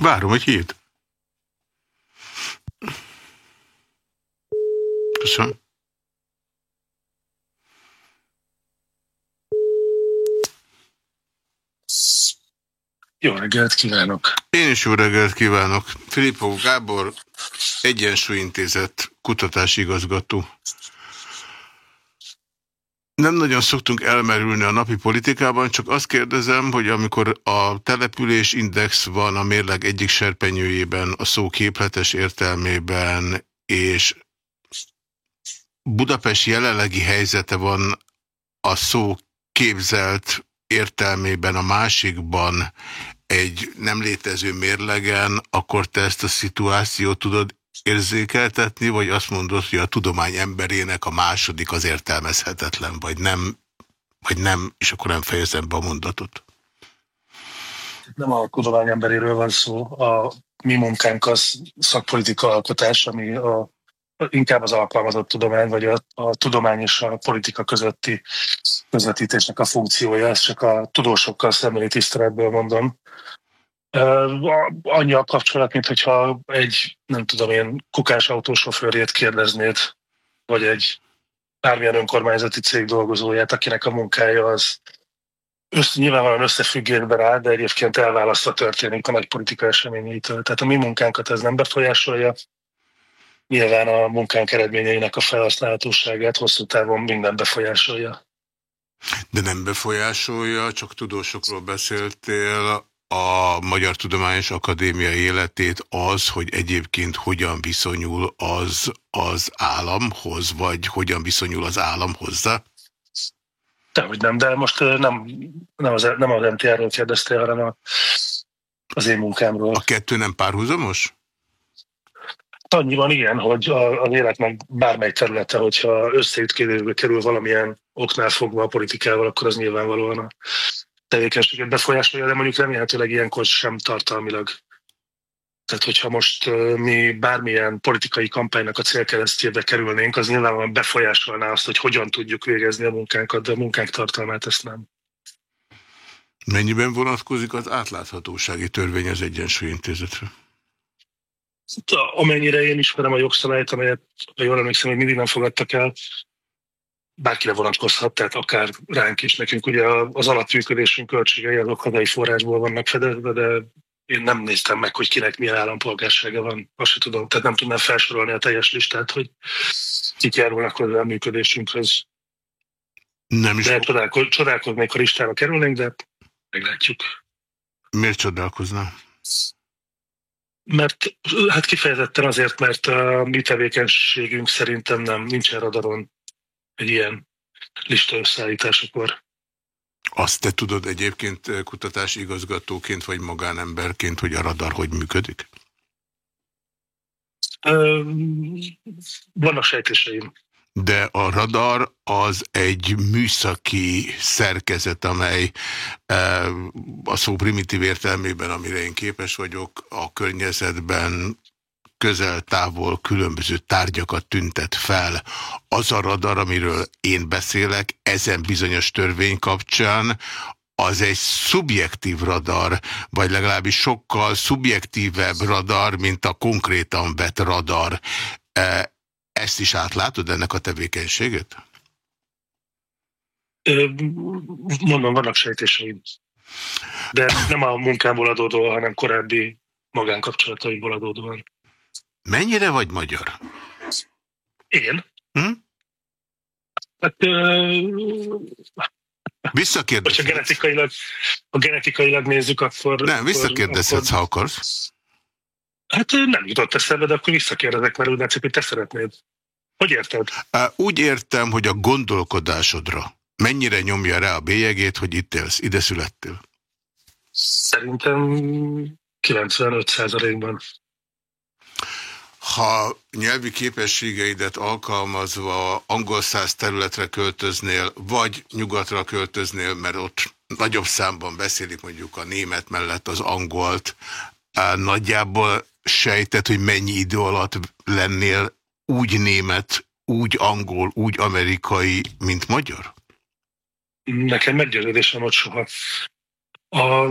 Várom egy hét. Köszönöm. Jó reggelt kívánok! Én is jó reggelt kívánok. Filippo Gábor, Egyensúlyintézet kutatási igazgató. Nem nagyon szoktunk elmerülni a napi politikában, csak azt kérdezem, hogy amikor a település index van a mérleg egyik serpenyőjében, a szó képletes értelmében, és Budapest jelenlegi helyzete van a szó képzelt értelmében a másikban egy nem létező mérlegen, akkor te ezt a szituációt tudod érzékeltetni, vagy azt mondod, hogy a tudomány emberének a második az értelmezhetetlen, vagy nem, vagy nem, és akkor nem fejezem be a mondatot. Nem a tudomány emberéről van szó. A mi munkánk az szakpolitika alkotás, ami a, inkább az alkalmazott tudomány, vagy a, a tudomány és a politika közötti közvetítésnek a funkciója. Ezt csak a tudósokkal szembeni tiszteletből mondom. Annyi a kapcsolat, mint hogyha egy, nem tudom én, kukás autósofőrjét kérdeznéd, vagy egy bármilyen önkormányzati cég dolgozóját, akinek a munkája az össze, nyilvánvalóan összefüggésben áll, de egyébként elválasztva történik a nagy politika eseményeitől. Tehát a mi munkánkat ez nem befolyásolja. Nyilván a munkánk eredményeinek a felhasználhatóságát hosszú távon minden befolyásolja. De nem befolyásolja, csak tudósokról beszéltél, a Magyar Tudományos Akadémia életét az, hogy egyébként hogyan viszonyul az az államhoz, vagy hogyan viszonyul az állam hozzá? Dehogy nem, de most nem, nem az, nem az MTR-ről kérdeztél, hanem a, az én munkámról. A kettő nem párhuzamos? Annyiban igen, hogy a, az életnek bármely területe, hogyha összeütkélésbe kerül valamilyen oknál fogva a politikával, akkor az nyilvánvalóan a tevékenységet befolyásolja, de mondjuk remélhetőleg ilyenkor sem tartalmilag. Tehát, hogyha most mi bármilyen politikai kampánynak a célkeresztjébe kerülnénk, az nyilvánvalóan befolyásolná azt, hogy hogyan tudjuk végezni a munkánkat, de a munkánk tartalmát ezt nem. Mennyiben vonatkozik az átláthatósági törvény az Egyensúlyintézetre? Amennyire én ismerem a jogszabályt, amelyet, ha jól emlékszem, hogy mindig nem fogadtak el, bárkire vonatkozhat, tehát akár ránk is. Nekünk ugye az alapműködésünk költségei azok hazai forrásból vannak fedezve, de én nem néztem meg, hogy kinek milyen állampolgársága van. Azt sem tudom, tehát nem tudnám felsorolni a teljes listát, hogy kik járulnak hozzá a működésünkhöz. Nem is. De csodálko csodálkoznék, ha listára kerülnénk, de meglátjuk. Miért csodálkoznál? Mert hát kifejezetten azért, mert a mi tevékenységünk szerintem nem, nincsen radaron egy ilyen lista összeállításakor. Azt te tudod egyébként eh, kutatási igazgatóként vagy magánemberként, hogy a radar hogy működik? Vannak sejtéseim. De a radar az egy műszaki szerkezet, amely eh, a szó primitív értelmében, amire én képes vagyok, a környezetben közel-távol különböző tárgyakat tüntet fel. Az a radar, amiről én beszélek, ezen bizonyos törvény kapcsán, az egy szubjektív radar, vagy legalábbis sokkal szubjektívebb radar, mint a konkrétan vett radar. E, ezt is átlátod, ennek a tevékenységet? Mondom, vannak sejtéseim. De nem a munkámból adódó, hanem korábbi magánkapcsolataimból adódóan. Mennyire vagy magyar? Én? Hm? Hát, Visszakérdezhetsz. Ha genetikailag, ha genetikailag nézzük, akkor... Nem, visszakérdezhetsz, akkor... ha akarsz. Hát nem jutott eszembe, de akkor visszakérdezek, mert úgy látszik, hogy te szeretnéd. Hogy érted? Úgy értem, hogy a gondolkodásodra mennyire nyomja rá a bélyegét, hogy itt élsz, ide születtél? Szerintem 95%-ban ha nyelvi képességeidet alkalmazva angol száz területre költöznél, vagy nyugatra költöznél, mert ott nagyobb számban beszélik mondjuk a német mellett az angolt, nagyjából sejtett, hogy mennyi idő alatt lennél úgy német, úgy angol, úgy amerikai, mint magyar? Nekem meggyőződésem, hogy soha. A,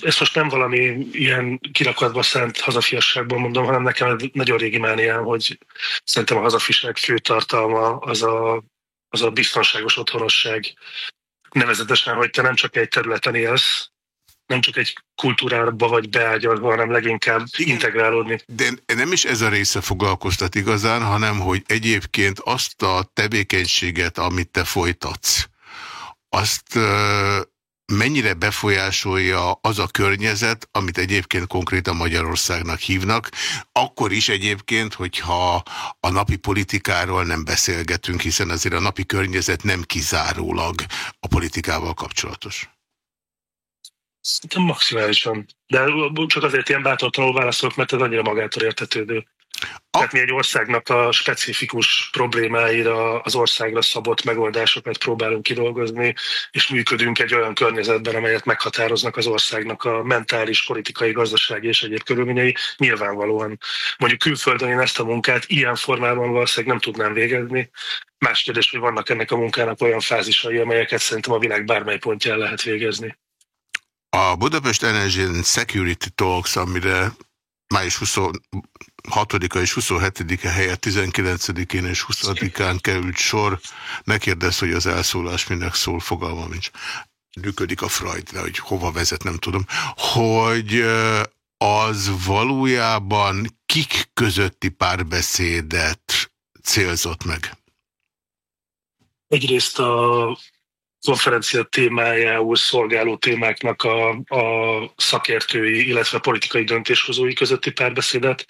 ezt most nem valami ilyen kirakatba szent hazafiasságból mondom, hanem nekem nagyon régi mániám, hogy szerintem a hazafiság fő tartalma az a, az a biztonságos otthonosság. Nevezetesen, hogy te nem csak egy területen élsz, nem csak egy kultúrába vagy beágyalva, hanem leginkább integrálódni. De nem is ez a része foglalkoztat igazán, hanem hogy egyébként azt a tevékenységet, amit te folytatsz, azt mennyire befolyásolja az a környezet, amit egyébként konkrétan Magyarországnak hívnak, akkor is egyébként, hogyha a napi politikáról nem beszélgetünk, hiszen azért a napi környezet nem kizárólag a politikával kapcsolatos. Szerintem maximálisan. De csak azért ilyen bátortalanul válaszolok, mert ez annyira magától értetődő. A... Tehát mi egy országnak a specifikus problémáira, az országra szabott megoldásokat próbálunk kidolgozni, és működünk egy olyan környezetben, amelyet meghatároznak az országnak a mentális, politikai, gazdasági és egyéb körülményei. Nyilvánvalóan mondjuk külföldön én ezt a munkát ilyen formában valószínűleg nem tudnám végezni. Más kérdés, hogy vannak ennek a munkának olyan fázisai, amelyeket szerintem a világ bármely pontján lehet végezni. A Budapest Energy Security Talks, amire május 26-a és 27-e helyett 19-én és 20-án került sor. Ne kérdezz, hogy az elszólás minek szól, fogalmam nincs. Működik a Freud, de hogy hova vezet, nem tudom. Hogy az valójában kik közötti párbeszédet célzott meg? Egyrészt a konferencia témájául szolgáló témáknak a, a szakértői, illetve politikai döntéshozói közötti párbeszédet,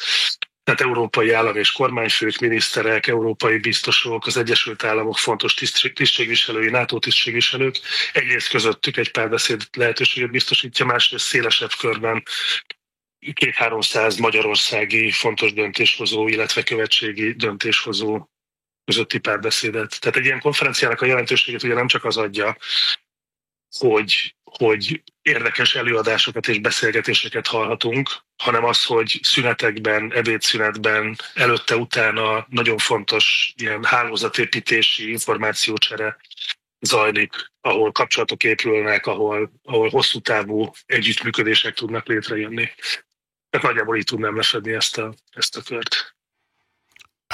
tehát európai állam és kormányfők, miniszterek, európai biztosok, az Egyesült Államok fontos tisztségviselői, NATO tisztségviselők. Egyrészt közöttük egy párbeszéd lehetőséget biztosítja, másrészt szélesebb körben két-háromszáz magyarországi fontos döntéshozó, illetve követségi döntéshozó közötti párbeszédet. Tehát egy ilyen konferenciának a jelentőségét ugye nem csak az adja, hogy, hogy érdekes előadásokat és beszélgetéseket hallhatunk, hanem az, hogy szünetekben, ebédszünetben, előtte-utána nagyon fontos ilyen hálózatépítési információcsere zajlik, ahol kapcsolatok épülnek, ahol, ahol hosszú távú együttműködések tudnak létrejönni. Tehát nagyjából így tudnám lefedni ezt a, ezt a kört.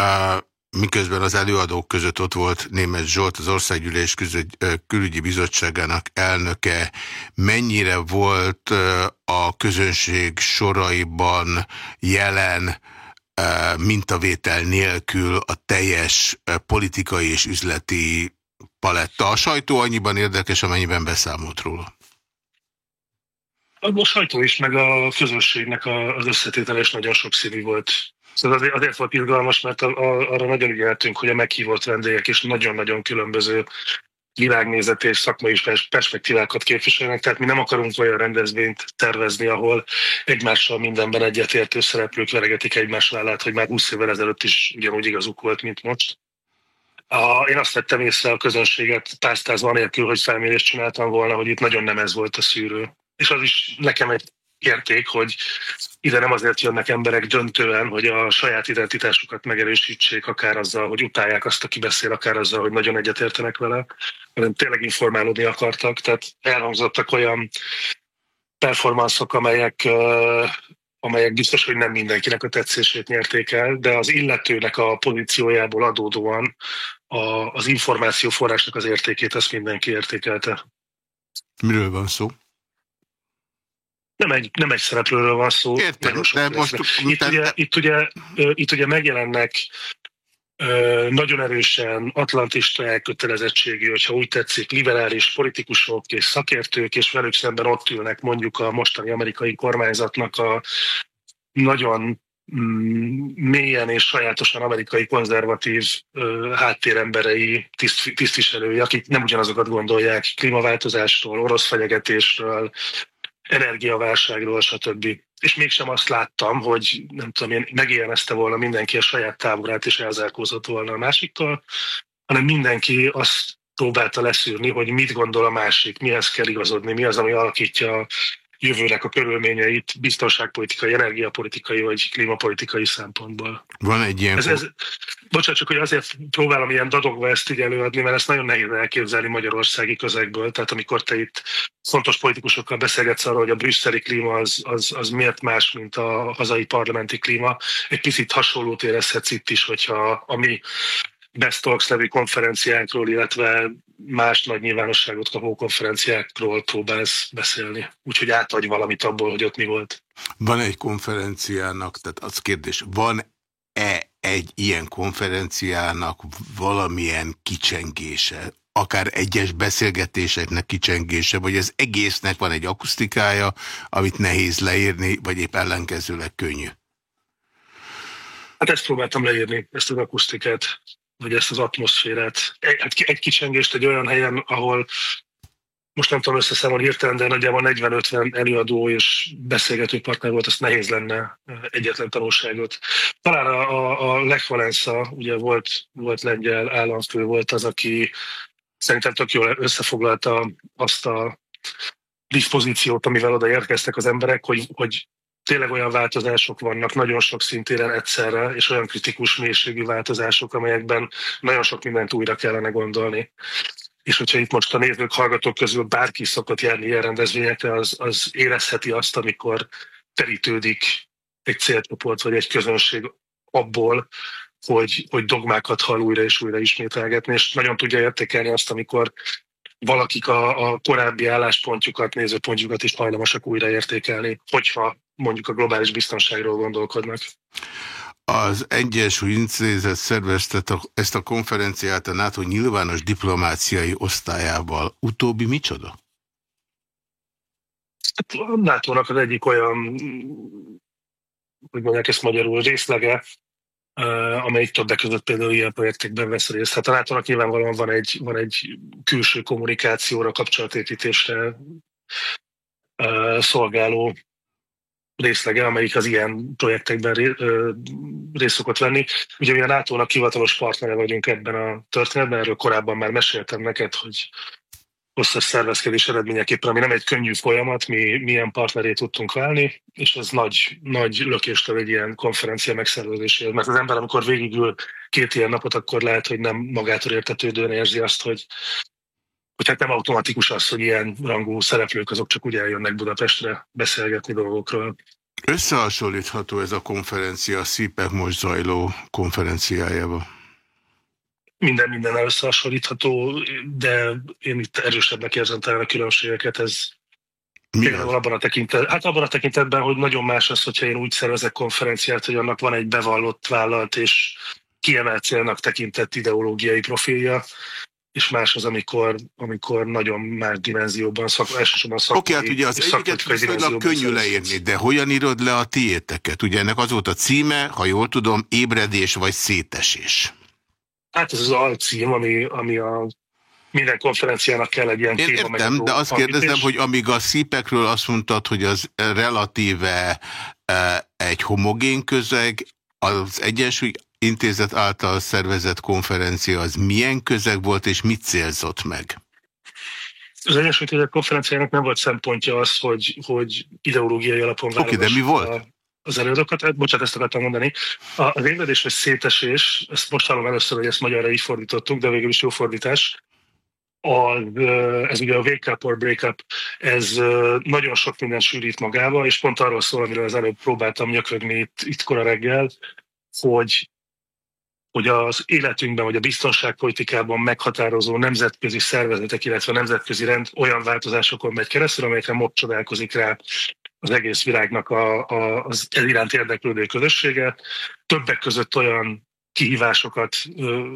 Uh, miközben az előadók között ott volt Német Zsolt, az Országgyűlés Külügyi Bizottságának elnöke. Mennyire volt a közönség soraiban jelen mintavétel nélkül a teljes politikai és üzleti paletta? A sajtó annyiban érdekes, amennyiben beszámolt róla. A sajtó is, meg a közösségnek az összetétele is nagyon sokszínű volt. Szóval azért, volt izgalmas, mert arra nagyon ügyeltünk, hogy a meghívott vendégek is nagyon-nagyon különböző világnézet és szakmai perspektívákat képviselnek, tehát mi nem akarunk olyan rendezvényt tervezni, ahol egymással mindenben egyetértő szereplők veregetik egymás vállát, hogy már 20 évvel ezelőtt is ugyanúgy igazuk volt, mint most. A, én azt vettem észre a közönséget pásztázva nélkül, hogy felmérést csináltam volna, hogy itt nagyon nem ez volt a szűrő. És az is nekem egy érték, hogy ide nem azért jönnek emberek döntően, hogy a saját identitásukat megerősítsék, akár azzal, hogy utálják azt, aki beszél, akár azzal, hogy nagyon egyetértenek vele, hanem tényleg informálódni akartak. Tehát elhangzottak olyan performanszok, amelyek, amelyek biztos, hogy nem mindenkinek a tetszését nyerték el, de az illetőnek a pozíciójából adódóan a, az információforrásnak az értékét ezt mindenki értékelte. Miről van szó? Nem egy, nem egy szereplőről van szó. Értem, de most... Itt, te... ugye, itt, ugye, itt ugye megjelennek nagyon erősen atlantista elkötelezettségű, hogyha úgy tetszik, liberális politikusok és szakértők, és velük szemben ott ülnek mondjuk a mostani amerikai kormányzatnak a nagyon mm, mélyen és sajátosan amerikai konzervatív háttéremberei, tiszt, tisztviselői, akik nem ugyanazokat gondolják klímaváltozásról, orosz fenyegetésről, energiaválságról, stb. És mégsem azt láttam, hogy nem tudom én, megélmezte volna mindenki a saját táborát, és elzárkózott volna a másiktól, hanem mindenki azt próbálta leszűrni, hogy mit gondol a másik, mihez kell igazodni, mi az, ami alakítja jövőnek a körülményeit biztonságpolitikai, energiapolitikai vagy klímapolitikai szempontból. Van egy ilyen... Ez, ez, bocsánat, csak hogy azért próbálom ilyen dadogva ezt így előadni, mert ezt nagyon nehéz elképzelni magyarországi közegből. Tehát amikor te itt fontos politikusokkal beszélgetsz arról, hogy a brüsszeli klíma az, az, az miért más, mint a hazai parlamenti klíma, egy picit hasonlót érezhetsz itt is, hogyha a mi Best Talks nevű konferenciánkról, illetve más nagy nyilvánosságot kapó konferenciákról próbálsz beszélni. Úgyhogy átadj valamit abból, hogy ott mi volt. Van egy konferenciának, tehát az kérdés, van-e egy ilyen konferenciának valamilyen kicsengése, akár egyes beszélgetéseknek kicsengése, vagy az egésznek van egy akusztikája, amit nehéz leírni, vagy épp ellenkezőleg könnyű? Hát ezt próbáltam leírni, ezt az akusztikát vagy ezt az atmoszférát. Egy, egy kicsengést egy olyan helyen, ahol most nem tudom összeszámolni hirtelen, de nagyjából 40-50 előadó és beszélgető partner volt, azt nehéz lenne egyetlen tanulságot. Talán a, a, a Lech Valensa, ugye volt, volt lengyel államfő, volt az, aki szerintem tök jól összefoglalta azt a dispozíciót, amivel oda érkeztek az emberek, hogy, hogy tényleg olyan változások vannak nagyon sok szintéren egyszerre, és olyan kritikus mélységű változások, amelyekben nagyon sok mindent újra kellene gondolni. És hogyha itt most a nézők, hallgatók közül bárki szokott járni ilyen rendezvényekre, az, az érezheti azt, amikor terítődik egy célcsoport vagy egy közönség abból, hogy, hogy dogmákat hall újra és újra ismételgetni, és nagyon tudja értékelni azt, amikor valakik a, a korábbi álláspontjukat, nézőpontjukat is hajlamosak újraértékelni, hogyha mondjuk a globális biztonságról gondolkodnak. Az Egyensúly Intézet szervezte ezt a konferenciát a NATO nyilvános diplomáciai osztályával. Utóbbi micsoda? Hát a NATO-nak az egyik olyan, hogy mondják ezt magyarul, részlege, amelyik többek között például ilyen projektekben vesz részt. Hát a nato nyilvánvalóan van egy, van egy külső kommunikációra, kapcsolatépítésre szolgáló részlege, amelyik az ilyen projektekben részt szokott venni. Ugye mi a NATO-nak hivatalos partnere vagyunk ebben a történetben, erről korábban már meséltem neked, hogy hosszas szervezkedés eredményeképpen, ami nem egy könnyű folyamat, mi milyen partneré tudtunk válni, és ez nagy, nagy lökéstől egy ilyen konferencia megszervezéséhez. Mert az ember, amikor végigül két ilyen napot, akkor lehet, hogy nem magától értetődően érzi azt, hogy hogy hát nem automatikus az, hogy ilyen rangú szereplők azok csak úgy eljönnek Budapestre beszélgetni dolgokról. Összehasonlítható ez a konferencia a szípek most zajló konferenciájával? Minden minden összehasonlítható, de én itt erősebbnek érzem talán a különbségeket, ez Például abban a, tekintet, hát abban a tekintetben, hogy nagyon más az, hogyha én úgy szervezek konferenciát, hogy annak van egy bevallott vállalt és kiemelt célnak tekintett ideológiai profilja, és más az, amikor, amikor nagyon más dimenzióban, szak, elsősorban szakmai Oké, hát ugye az egyiket viszonylag könnyű leírni, de hogyan írod le a tiéteket? Ugye ennek az volt a címe, ha jól tudom, ébredés vagy szétesés. Hát ez az alcím, ami, ami a minden konferenciának kell egy ilyen Én téma. Értem, de azt kérdezem, hogy amíg a szípekről azt mondtad, hogy az relatíve e, egy homogén közeg, az egyensúly intézet által szervezett konferencia az milyen közeg volt, és mit célzott meg? Az Egyesült Intézet konferenciának nem volt szempontja az, hogy, hogy ideológiai alapon Oké, okay, de mi volt? A, az előadókat, hát, bocsánat, ezt akartam mondani. Az évedés vagy szétesés, ezt most hallom először, hogy ezt magyarra így fordítottuk, de végül is jó fordítás. A, ez ugye a wake up or break up, ez nagyon sok minden sűrít magába, és pont arról szól, amiről az előbb próbáltam nyökögni itt, itt kora reggel, hogy hogy az életünkben, vagy a biztonságpolitikában meghatározó nemzetközi szervezetek, illetve a nemzetközi rend olyan változásokon megy keresztül, amelyekre most csodálkozik rá az egész világnak a, a, az ez iránt érdeklődő közössége. Többek között olyan kihívásokat ö,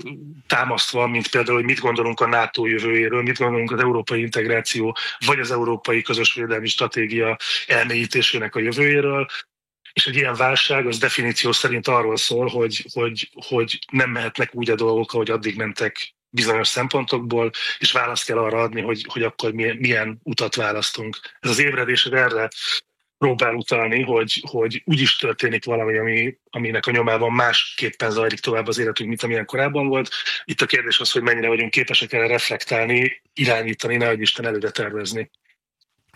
támasztva, mint például, hogy mit gondolunk a NATO jövőjéről, mit gondolunk az európai integráció, vagy az európai közös védelmi stratégia elmélyítésének a jövőjéről, és egy ilyen válság az definíció szerint arról szól, hogy, hogy, hogy nem mehetnek úgy a dolgok, ahogy addig mentek bizonyos szempontokból, és választ kell arra adni, hogy, hogy akkor milyen, milyen utat választunk. Ez az ébredés erre próbál utalni, hogy, hogy úgy is történik valami, ami, aminek a nyomában másképpen zajlik tovább az életünk, mint amilyen korábban volt. Itt a kérdés az, hogy mennyire vagyunk képesek erre reflektálni, irányítani, nehogy Isten előre tervezni.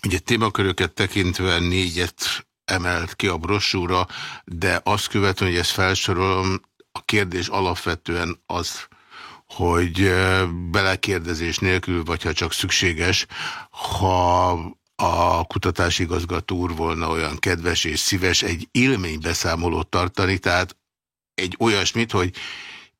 Ugye témaköröket tekintve négyet emelt ki a brosúra, de azt követően, hogy ezt felsorolom, a kérdés alapvetően az, hogy belekérdezés nélkül, vagy ha csak szükséges, ha a kutatási igazgató úr volna olyan kedves és szíves egy élménybeszámolót tartani, tehát egy olyasmit, hogy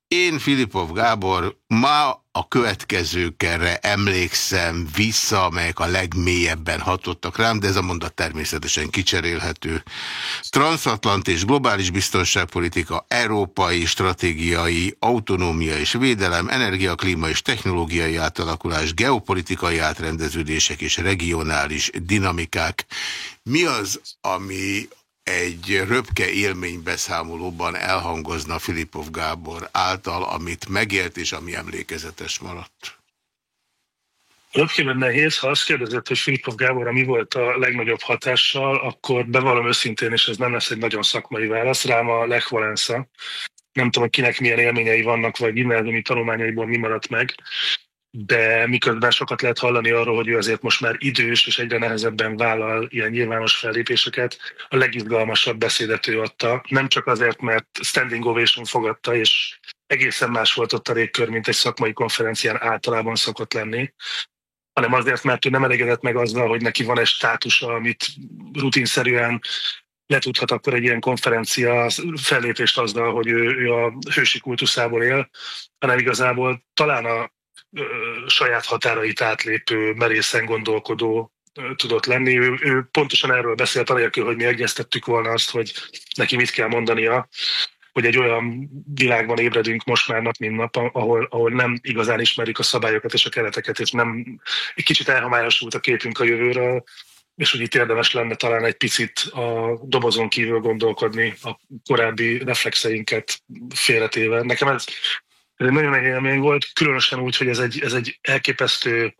én, Filipov Gábor, ma a következőkre emlékszem vissza, amelyek a legmélyebben hatottak rám, de ez a mondat természetesen kicserélhető. Transatlant és globális biztonságpolitika, európai, stratégiai, autonómia és védelem, energia, klíma és technológiai átalakulás, geopolitikai átrendeződések és regionális dinamikák. Mi az, ami egy röpke élménybeszámolóban elhangozna Filipov Gábor által, amit megélt és ami emlékezetes maradt? Röpkében nehéz, ha azt kérdezett, hogy Filipov Gáborra mi volt a legnagyobb hatással, akkor bevallom őszintén, és ez nem lesz egy nagyon szakmai válasz, rám a Lech Valensa. Nem tudom, kinek milyen élményei vannak, vagy gimnáziumi tanulmányaiból mi maradt meg de miközben sokat lehet hallani arról, hogy ő azért most már idős, és egyre nehezebben vállal ilyen nyilvános fellépéseket, a legizgalmasabb beszédet ő adta. Nem csak azért, mert standing ovation fogadta, és egészen más volt ott a régkör, mint egy szakmai konferencián általában szokott lenni, hanem azért, mert ő nem elégedett meg azzal, hogy neki van egy státusa, amit rutinszerűen letudhat akkor egy ilyen konferencia fellépést azzal, hogy ő, ő a hősi kultuszából él, hanem igazából talán a saját határait átlépő, merészen gondolkodó tudott lenni. Ő, ő pontosan erről beszélt, anélkül, hogy mi egyeztettük volna azt, hogy neki mit kell mondania, hogy egy olyan világban ébredünk most már nap, mint nap, ahol, ahol nem igazán ismerik a szabályokat és a kereteket, és nem egy kicsit elhamályosult a képünk a jövőről, és hogy itt érdemes lenne talán egy picit a dobozon kívül gondolkodni, a korábbi reflexeinket félretéve. Nekem ez ez egy nagyon nagy élmény volt, különösen úgy, hogy ez egy, ez egy elképesztő,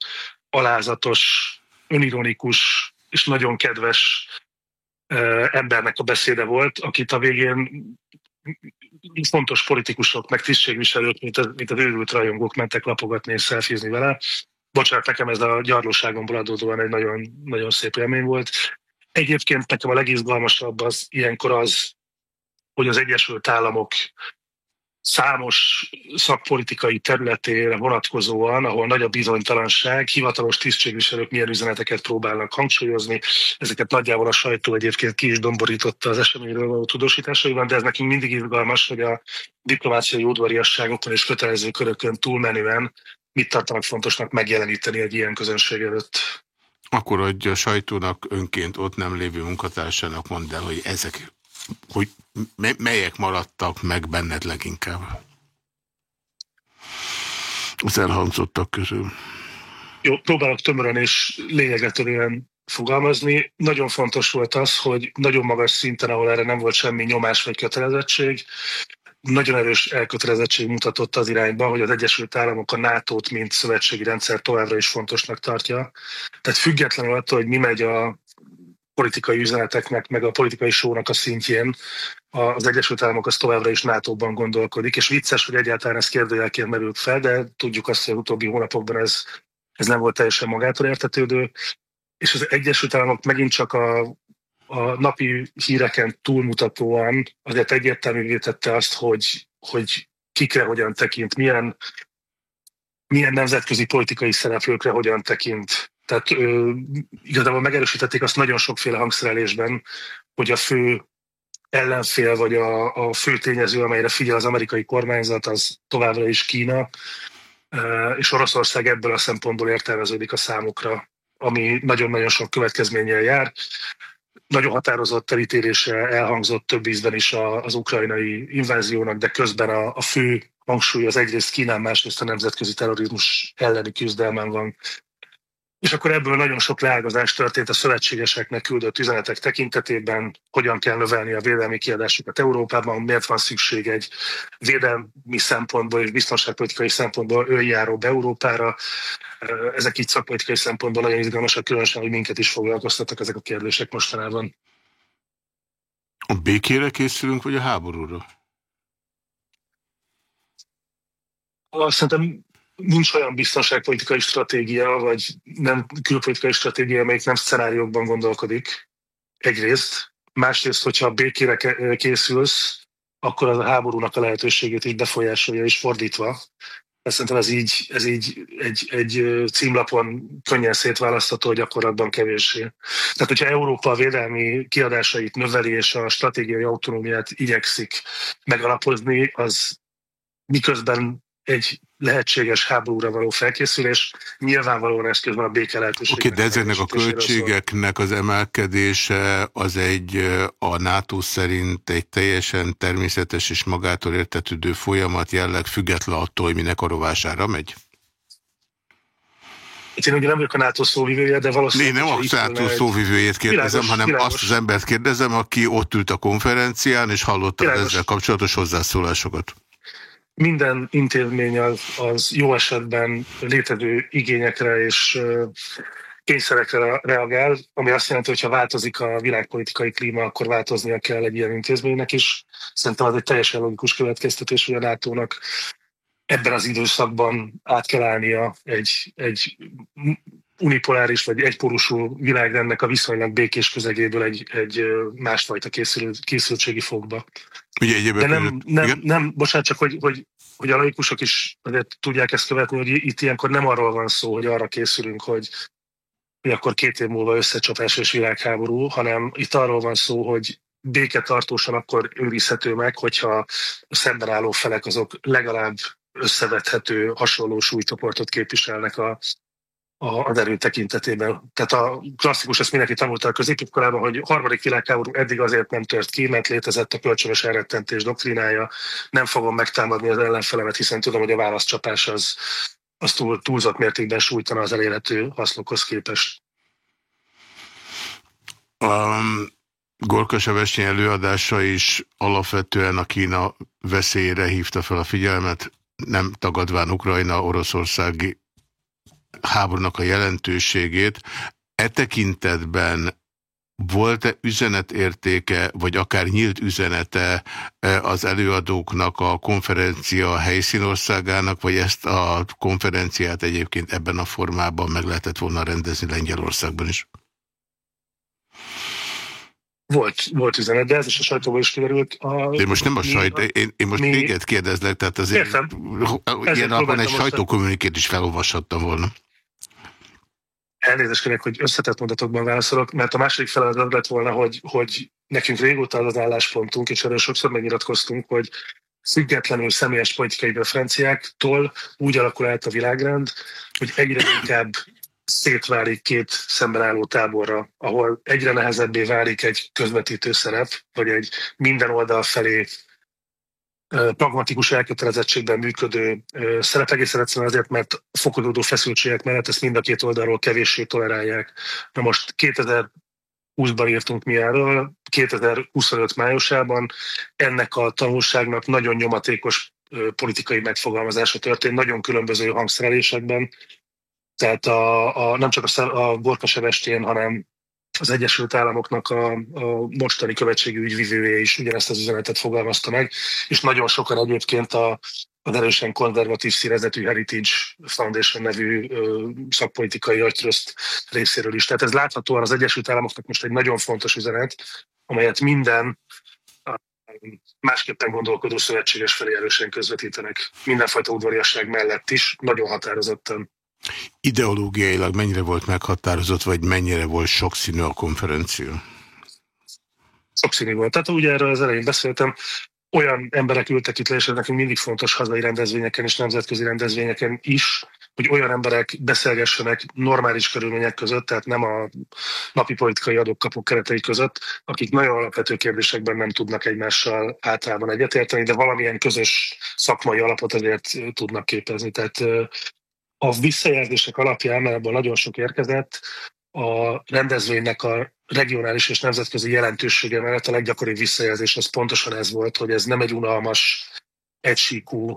alázatos, önironikus és nagyon kedves embernek a beszéde volt, akit a végén fontos politikusok, meg tisztségviselők, mint az, mint az őrült rajongók mentek lapogatni és szelfizni vele. Bocsánat, nekem ez a gyarlóságomból adódóan egy nagyon, nagyon szép élmény volt. Egyébként nekem a legizgalmasabb az ilyenkor az, hogy az Egyesült Államok számos szakpolitikai területére vonatkozóan, ahol nagy a bizonytalanság, hivatalos tisztségviselők milyen üzeneteket próbálnak hangsúlyozni. Ezeket nagyjából a sajtó egyébként ki is domborította az eseményről való tudósításaiban, de ez nekünk mindig izgalmas, hogy a diplomáciai udvariasságokon és kötelező körökön túlmenően mit tartanak fontosnak megjeleníteni egy ilyen közönség előtt. Akkor, hogy a sajtónak önként ott nem lévő munkatársának mondd el, hogy ezek hogy melyek maradtak meg benned leginkább? Az elhangzottak közül. Jó, próbálok tömören és lényegre törően fogalmazni. Nagyon fontos volt az, hogy nagyon magas szinten, ahol erre nem volt semmi nyomás vagy kötelezettség, nagyon erős elkötelezettség mutatott az irányba, hogy az Egyesült Államok a NATO-t, mint szövetségi rendszer továbbra is fontosnak tartja. Tehát függetlenül attól, hogy mi megy a politikai üzeneteknek, meg a politikai sónak a szintjén. Az Egyesült Államok az továbbra is NATO-ban gondolkodik, és vicces, hogy egyáltalán ez kérdőjelként merült fel, de tudjuk azt, hogy az utóbbi hónapokban ez, ez nem volt teljesen magától értetődő, és az Egyesült Államok megint csak a, a napi híreken túlmutatóan azért egyértelművé tette azt, hogy, hogy kikre hogyan tekint, milyen, milyen nemzetközi politikai szereplőkre hogyan tekint, tehát ö, igazából megerősítették azt nagyon sokféle hangszerelésben, hogy a fő ellenfél, vagy a, a fő tényező, amelyre figyel az amerikai kormányzat, az továbbra is Kína, és Oroszország ebből a szempontból értelmeződik a számukra, ami nagyon-nagyon sok következménnyel jár. Nagyon határozott elítélése elhangzott több ízben is az ukrajnai inváziónak, de közben a, a fő hangsúly az egyrészt Kínán, másrészt a nemzetközi terrorizmus elleni küzdelmen van. És akkor ebből nagyon sok leágazás történt a szövetségeseknek küldött üzenetek tekintetében, hogyan kell növelni a védelmi kiadásokat Európában, miért van szükség egy védelmi szempontból és biztonságpolitikai szempontból önjáró Európára. Ezek így szakpolitikai szempontból nagyon izgalmasak, különösen, hogy minket is foglalkoztattak ezek a kérdések mostanában. A békére készülünk, vagy a háborúra? Azt szerintem nincs olyan biztonságpolitikai stratégia, vagy nem külpolitikai stratégia, amelyik nem szenáriókban gondolkodik, egyrészt. Másrészt, hogyha békére készülsz, akkor az a háborúnak a lehetőségét is befolyásolja, és fordítva. Ezt szerintem ez így, ez így egy, egy címlapon könnyen szétválasztható, gyakorlatban kevéssé. Tehát, hogyha Európa a védelmi kiadásait növeli, és a stratégiai autonómiát igyekszik megalapozni, az miközben egy lehetséges háborúra való felkészülés, nyilvánvalóan eszközben a béke lehetőség. Oké, okay, de ezeknek a költségeknek az emelkedése az egy a NATO szerint egy teljesen természetes és magától értetődő folyamat jelleg független attól, hogy minek a rovására megy? Itt én ugye nem vagyok a NATO szóvivője, de valószínűleg... Én nem a NATO szóvivőjét kérdezem, világos, hanem világos. azt az embert kérdezem, aki ott ült a konferencián, és hallotta ezzel kapcsolatos hozzászólásokat minden intézmény az, az jó esetben létező igényekre és kényszerekre reagál, ami azt jelenti, hogy ha változik a világpolitikai klíma, akkor változnia kell egy ilyen intézménynek is. Szerintem az egy teljesen logikus következtetés, hogy a nato ebben az időszakban át kell állnia egy, egy unipoláris vagy egyporusú világrendnek a viszonylag békés közegéből egy, egy másfajta készül, készültségi fogba. Ugye De nem, nem, nem, bocsánat, csak hogy, hogy, hogy a laikusok is azért tudják ezt követni, hogy itt ilyenkor nem arról van szó, hogy arra készülünk, hogy, hogy akkor két év múlva összecsapás és világháború, hanem itt arról van szó, hogy béke tartósan akkor őrizhető meg, hogyha a szemben álló felek azok legalább összevethető hasonló súlycsoportot képviselnek a, az erő tekintetében. Tehát a klasszikus, ezt mindenki tanulta a középiskolában, hogy harmadik világháború eddig azért nem tört ki, mert létezett a kölcsönös elrettentés doktrinája, nem fogom megtámadni az ellenfelemet, hiszen tudom, hogy a válaszcsapás az, az túl, túlzott mértékben sújtana az elérhető hasznokhoz képest. Um, Gorka Sebestyén előadása is alapvetően a Kína veszélyére hívta fel a figyelmet, nem tagadván Ukrajna, Oroszországi háborúnak a jelentőségét. E tekintetben volt-e üzenetértéke, vagy akár nyílt üzenete e, az előadóknak a konferencia helyszínországának, vagy ezt a konferenciát egyébként ebben a formában meg lehetett volna rendezni Lengyelországban is? Volt, volt üzenet, de ez is a sajtóból is kiderült. A, de most nem a sajt, én, én most mi, téged kérdezlek, tehát azért értem. ilyen alapban egy sajtókommunikét is felolvashattam volna. Elnézést kérek, hogy összetett mondatokban válaszolok, mert a második feladat lett volna, hogy, hogy nekünk régóta az, az álláspontunk, és erről sokszor megnyilatkoztunk, hogy függetlenül személyes politikai preferenciáktól úgy alakul át a világrend, hogy egyre inkább szétválik két szemben álló táborra, ahol egyre nehezebbé válik egy közvetítő szerep, vagy egy minden oldal felé pragmatikus elkötelezettségben működő szerep egészen egyszerűen azért, mert fokozódó feszültségek mellett ezt mind a két oldalról kevéssé tolerálják. Na most 2020-ban írtunk mi erről, 2025 májusában ennek a tanulságnak nagyon nyomatékos politikai megfogalmazása történt, nagyon különböző hangszerelésekben. Tehát a, a, nem csak a, a Gorka hanem az Egyesült Államoknak a, a mostani követségi ügyvivője is ugyanezt az üzenetet fogalmazta meg, és nagyon sokan egyébként a, az erősen konzervatív szírezetű Heritage Foundation nevű ö, szakpolitikai agytrözt részéről is. Tehát ez láthatóan az Egyesült Államoknak most egy nagyon fontos üzenet, amelyet minden másképpen gondolkodó szövetséges felé erősen közvetítenek. Mindenfajta udvariasság mellett is, nagyon határozottan. Ideológiailag mennyire volt meghatározott, vagy mennyire volt sokszínű a konferencia? Sokszínű volt. Tehát ugye erről az elején beszéltem, olyan emberek ültek itt le, és nekünk mindig fontos hazai rendezvényeken és nemzetközi rendezvényeken is, hogy olyan emberek beszélgessenek normális körülmények között, tehát nem a napi politikai adókapok keretei között, akik nagyon alapvető kérdésekben nem tudnak egymással általában egyetérteni, de valamilyen közös szakmai alapot azért tudnak képezni. Tehát a visszajelzések alapján, mert ebből nagyon sok érkezett, a rendezvénynek a regionális és nemzetközi jelentősége mellett a leggyakoribb visszajelzés az pontosan ez volt, hogy ez nem egy unalmas, egysíkú,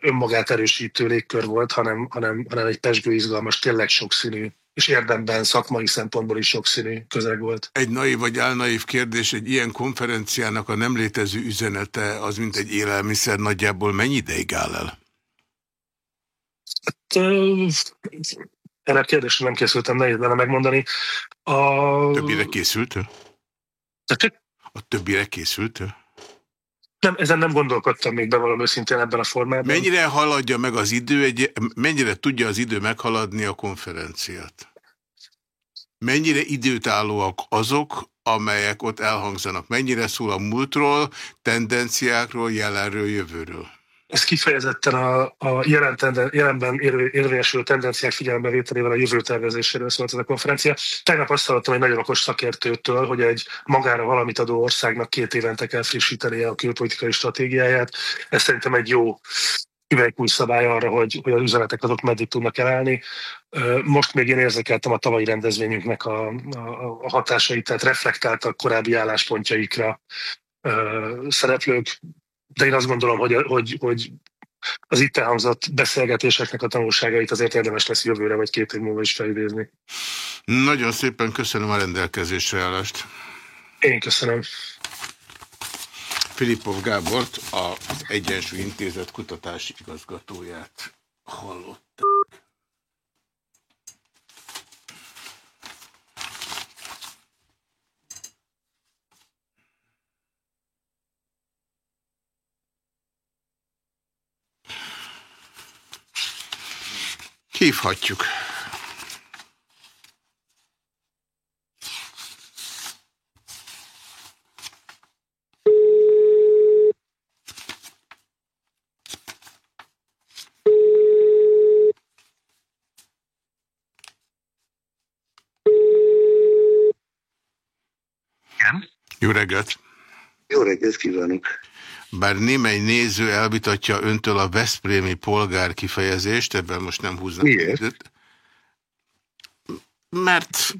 önmagát erősítő légkör volt, hanem, hanem, hanem egy pesgő izgalmas, tényleg sokszínű és érdemben szakmai szempontból is sokszínű közeg volt. Egy naív vagy álnaív kérdés, egy ilyen konferenciának a nem létező üzenete az, mint egy élelmiszer, nagyjából mennyi ideig áll el? Erre a kérdésre nem készültem, nehéz lenne megmondani. A... Többire készült? A többire készült? Nem, ezen nem gondolkodtam még bevallom őszintén ebben a formában. Mennyire haladja meg az idő, egy, mennyire tudja az idő meghaladni a konferenciát? Mennyire időtállóak azok, amelyek ott elhangzanak? Mennyire szól a múltról, tendenciákról, jelenről, jövőről? Ez kifejezetten a, a jelen tenden, jelenben érvényesülő tendenciák figyelembevételével a jövő tervezéséről szólt ez a konferencia. Tegnap azt hallottam egy nagyon okos szakértőtől, hogy egy magára valamit adó országnak két évente kell frissítenie a külpolitikai stratégiáját. Ez szerintem egy jó üvegkúj szabály arra, hogy, hogy az üzenetek azok meddig tudnak elállni. Most még én érzékeltem a tavalyi rendezvényünknek a, a, a hatásait, tehát reflektáltak korábbi álláspontjaikra szereplők, de én azt gondolom, hogy, hogy, hogy az itt elhangzott beszélgetéseknek a tanulságait azért érdemes lesz jövőre vagy két év múlva is felidézni. Nagyon szépen köszönöm a rendelkezésre állást. Én köszönöm. Filipov Gábort, az Egyensúly Intézet kutatási igazgatóját hallották. Hívhatjuk. Jó reggelt! Jó reggelt kívánok! Bár némely néző elvitatja öntől a Veszprémi polgár kifejezést, ebben most nem húznak. Miért? Időt, mert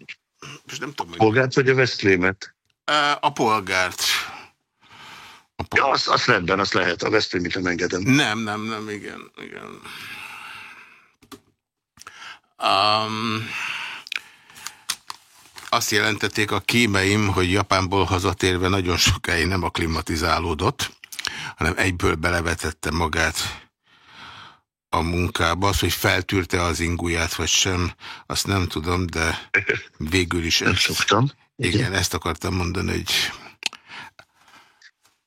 most nem tudom. Polgárt vagy a Veszprémet? A polgárt. A polgárt. Ja, azt, azt rendben, azt lehet. A Veszprémit nem engedem. Nem, nem, nem, igen. igen. Um, azt jelentették a kémeim, hogy Japánból hazatérve nagyon sokáig nem aklimatizálódott hanem egyből belevetette magát a munkába. Az, hogy feltűrte az inguját, vagy sem, azt nem tudom, de végül is... Nem szoktam. Igen, igen, ezt akartam mondani, hogy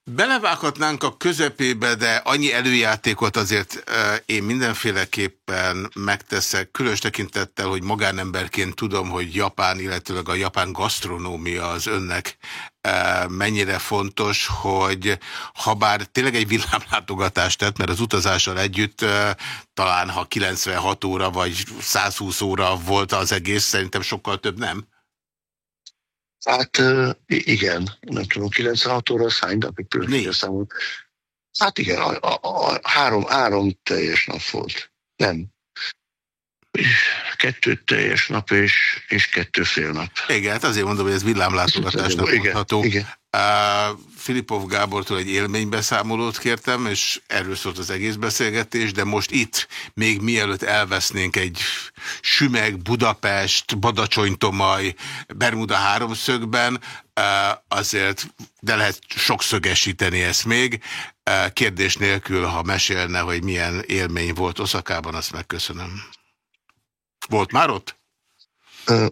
Belevághatnánk a közepébe, de annyi előjátékot azért én mindenféleképpen megteszek, különös tekintettel, hogy magánemberként tudom, hogy Japán, illetőleg a japán gasztronómia az önnek mennyire fontos, hogy ha bár tényleg egy villámlátogatást tett, mert az utazással együtt talán ha 96 óra vagy 120 óra volt az egész, szerintem sokkal több nem. Hát igen, nem tudom, 96 óra az hány napig pillanatnyi Hát igen, a, a, a, három, három teljes nap volt. Nem. Kettő teljes nap és, és kettő fél nap. Igen, hát azért mondom, hogy ez villámlátogatásnak mondható. Igen, igen. Filipov Gábortól egy élménybeszámolót kértem, és erről szólt az egész beszélgetés, de most itt, még mielőtt elvesznénk egy Sümeg, Budapest, Badacsonytomaj, Bermuda háromszögben, azért, de lehet sokszögesíteni ezt még. Kérdés nélkül, ha mesélne, hogy milyen élmény volt Oszakában, azt megköszönöm. Volt már ott?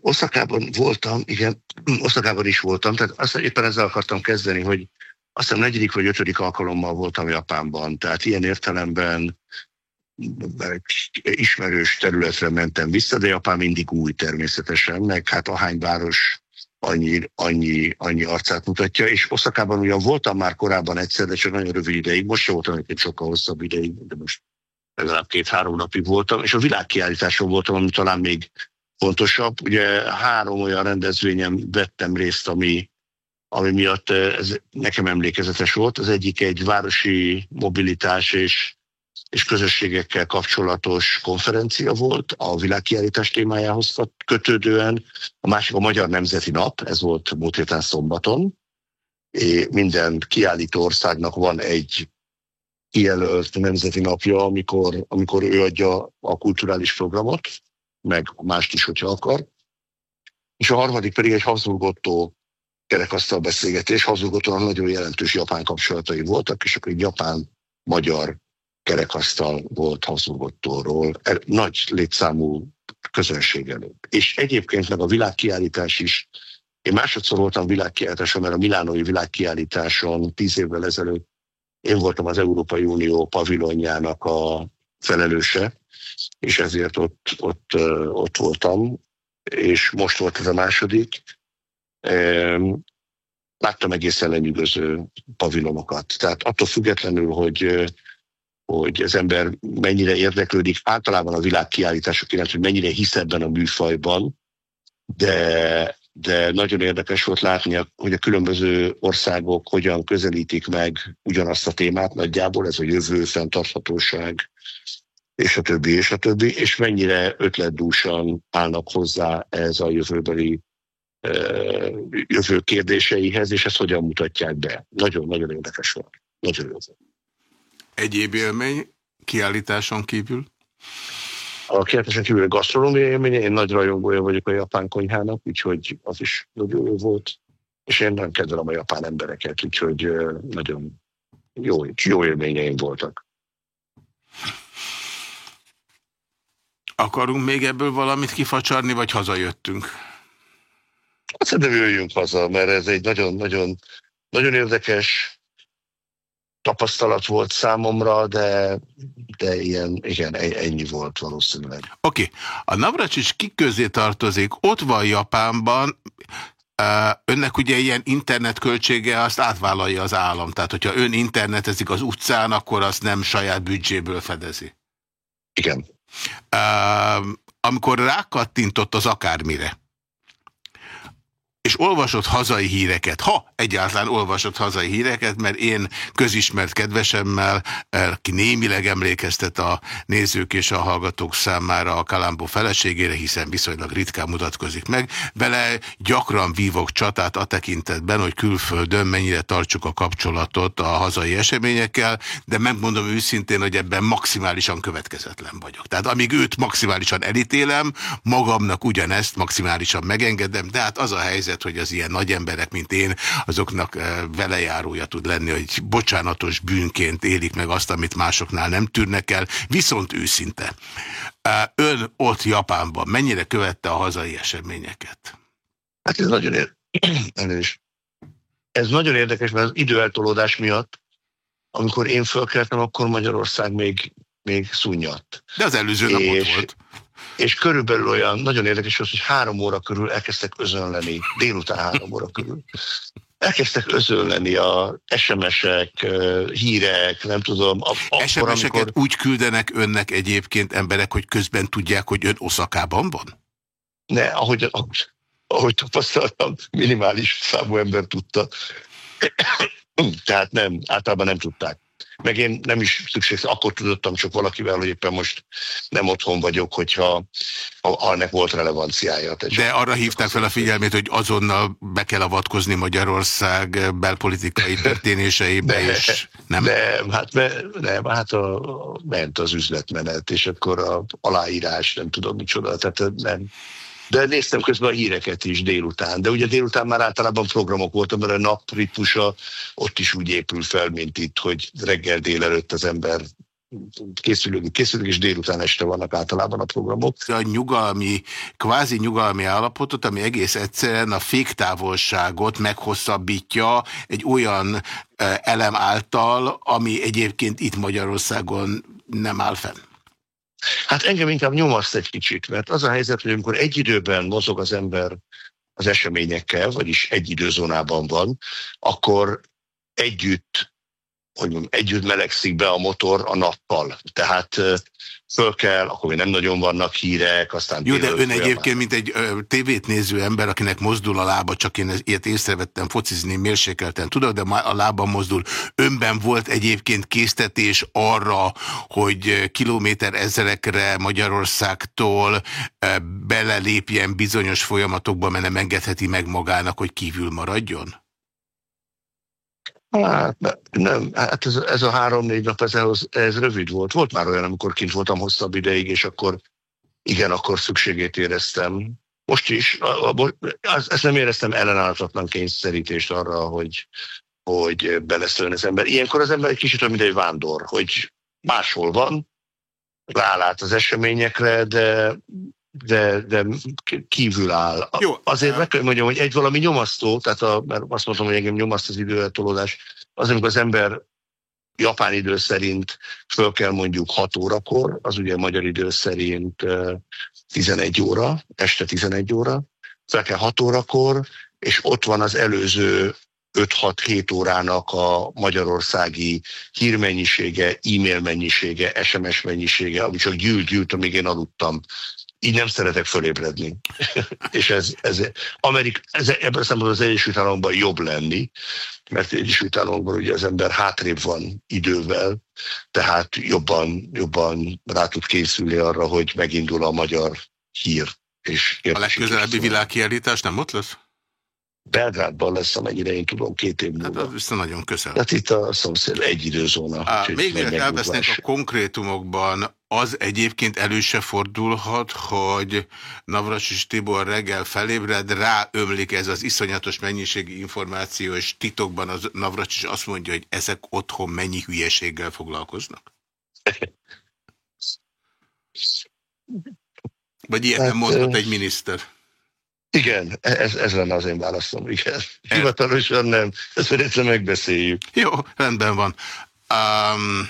Oszakában voltam, igen, Oszakában is voltam, tehát azt éppen ezzel akartam kezdeni, hogy azt hiszem negyedik vagy ötödik alkalommal voltam Japánban, tehát ilyen értelemben ismerős területre mentem vissza, de Japán mindig új természetesen, meg hát ahány város annyi, annyi, annyi arcát mutatja, és Oszakában ugyan voltam már korábban egyszer, de csak nagyon rövid ideig, most sem voltam egy sokkal hosszabb ideig, de most legalább két-három napig voltam, és a világkiállításon voltam, ami talán még fontosabb. Ugye három olyan rendezvényen vettem részt, ami, ami miatt eh, ez nekem emlékezetes volt. Az egyik egy városi mobilitás és, és közösségekkel kapcsolatos konferencia volt a világkiállítás témájához kötődően. A másik a Magyar Nemzeti Nap, ez volt múlt héten szombaton. É, minden kiállító országnak van egy kijelölt nemzeti napja, amikor, amikor ő adja a kulturális programot, meg mást is, hogyha akar. És a harmadik pedig egy Habsburgottó kerekasztal beszélgetés. Habsburgottónak nagyon jelentős japán kapcsolatai voltak, és akkor egy japán-magyar kerekasztal volt hazugottóról, e, nagy létszámú közönség előtt. És egyébként meg a világkiállítás is, én másodszor voltam világkiállításon, mert a Milánói világkiállításon tíz évvel ezelőtt én voltam az Európai Unió pavilonjának a felelőse, és ezért ott, ott, ott voltam, és most volt ez a második. Láttam egészen lenyűgöző pavilonokat. Tehát attól függetlenül, hogy hogy az ember mennyire érdeklődik általában a világkiállítások iránt, hogy mennyire hisz ebben a műfajban, de, de nagyon érdekes volt látni, hogy a különböző országok hogyan közelítik meg ugyanazt a témát nagyjából, ez a jövő, fenntarthatóság, és a többi, és a többi, és mennyire ötletdúsan állnak hozzá ez a jövőbeli jövő kérdéseihez, és ezt hogyan mutatják be. Nagyon-nagyon érdekes volt. Nagyon jó. Egyéb élmény kiállításon kívül? A kiállításon kívül a gasztronómiai élménye, én nagy rajongója vagyok a japán konyhának, úgyhogy az is nagyon jó volt. És én nem kedvelem a japán embereket, úgyhogy nagyon jó, jó élményeim voltak. Akarunk még ebből valamit kifacsarni, vagy hazajöttünk? Hát szerintem jöjjünk haza, mert ez egy nagyon-nagyon nagyon érdekes tapasztalat volt számomra, de, de ilyen, igen, ennyi volt valószínűleg. Oké, okay. a Navracsics kiközé tartozik, ott van Japánban, Önnek ugye ilyen internetköltsége azt átvállalja az állam. Tehát, hogyha ön internetezik az utcán, akkor azt nem saját büdzséből fedezi. Igen. Amikor rákattintott az akármire, és olvasott hazai híreket, ha egyáltalán olvasott hazai híreket, mert én közismert kedvesemmel, aki némileg emlékeztet a nézők és a hallgatók számára a Kalambó feleségére, hiszen viszonylag ritkán mutatkozik meg, vele gyakran vívok csatát a tekintetben, hogy külföldön mennyire tartsuk a kapcsolatot a hazai eseményekkel, de megmondom őszintén, hogy ebben maximálisan következetlen vagyok. Tehát amíg őt maximálisan elítélem, magamnak ugyanezt maximálisan megengedem, de hát az a helyzet, helyzet, hogy az ilyen nagy emberek, mint én, azoknak eh, velejárója tud lenni, hogy bocsánatos bűnként élik meg azt, amit másoknál nem tűrnek el, viszont őszinte. Eh, ön ott Japánban mennyire követte a hazai eseményeket? Hát ez nagyon érdekes. Ez nagyon érdekes, mert az időeltolódás miatt, amikor én fölkeltem, akkor Magyarország még, még szúnyadt. De az előző nap ott volt és körülbelül olyan nagyon érdekes az, hogy három óra körül elkezdtek özönleni, délután három óra körül. Elkezdtek özönleni a SMS-ek, hírek, nem tudom. SMS-eket amikor... úgy küldenek önnek egyébként emberek, hogy közben tudják, hogy ön Oszakában van? Ne, ahogy, ahogy, ahogy tapasztaltam, minimális számú ember tudta. Tehát nem, általában nem tudták meg én nem is szükség, akkor tudottam csak valakivel, hogy éppen most nem otthon vagyok, hogyha annak volt relevanciája. De arra hívták fel a figyelmét, hogy azonnal be kell avatkozni Magyarország belpolitikai történéseibe, és nem? Nem, hát, nem, hát a, a, ment az üzletmenet, és akkor a aláírás, nem tudom micsoda, tehát nem, de néztem közben a híreket is délután. De ugye délután már általában programok voltak, mert a nap ritmusa ott is úgy épül fel, mint itt, hogy reggel délelőtt az ember készülünk, készülünk, és délután este vannak általában a programok. A nyugalmi, kvázi nyugalmi állapotot, ami egész egyszerűen a féktávolságot meghosszabbítja egy olyan eh, elem által, ami egyébként itt Magyarországon nem áll fenn. Hát engem inkább nyomaszt egy kicsit, mert az a helyzet, hogy amikor egy időben mozog az ember az eseményekkel, vagyis egy időzónában van, akkor együtt, hogy mondjam, együtt melegszik be a motor a nappal. Tehát föl kell, akkor még nem nagyon vannak hírek, aztán... Jó, de ön egyébként, mint egy ö, tévét néző ember, akinek mozdul a lába, csak én ilyet észrevettem focizni mérsékelten, tudok, de a lába mozdul. Önben volt egyébként késztetés arra, hogy kilométer ezerekre Magyarországtól ö, belelépjen bizonyos folyamatokba, mert nem engedheti meg magának, hogy kívül maradjon? Hát nem, hát ez, ez a három-négy nap, ez, ez rövid volt. Volt már olyan, amikor kint voltam hosszabb ideig, és akkor igen, akkor szükségét éreztem. Most is, ezt nem éreztem ellenállhatatlan kényszerítést arra, hogy, hogy beleszóljon az ember. Ilyenkor az ember egy kicsit olyan, mint egy vándor, hogy máshol van, rálát az eseményekre, de de, de kívül áll. Jó, Azért meg kell mondjam, hogy egy valami nyomasztó, tehát a, mert azt mondtam, hogy engem nyomaszt az időeltolódás, az, amikor az ember japán idő szerint föl kell mondjuk 6 órakor, az ugye magyar idő szerint 11 óra, este 11 óra, fel kell 6 órakor, és ott van az előző 5-6-7 órának a magyarországi hírmennyisége, e-mail mennyisége, SMS mennyisége, ami csak gyűlt, gyűlt, amíg én aludtam. Így nem szeretek fölébredni. és ez, ez, Amerik, ez ebben szempontból az Egyesült Államokban jobb lenni, mert Egyesült Államokban ugye az ember hátrébb van idővel, tehát jobban, jobban rá tud készülni arra, hogy megindul a magyar hír. És a legközelebbi világkiállítás nem ott lesz? Belgrádban lesz, amennyire én tudom, két év múlva. Hát az nagyon közel. Tehát itt a szomszéd egy időzóna. Á, még mielőtt elvesznek a konkrétumokban, az egyébként elő se fordulhat, hogy Navrasis Tibor reggel felébred, ráömlik ez az iszonyatos mennyiségi információ, és titokban az Navrasis azt mondja, hogy ezek otthon mennyi hülyeséggel foglalkoznak? Vagy ilyet hát, nem mondhat egy miniszter? Igen, ez, ez lenne az én válaszom, igen. Hivatalosan nem, ezt egyszer megbeszéljük. Jó, rendben van. Um,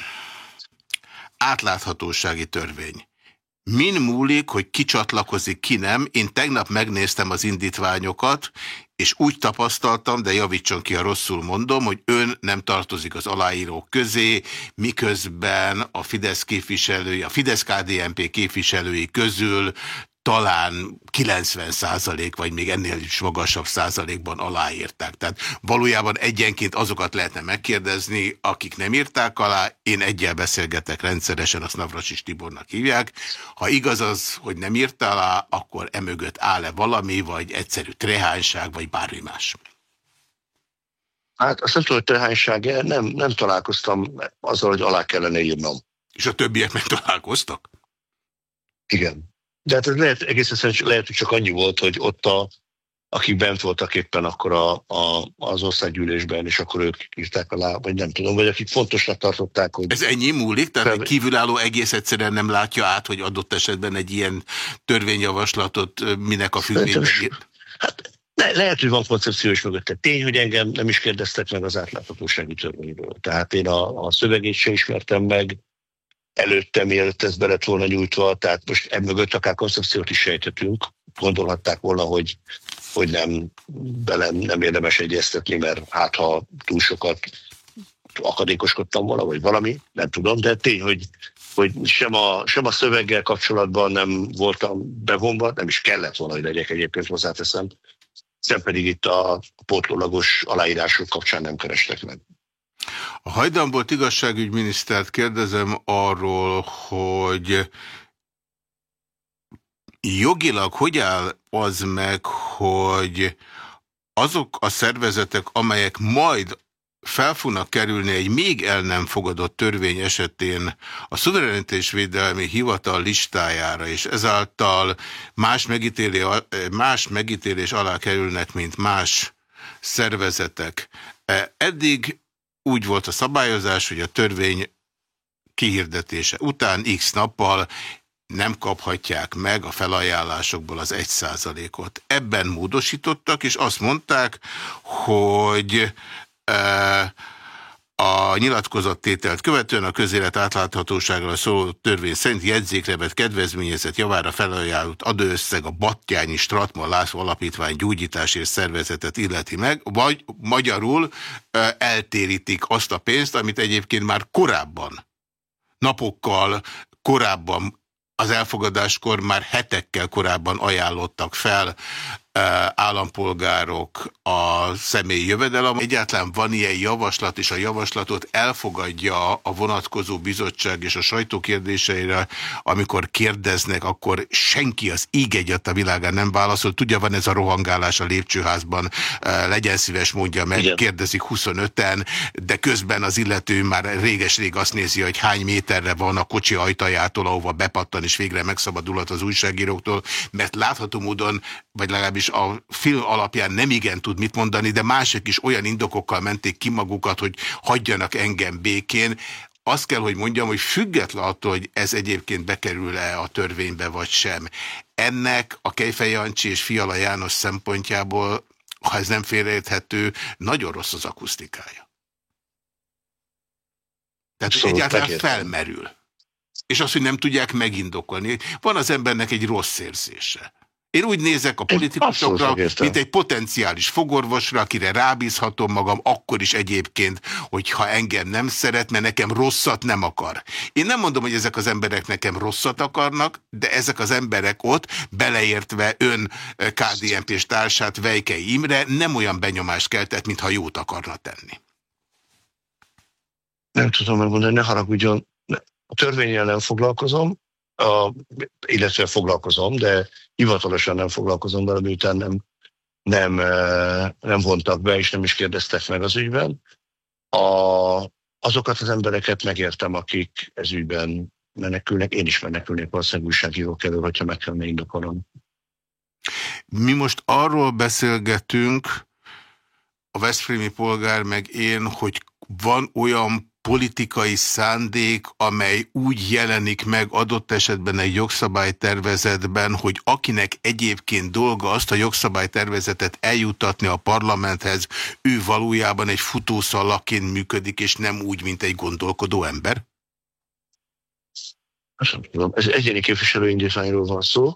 átláthatósági törvény. Min múlik, hogy ki csatlakozik, ki nem. Én tegnap megnéztem az indítványokat, és úgy tapasztaltam, de javítson ki, a rosszul mondom, hogy ön nem tartozik az aláírók közé, miközben a Fidesz képviselői, a Fidesz-KDNP képviselői közül talán 90 százalék, vagy még ennél is magasabb százalékban aláírták. Tehát valójában egyenként azokat lehetne megkérdezni, akik nem írták alá. Én egyel beszélgetek rendszeresen, azt Navracsis Tibornak hívják. Ha igaz az, hogy nem írta alá, akkor emögött áll-e valami, vagy egyszerű trehányság, vagy bármi más? Hát azt nem tudom, hogy trehányság, nem, nem találkoztam azzal, hogy alá kellene írnom. És a többiek meg találkoztak? Igen. De hát ez lehet, egész egyszerűen lehet, hogy csak annyi volt, hogy ott a, akik bent voltak éppen akkor a, a, az országgyűlésben, és akkor ők írták alá, vagy nem tudom, vagy akik fontosnak tartották, hogy... Ez ennyi múlik? Tehát fel... egy kívülálló egész egyszerűen nem látja át, hogy adott esetben egy ilyen törvényjavaslatot minek a függvényben Hát le, lehet, hogy van koncepció is mögötte. Tény, hogy engem nem is kérdeztek meg az átláthatósági törvényről. Tehát én a, a szövegét sem ismertem meg, előtte, mielőtt ez be lett volna nyújtva, tehát most emögött akár koncepciót is sejtetünk, gondolhatták volna, hogy, hogy nem, belem nem érdemes egyeztetni, mert hát ha túl sokat akadékoskodtam volna, vagy valami, nem tudom, de tény, hogy, hogy sem, a, sem a szöveggel kapcsolatban nem voltam bevonva, nem is kellett volna, hogy legyek egyébként hozzáteszem, sem pedig itt a pótlólagos aláírások kapcsán nem kerestek meg. A hajdanbolt igazságügyminisztert kérdezem arról, hogy jogilag hogy áll az meg, hogy azok a szervezetek, amelyek majd fel fognak kerülni egy még el nem fogadott törvény esetén a szuverenitésvédelmi hivatal listájára, és ezáltal más, megítélé, más megítélés alá kerülnek, mint más szervezetek. Eddig úgy volt a szabályozás, hogy a törvény kihirdetése után x nappal nem kaphatják meg a felajánlásokból az egy százalékot. Ebben módosítottak, és azt mondták, hogy e, a nyilatkozattételt követően a közélet átláthatóságra szóló törvény szerint jegyzékre vett kedvezményezett javára felajánlott adóösszeg a Battyányi Stratma László Alapítvány gyógyításért szervezetet illeti meg, vagy magyarul eltérítik azt a pénzt, amit egyébként már korábban, napokkal korábban az elfogadáskor már hetekkel korábban ajánlottak fel állampolgárok a személyi jövedelem. Egyáltalán van ilyen javaslat, és a javaslatot elfogadja a vonatkozó bizottság és a sajtókérdéseire, amikor kérdeznek, akkor senki az íg egyat a világán nem válaszol. Tudja, van ez a rohangálás a lépcsőházban, legyen szíves, mondja meg, Igen. kérdezik 25-en, de közben az illető már réges-rég azt nézi, hogy hány méterre van a kocsi ajtajától, ahova bepattan, és végre megszabadulhat az újságíróktól, mert látható módon, vagy legalábbis a film alapján nem igen tud mit mondani, de mások is olyan indokokkal menték ki magukat, hogy hagyjanak engem békén. azt kell, hogy mondjam, hogy független attól, hogy ez egyébként bekerül-e a törvénybe vagy sem, ennek a Kejfej Jancsi és Fiala János szempontjából, ha ez nem félreérthető, nagyon rossz az akusztikája. Tehát Abszolút egyáltalán megértem. felmerül. És azt, hogy nem tudják megindokolni. Van az embernek egy rossz érzése. Én úgy nézek a politikusokra, mint egy potenciális fogorvosra, akire rábízhatom magam, akkor is egyébként, hogyha engem nem szeret, mert nekem rosszat nem akar. Én nem mondom, hogy ezek az emberek nekem rosszat akarnak, de ezek az emberek ott, beleértve ön eh, KDNP-s társát, Vejkei Imre, nem olyan benyomást keltett, mintha jót akarna tenni. Nem tudom megmondani, ne haragudjon. A törvény ellen foglalkozom, a, illetve foglalkozom, de hivatalosan nem foglalkozom vele, miután nem, nem, eh, nem vontak be, és nem is kérdeztek meg az ügyben. A, azokat az embereket megértem, akik ez ügyben menekülnek, én is menekülnék valószínűleg újságírók elől, hogyha meg kell indokolnom. Mi most arról beszélgetünk, a Veszprémi polgár meg én, hogy van olyan politikai szándék, amely úgy jelenik meg adott esetben egy jogszabálytervezetben, hogy akinek egyébként dolga azt a jogszabálytervezetet eljutatni a parlamenthez, ő valójában egy futószalaként működik, és nem úgy, mint egy gondolkodó ember? Azt. Ez egyéni képviselőindítványról van szó.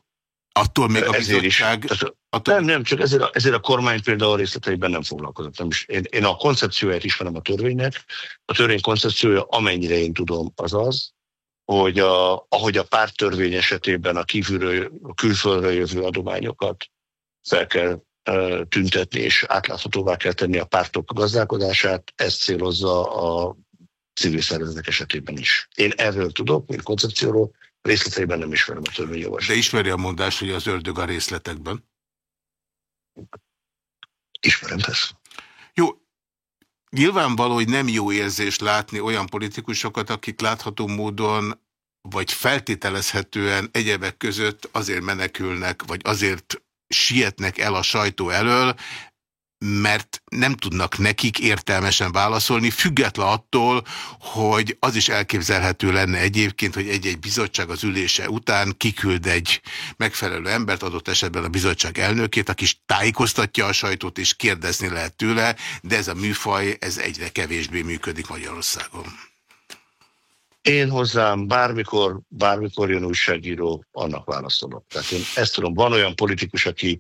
Attól még a bizottság... Is, attól... Nem, nem, csak ezért a, ezért a kormány például részleteiben nem foglalkozott. Nem is, én, én a koncepcióját ismerem a törvénynek. A törvény koncepciója, amennyire én tudom, az az, hogy a, ahogy a párttörvény esetében a kívülről, a külföldről jövő adományokat fel kell uh, tüntetni, és átláthatóvá kell tenni a pártok gazdálkodását, ezt célozza a civil szervezetek esetében is. Én erről tudok, mint koncepcióról, Részleteiben nem ismerem a törvényjavaslatot. De ismeri a mondás, hogy az ördög a részletekben? Ismerem, persze. Jó, nyilvánvaló, hogy nem jó érzés látni olyan politikusokat, akik látható módon vagy feltételezhetően egyebek között azért menekülnek, vagy azért sietnek el a sajtó elől, mert nem tudnak nekik értelmesen válaszolni, független attól, hogy az is elképzelhető lenne egyébként, hogy egy-egy bizottság az ülése után kiküld egy megfelelő embert, adott esetben a bizottság elnökét, aki tájékoztatja a sajtót és kérdezni lehet tőle, de ez a műfaj ez egyre kevésbé működik Magyarországon. Én hozzám bármikor, bármikor jön újságíró, annak válaszolok. Tehát én ezt tudom, van olyan politikus, aki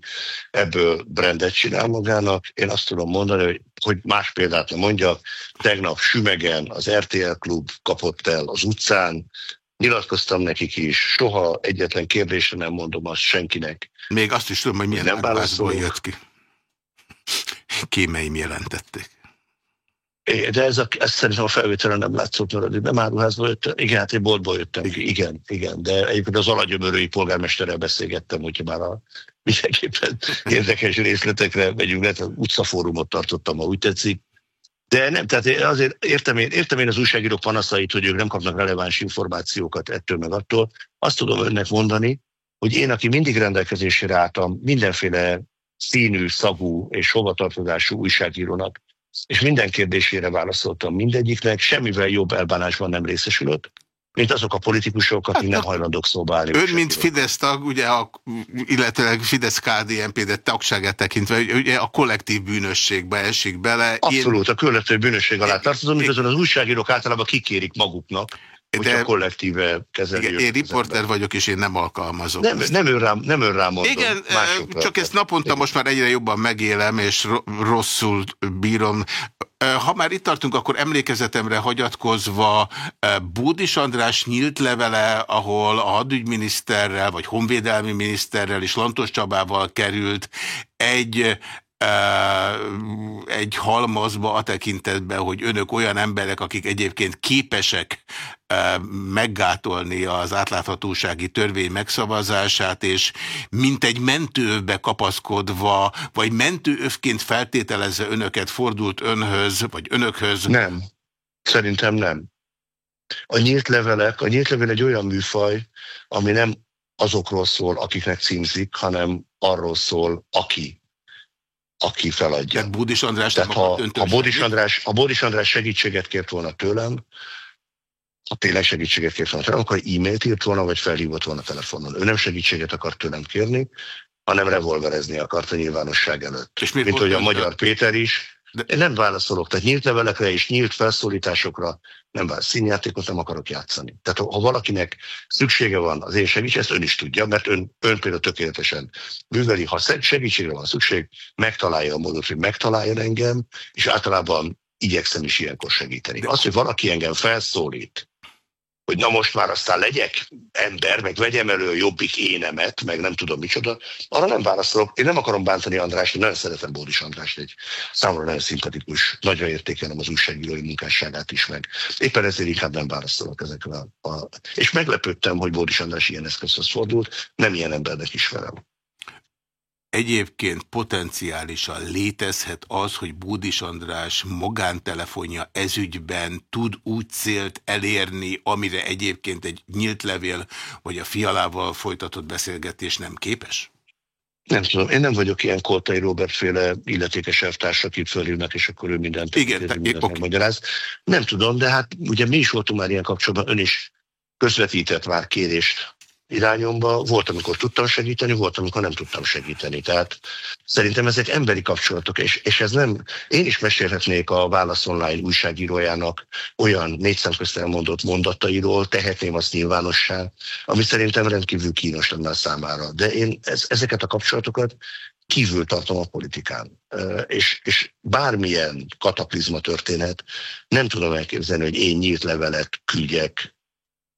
ebből brandet csinál magának, én azt tudom mondani, hogy, hogy más példát nem mondjak, tegnap Sümegen az RTL klub kapott el az utcán, nyilatkoztam nekik is, soha egyetlen kérdésre nem mondom azt senkinek. Még azt is tudom, hogy milyen nem jött ki. Kémeim jelentették. De ez, a, ez szerintem a felvételen nem látszott maradni. Nem áruházból jöttem. Igen, hát én boltból jöttem. Igen, igen. De egyébként az alagyömörői polgármesterrel beszélgettem, hogyha már a mindenképpen érdekes részletekre megyünk, az utcafórumot tartottam, ha úgy tetszik. De nem, tehát azért értem én, értem én az újságírók panaszait, hogy ők nem kapnak releváns információkat ettől meg attól. Azt tudom önnek mondani, hogy én, aki mindig rendelkezésére álltam mindenféle színű, szagú és hovatartozású újságírónak, és minden kérdésére válaszoltam mindegyiknek, semmivel jobb elbánásban nem részesülött, mint azok a politikusok, akik hát, nem hajlandók szóba állni. Ön, mint Fidesz tag, ugye, a, illetve Fidesz KDNP, de tagságát tekintve, ugye a kollektív bűnösségbe esik bele. Abszolút, Én... a kollektív bűnösség alá tartozom, miközben az újságírók általában kikérik maguknak, de kollektíve kezeli. Igen, én riporter vagyok, és én nem alkalmazom. Nem, nem, rám, nem rám mondom. Igen, csak ezt naponta most már egyre jobban megélem, és rosszul bírom. Ha már itt tartunk, akkor emlékezetemre hagyatkozva Bódis András nyílt levele, ahol a hadügyminiszterrel, vagy honvédelmi miniszterrel és Lantos Csabával került egy egy halmazba a tekintetben, hogy önök olyan emberek, akik egyébként képesek meggátolni az átláthatósági törvény megszavazását, és mint egy mentőövbe kapaszkodva, vagy mentőövként feltételezve önöket fordult önhöz, vagy önökhöz? Nem. Szerintem nem. A nyílt levelek, a nyílt level egy olyan műfaj, ami nem azokról szól, akiknek címzik, hanem arról szól, aki aki feladja. Tehát Bódis András Tehát ha, ha, Bódis András, ha Bódis András segítséget kért volna tőlem, tényleg segítséget kért volna, akkor e-mailt írt volna, vagy felhívott volna telefonon. Ő nem segítséget akart tőlem kérni, hanem revolverezni akart a nyilvánosság előtt. És Mint hogy a magyar Péter is, de... Én nem válaszolok, tehát nyílt levelekre és nyílt felszólításokra nem válasz. Színjátékot nem akarok játszani. Tehát ha valakinek szüksége van az én segíts, ezt ön is tudja, mert ön, ön például tökéletesen műveli, ha segítségre van szükség, megtalálja a módot, hogy megtaláljon engem, és általában igyekszem is ilyenkor segíteni. Az, hogy valaki engem felszólít, hogy na most már aztán legyek ember, meg vegyem elő a jobbik énemet, meg nem tudom micsoda, arra nem válaszolok. Én nem akarom bántani Andrást, én nagyon szeretem Bódis Andrást, egy számomra nagyon szimpatikus, nagyra értékelem az újságírói munkásságát is meg. Éppen ezért inkább nem válaszolok ezekre a. És meglepődtem, hogy Bódis András ilyen eszközhöz fordult, nem ilyen embernek is velem. Egyébként potenciálisan létezhet az, hogy Búdis András magántelefonja ezügyben tud úgy célt elérni, amire egyébként egy nyílt levél vagy a fialával folytatott beszélgetés nem képes? Nem tudom, én nem vagyok ilyen Koltai Robert féle illetékes elvtárs, akit fölhívnak, és akkor ő mindent, Igen, mindent mindent okay. megmagyaráz. Nem tudom, de hát ugye mi is voltunk már ilyen kapcsolatban, ön is közvetített már kérést irányomba. Volt, amikor tudtam segíteni, volt, amikor nem tudtam segíteni. Tehát szerintem ezek emberi kapcsolatok, és, és ez nem... Én is mesélhetnék a Válasz Online újságírójának olyan négy szemközt elmondott mondatairól, tehetném azt nyilvánossá, ami szerintem rendkívül kínos lenne számára. De én ez, ezeket a kapcsolatokat kívül tartom a politikán. És, és bármilyen kataklizma történhet, nem tudom elképzelni, hogy én nyílt levelet küldjek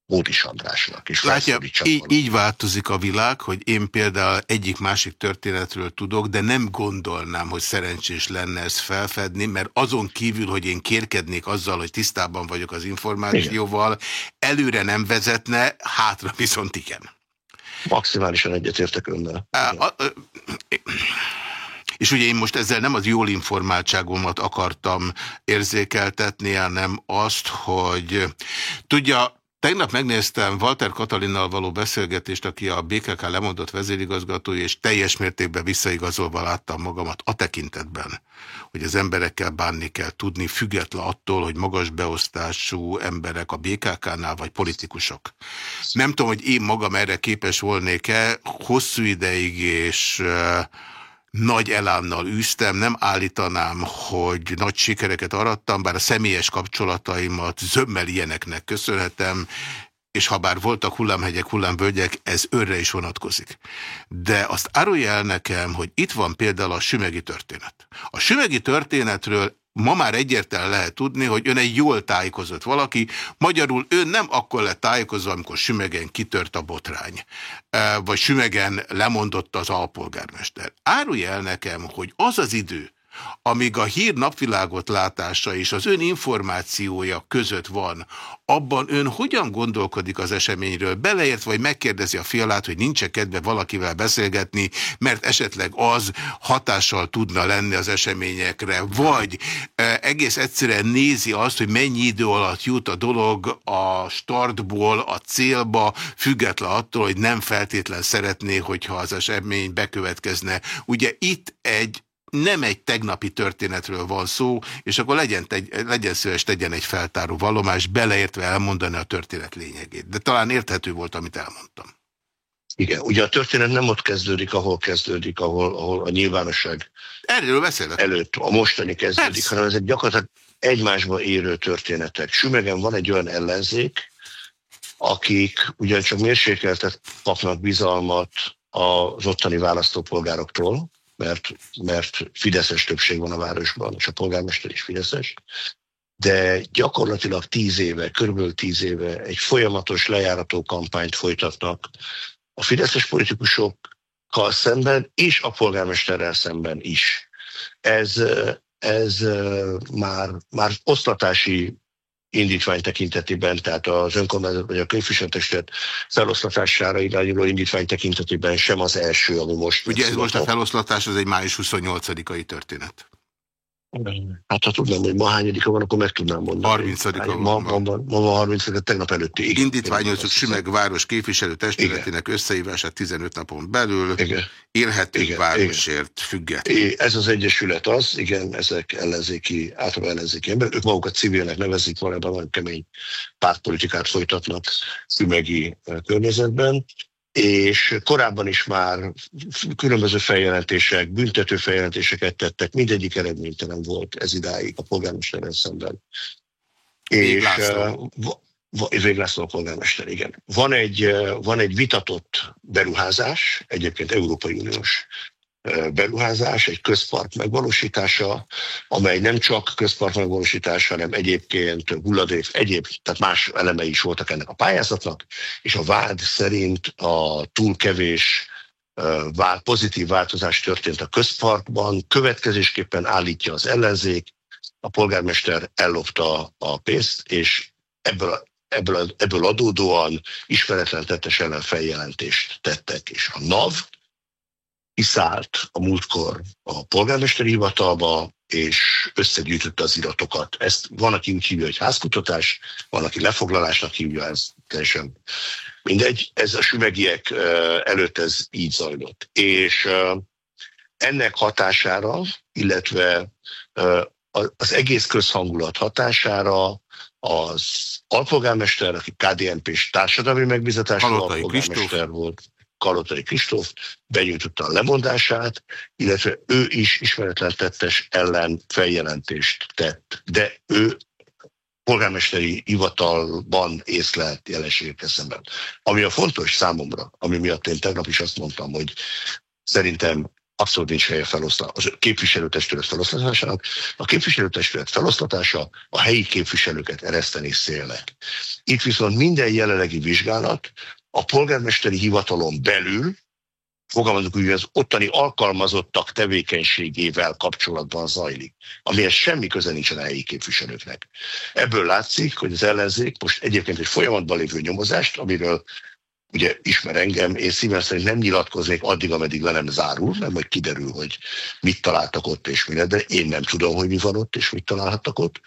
Móris Andrásnak. És Látja, így, így változik a világ, hogy én például egyik-másik történetről tudok, de nem gondolnám, hogy szerencsés lenne ezt felfedni, mert azon kívül, hogy én kérkednék azzal, hogy tisztában vagyok az információval, igen. előre nem vezetne, hátra viszont igen. Maximálisan egyetértek önnel. A, a, a, és ugye én most ezzel nem az jól informáltságomat akartam érzékeltetni, hanem azt, hogy tudja, Tegnap megnéztem Walter Katalinnal való beszélgetést, aki a BKK lemondott vezérigazgatója, és teljes mértékben visszaigazolva láttam magamat a tekintetben, hogy az emberekkel bánni kell tudni, független attól, hogy magas beosztású emberek a BKK-nál, vagy politikusok. Nem tudom, hogy én magam erre képes volnék-e, hosszú ideig és nagy elánnal űztem, nem állítanám, hogy nagy sikereket arattam, bár a személyes kapcsolataimat zömmel ilyeneknek köszönhetem, és ha bár voltak hullámhegyek, hullámvölgyek, ez őrre is vonatkozik. De azt árulja el nekem, hogy itt van például a sümegi történet. A sümegi történetről ma már egyértelműen lehet tudni, hogy ön egy jól tájékozott valaki, magyarul ön nem akkor lett tájékozva, amikor Sümegen kitört a botrány, e, vagy Sümegen lemondott az alpolgármester. Árulj el nekem, hogy az az idő, amíg a hír napvilágot látása és az ön információja között van, abban ön hogyan gondolkodik az eseményről? Beleért, vagy megkérdezi a fialát, hogy nincs -e kedve valakivel beszélgetni, mert esetleg az hatással tudna lenni az eseményekre, vagy e, egész egyszerűen nézi azt, hogy mennyi idő alatt jut a dolog a startból a célba, független attól, hogy nem feltétlen szeretné, hogyha az esemény bekövetkezne. Ugye itt egy nem egy tegnapi történetről van szó, és akkor legyen, tegy, legyen szíves, tegyen egy feltáró vallomás, beleértve elmondani a történet lényegét. De talán érthető volt, amit elmondtam. Igen, ugye a történet nem ott kezdődik, ahol kezdődik, ahol, ahol a nyilvánosság Erről beszélek. előtt a mostani kezdődik, Persze. hanem ezek gyakorlatilag egymásba érő történetek. Sümegen van egy olyan ellenzék, akik ugyancsak mérsékeltet kapnak bizalmat az ottani választópolgároktól, mert, mert Fideszes többség van a városban, és a polgármester is Fideszes, de gyakorlatilag tíz éve, körülbelül tíz éve egy folyamatos lejárató kampányt folytatnak a fideszes politikusokkal szemben, és a polgármesterrel szemben is. Ez, ez már, már oszlatási indítvány tekintetében, tehát az önkormányzat vagy a könyvviselőtestet feloszlatására irányuló indítvány tekintetében sem az első, ami most... Ugye ez most a feloszlatás, az egy május 28-ai történet. Hát ha tudnám, hogy ma hányadika van, akkor meg tudnám mondani. 30 van. Ma, ma, ma, ma van 30 tegnap előtti. Igen, Indítványozunk Sümeg város képviselő testületének összehívását 15 napon belül. Igen. Élhető igen, városért igen. független. Ez az egyesület az, igen, ezek ellenzéki, általában ellenzéki emberek, ők magukat civilnek nevezik, valójában nagyon kemény pártpolitikát folytatnak szümegi eh, környezetben és korábban is már különböző feljelentések, büntető feljelentéseket tettek, mindegyik eredménytelen volt ez idáig a polgármesteren szemben. És Véglászló polgármester, igen. Van egy, van egy vitatott beruházás, egyébként Európai Uniós beruházás, egy közpark megvalósítása, amely nem csak közpark megvalósítása, hanem egyébként hulladék, egyéb, tehát más elemei is voltak ennek a pályázatnak, és a vád szerint a túl kevés pozitív változás történt a közparkban, következésképpen állítja az ellenzék, a polgármester ellopta a pénzt, és ebből, ebből, ebből adódóan ismeretlen tettes ellen feljelentést tettek, és a NAV, kiszállt a múltkor a polgármesteri hivatalba, és összegyűjtötte az iratokat. Ezt van, aki úgy hívja, hogy házkutatás, van, aki lefoglalásnak hívja, ez teljesen mindegy. Ez a süvegiek előtt ez így zajlott. És ennek hatására, illetve az egész közhangulat hatására az alpolgármester, aki KDNP-s társadalmi megbizatású alpolgármester volt, Kalotai Kristóf benyújtotta a lemondását, illetve ő is ismeretlen tettes ellen feljelentést tett, de ő polgármesteri hivatalban észlelt jelenségekkel szemben. Ami a fontos számomra, ami miatt én tegnap is azt mondtam, hogy szerintem abszolút nincs helye felosztás, a képviselőtestület feloszlatásának. A képviselőtestület feloszlatása a helyi képviselőket ereszteni szélnek. Itt viszont minden jelenlegi vizsgálat a polgármesteri hivatalon belül, fogalmazunk úgy, az ottani alkalmazottak tevékenységével kapcsolatban zajlik, amihez semmi köze nincsen a helyi képviselőknek. Ebből látszik, hogy az ellenzék most egyébként egy folyamatban lévő nyomozást, amiről ugye ismer engem, én szívem szerint nem nyilatkoznék addig, ameddig le nem zárul, mert majd kiderül, hogy mit találtak ott és mi de én nem tudom, hogy mi van ott és mit találhattak ott.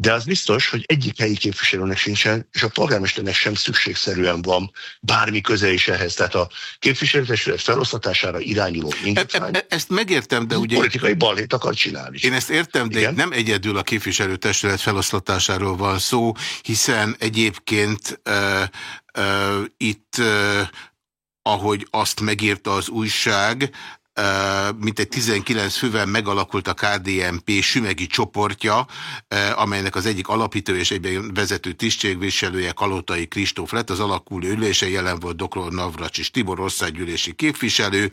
De az biztos, hogy egyik helyi képviselőnek sincsen, és a polgármesternek sem szükségszerűen van bármi köze is ehhez. Tehát a képviselőtestület felosztatására irányuló indítvány. E, e, ezt megértem, de ugye... Politikai balét akar csinálni. Én ezt értem, de Igen? nem egyedül a képviselőtestület felosztatásáról van szó, hiszen egyébként uh, uh, itt uh, ahogy azt megírta az újság, mint egy 19 fővel megalakult a KDNP sümegi csoportja, amelynek az egyik alapító és egyben vezető tisztségviselője Kalotai Kristóf lett. Az alakuló ülésen jelen volt Dr. Navracsis Tibor országgyűlési képviselő,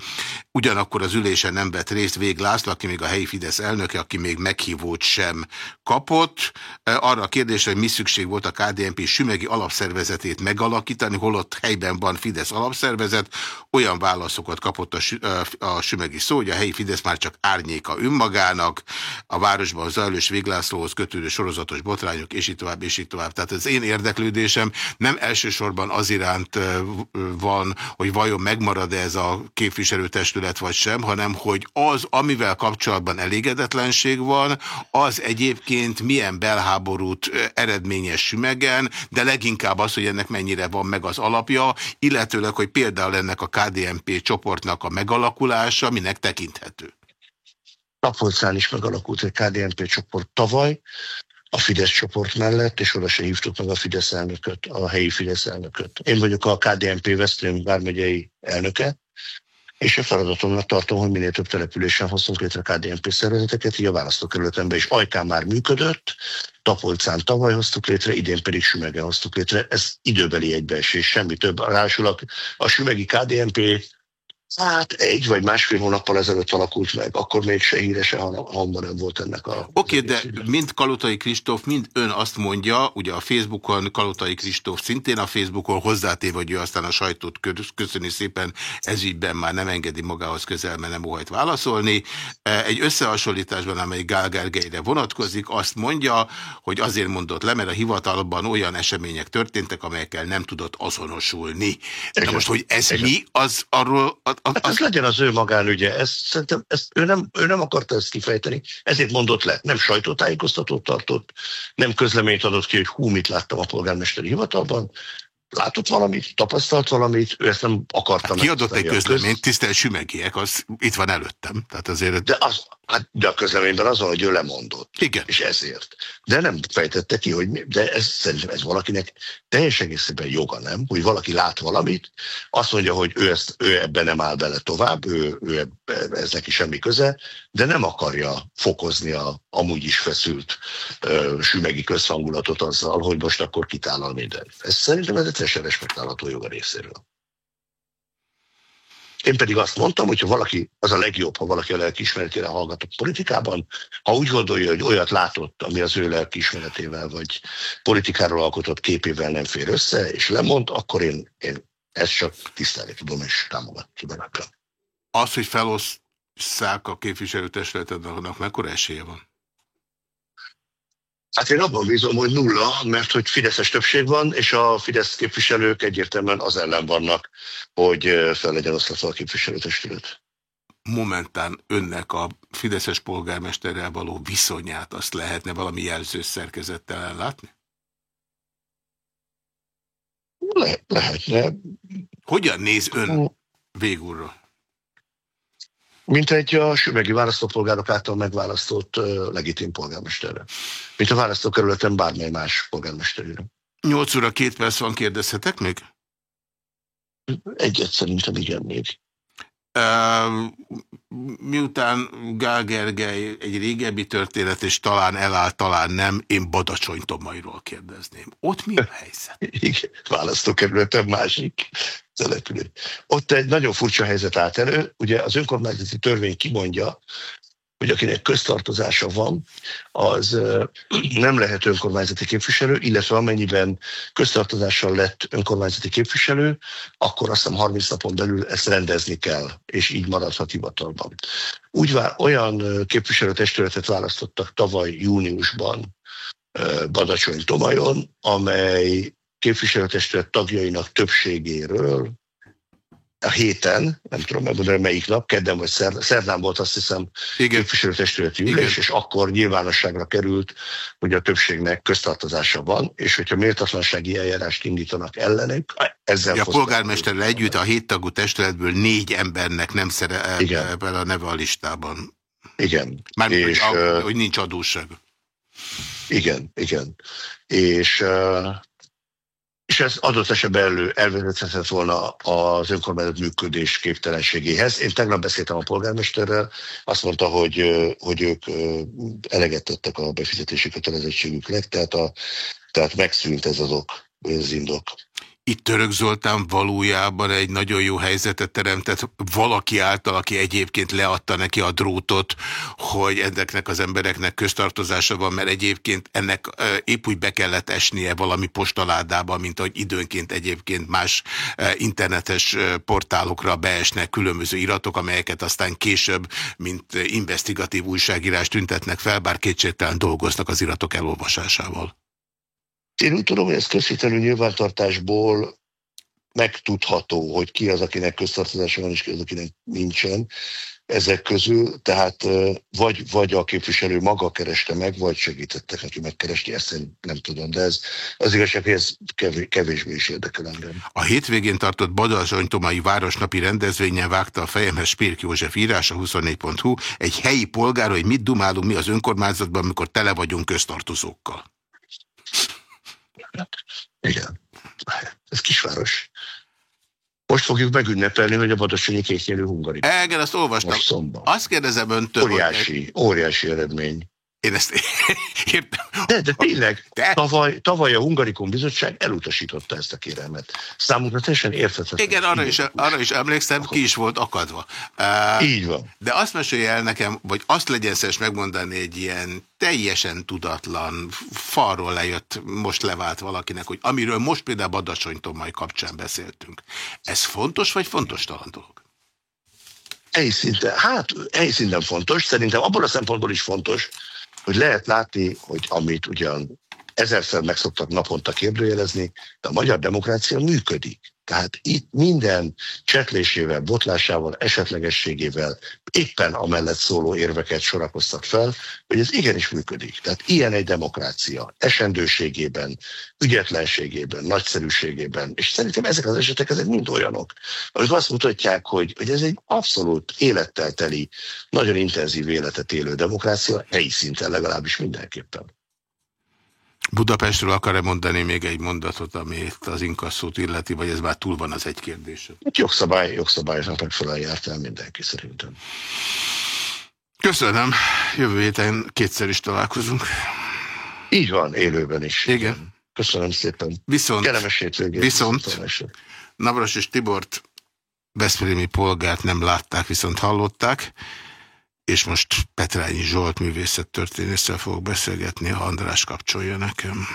ugyanakkor az ülésen nem vett részt Vég László, aki még a helyi Fidesz elnöke, aki még meghívót sem kapott. Arra a kérdésre, hogy mi szükség volt a KDNP sümegi alapszervezetét megalakítani, holott helyben van Fidesz alapszervezet, olyan válaszokat kapott a, a sümegi szó, hogy a helyi Fidesz már csak árnyéka önmagának, a városban zajlós véglászlóhoz kötődő sorozatos botrányok, és így tovább, és így tovább. Tehát az én érdeklődésem nem elsősorban az iránt van, hogy vajon megmarad-e ez a képviselőtestület vagy sem, hanem hogy az, amivel kapcsolatban elégedetlenség van, az egyébként milyen belháborút eredményes sümegen, de leginkább az, hogy ennek mennyire van meg az alapja, illetőleg, hogy például ennek a KDNP csoportnak a megalakulása minek tekinthető? Tapolcán is megalakult egy KDNP csoport tavaly, a Fidesz csoport mellett, és oda se hívtuk meg a Fidesz elnököt, a helyi Fidesz elnököt. Én vagyok a KDNP Veszprém vármegyei elnöke, és a feladatomnak tartom, hogy minél több településen hoztunk létre KDNP szervezeteket, így a választókerületemben is Ajkán már működött, Tapolcán tavaly hoztuk létre, idén pedig Sümegen hoztuk létre. Ez időbeli egybeesés, semmi több. Ráadásul a Sümegi KDNP Hát egy vagy másfél hónappal ezelőtt alakult meg, akkor még se hírese hangban nem volt ennek a... Oké, okay, de mind Kalotai Kristóf, mind ön azt mondja, ugye a Facebookon Kalotai Kristóf szintén a Facebookon hozzátéve, hogy ő aztán a sajtót köszöni szépen, ezügyben már nem engedi magához közel, mert nem óhajt válaszolni. E, egy összehasonlításban, amely Gál Gergelyre vonatkozik, azt mondja, hogy azért mondott le, mert a hivatalban olyan események történtek, amelyekkel nem tudott azonosulni. De most, hogy ez mi, az arról a, hát ez legyen az ő magánügye. Ez, szerintem ezt, ő, nem, ő nem akarta ezt kifejteni, ezért mondott le. Nem sajtótájékoztatót tartott, nem közleményt adott ki, hogy hú, mit láttam a polgármesteri hivatalban, látott valamit, tapasztalt valamit, ő ezt nem akarta. Hát kiadott egy közleményt, tisztel Sümegiek, az itt van előttem. Tehát azért... De, az, hát, de a közleményben az, hogy ő lemondott. Igen. És ezért. De nem fejtette ki, hogy mi, de ez szerintem ez valakinek teljes egészében joga, nem? Hogy valaki lát valamit, azt mondja, hogy ő, ezt, ő ebben nem áll bele tovább, ő, ő ebbe, ez neki semmi köze, de nem akarja fokozni a amúgy is feszült uh, sümegi közhangulatot azzal, hogy most akkor kitállal minden. Ez szerintem ez egy teljesen respektálható joga részéről. Én pedig azt mondtam, hogy ha valaki, az a legjobb, ha valaki a lelkiismeretére hallgatott politikában, ha úgy gondolja, hogy olyat látott, ami az ő lelkiismeretével vagy politikáról alkotott képével nem fér össze, és lemond, akkor én, én ezt csak tisztelni tudom és támogatni bennem. Az, hogy felosszák a képviselőtestületet, annak mekkora esélye van? Hát én abban bízom, hogy nulla, mert hogy Fideszes többség van, és a Fidesz képviselők egyértelműen az ellen vannak, hogy fel legyen osztatva a képviselőtestület. Momentán önnek a Fideszes polgármesterrel való viszonyát azt lehetne valami jelző szerkezettel ellátni? Le, lehetne. Hogyan néz ön végúrra? Mint egy a sümegi választópolgárok által megválasztott uh, legitim polgármesterre. Mint a választókerületen bármely más polgármesterére. 8 óra két perc van, kérdezhetek még? Egyet szerintem igen még. Uh, miután Gál Gergely egy régebbi történet, és talán eláll, talán nem, én Badacsony Tomairól kérdezném. Ott mi a helyzet? Igen, választókerületen másik település. Ott egy nagyon furcsa helyzet állt elő. Ugye az önkormányzati törvény kimondja, hogy akinek köztartozása van, az nem lehet önkormányzati képviselő, illetve amennyiben köztartozással lett önkormányzati képviselő, akkor azt hiszem 30 napon belül ezt rendezni kell, és így maradhat hivatalban. Úgy vár, olyan képviselőtestületet választottak tavaly júniusban Badacsony Tomajon, amely képviselőtestület tagjainak többségéről a héten, nem tudom megmondani melyik nap, kedden vagy szerdán, szerdán volt azt hiszem Igen. képviselőtestületi ülés, Igen. és akkor nyilvánosságra került, hogy a többségnek köztartozása van, és hogyha méltatlansági eljárást indítanak ellenük, ezzel... Ja, a polgármesterrel együtt a héttagú testületből négy embernek nem szerepel a neve a listában. Igen. Mármint, és, hogy, hogy nincs adósság. Igen, igen. És és ez adott esetben elő, elvezethetett volna az önkormányzat működés képtelenségéhez. Én tegnap beszéltem a polgármesterrel, azt mondta, hogy, hogy ők eleget tettek a befizetési kötelezettségüknek, tehát, a, tehát megszűnt ez az ok, ez az indok. Itt Török Zoltán valójában egy nagyon jó helyzetet teremtett valaki által, aki egyébként leadta neki a drótot, hogy ennek az embereknek köztartozása van, mert egyébként ennek épp úgy be kellett esnie valami postaládába, mint ahogy időnként egyébként más internetes portálokra beesnek különböző iratok, amelyeket aztán később, mint investigatív újságírás tüntetnek fel, bár kétségtelen dolgoznak az iratok elolvasásával. Én úgy tudom, hogy ez közhitelű nyilvántartásból megtudható, hogy ki az, akinek köztartozása van, és ki az, akinek nincsen ezek közül, tehát vagy, vagy a képviselő maga kereste meg, vagy segítettek neki megkeresni, ezt én nem tudom, de ez az igazság, hogy ez kevés, kevésbé is érdekel engem. A hétvégén tartott Badalzsonytomai városnapi rendezvényen vágta a fejemhez Spirk József írása 24.hu, egy helyi polgár, hogy mit dumálunk mi az önkormányzatban, amikor tele vagyunk köztartozókkal. Igen. Ez kisváros. Most fogjuk megünnepelni, hogy a Badacsonyi kétnyelő hungari. Igen, azt olvastam. Azt kérdezem öntől. Óriási, hogy... óriási eredmény. Én ezt értem. De, de tényleg, de... Tavaly, tavaly a Hungarikum Bizottság elutasította ezt a kérelmet. Számunkra teljesen érthetetlen. Igen, arra is, arra is emlékszem, ki is volt akadva. Uh, Így van. De azt mesélj el nekem, vagy azt legyen szes megmondani egy ilyen teljesen tudatlan, falról lejött, most levált valakinek, hogy amiről most például Badacsony Tomai kapcsán beszéltünk. Ez fontos, vagy fontos talan dolog? Helyszinten, hát helyszinten fontos, szerintem abból a szempontból is fontos, hogy lehet látni, hogy amit ugyan ezerszer meg szoktak naponta kérdőjelezni, de a magyar demokrácia működik. Tehát itt minden csetlésével, botlásával, esetlegességével éppen amellett szóló érveket sorakoztat fel, hogy ez igenis működik. Tehát ilyen egy demokrácia, esendőségében, ügyetlenségében, nagyszerűségében, és szerintem ezek az esetek, ezek mind olyanok, amik azt mutatják, hogy, hogy ez egy abszolút élettel teli, nagyon intenzív életet élő demokrácia, helyi szinten legalábbis mindenképpen. Budapestről akar-e mondani még egy mondatot, amit az inkasszót illeti, vagy ez már túl van az egy kérdés? Hát jogszabály, jogszabályoknak megfelelően járt el mindenki szerintem. Köszönöm. Jövő héten kétszer is találkozunk. Így van, élőben is. Igen. Köszönöm szépen. Viszont, Kellemes hétvégét. Viszont Navras és Tibort Veszprémi polgárt nem látták, viszont hallották és most Petrányi Zsolt művészettörténésszel fogok beszélgetni, ha András kapcsolja nekem.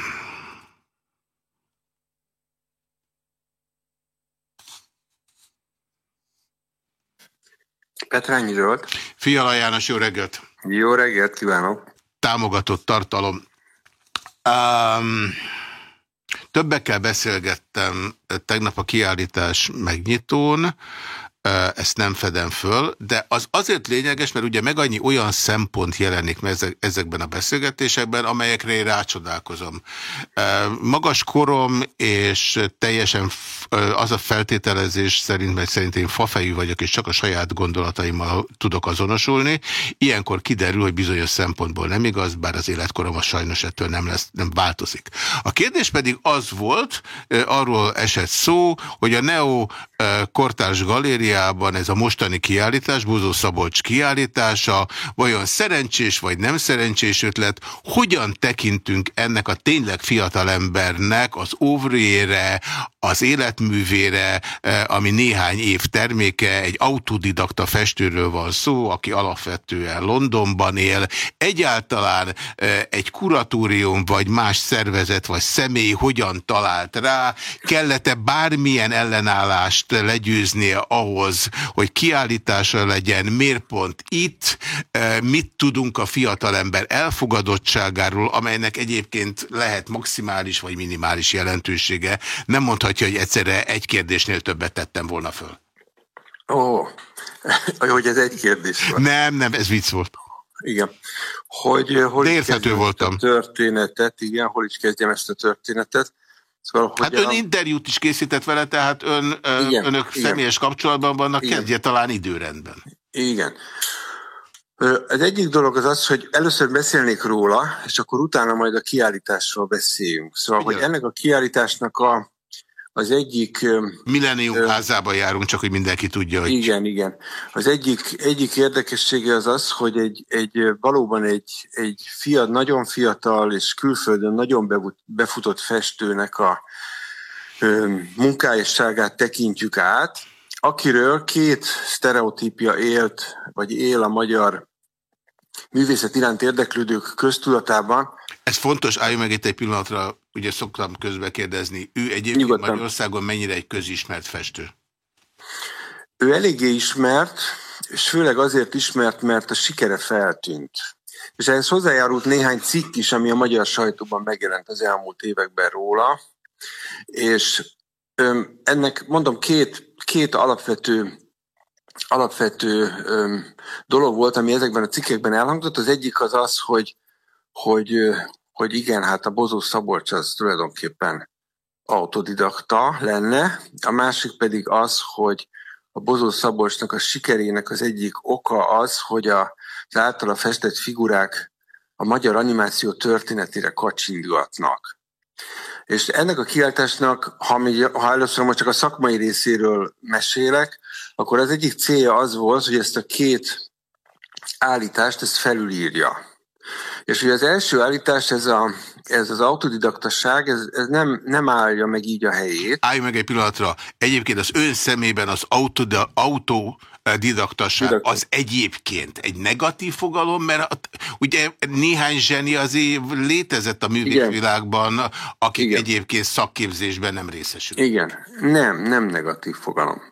Petrányi Zsolt. Fiala János, jó reggelt! Jó reggelt kívánok! Támogatott tartalom. Um, többekkel beszélgettem tegnap a kiállítás megnyitón, ezt nem fedem föl, de az azért lényeges, mert ugye meg annyi olyan szempont jelenik ezekben a beszélgetésekben, amelyekre én rácsodálkozom. Magas korom és teljesen az a feltételezés szerint, mert szerint én fafejű vagyok, és csak a saját gondolataimmal tudok azonosulni, ilyenkor kiderül, hogy bizonyos szempontból nem igaz, bár az életkorom a sajnos ettől nem, lesz, nem változik. A kérdés pedig az volt, arról esett szó, hogy a Neo Kortárs Galéria Galériában ez a mostani kiállítás, Búzó Szabolcs kiállítása, vajon szerencsés vagy nem szerencsés ötlet, hogyan tekintünk ennek a tényleg fiatalembernek az óvrére, az életművére, eh, ami néhány év terméke, egy autodidakta festőről van szó, aki alapvetően Londonban él, egyáltalán eh, egy kuratórium vagy más szervezet vagy személy hogyan talált rá, kellett-e bármilyen ellenállást legyőznie ahhoz, hogy kiállítása legyen, miért pont itt, e, mit tudunk a fiatalember elfogadottságáról, amelynek egyébként lehet maximális vagy minimális jelentősége. Nem mondhatja, hogy egyszerre egy kérdésnél többet tettem volna föl. Ó, hogy ez egy kérdés volt. Nem, nem, ez vicc volt. Igen. Hogy, hogy De érthető voltam. A történetet, igen, hol is kezdjem ezt a történetet. Szóval, hát ön a... interjút is készített vele, tehát ön, igen, önök igen. személyes kapcsolatban vannak, igen. kezdje talán időrendben. Igen. Az egyik dolog az az, hogy először beszélnék róla, és akkor utána majd a kiállításról beszéljünk. Szóval, igen. hogy ennek a kiállításnak a, az egyik... Millennium ö, házába járunk, csak hogy mindenki tudja, hogy... Igen, igen. Az egyik, egyik érdekessége az az, hogy egy, egy valóban egy, egy fiat, nagyon fiatal és külföldön nagyon befutott festőnek a ö, munkájásságát tekintjük át, akiről két sztereotípia élt, vagy él a magyar művészet iránt érdeklődők köztudatában. Ez fontos, állj meg itt egy pillanatra, ugye szoktam közbe kérdezni, ő egyébként Nyugodtan. Magyarországon mennyire egy közismert festő? Ő eléggé ismert, és főleg azért ismert, mert a sikere feltűnt. És ehhez hozzájárult néhány cikk is, ami a magyar sajtóban megjelent az elmúlt években róla, és ennek mondom két, két alapvető alapvető öm, dolog volt, ami ezekben a cikkekben elhangzott. Az egyik az az, hogy, hogy, hogy igen, hát a Bozó Szabolcs az tulajdonképpen autodidakta lenne, a másik pedig az, hogy a Bozó Szabolcsnak a sikerének az egyik oka az, hogy a, az általa festett figurák a magyar animáció történetére kacsingatnak. És ennek a kiáltásnak, ha, mi, ha először most csak a szakmai részéről mesélek, akkor az egyik célja az volt, hogy ezt a két állítást ezt felülírja. És ugye az első állítás, ez, a, ez az autodidaktasság, ez, ez nem, nem állja meg így a helyét. Állj meg egy pillanatra. Egyébként az ön szemében az autodidaktasság auto didaktasság az egyébként egy negatív fogalom, mert ugye néhány zseni azért létezett a művészvilágban, akik Igen. egyébként szakképzésben nem részesül. Igen, nem, nem negatív fogalom.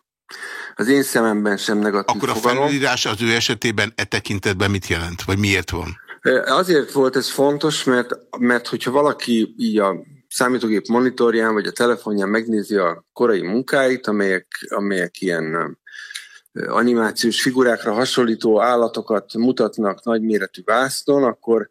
Az én szememben sem negatív Akkor fogalom. Akkor a felülírás az ő esetében e tekintetben mit jelent, vagy miért van? Azért volt ez fontos, mert, mert hogyha valaki így a számítógép monitorján vagy a telefonján megnézi a korai munkáit, amelyek, amelyek ilyen animációs figurákra hasonlító állatokat mutatnak nagyméretű vászton, akkor,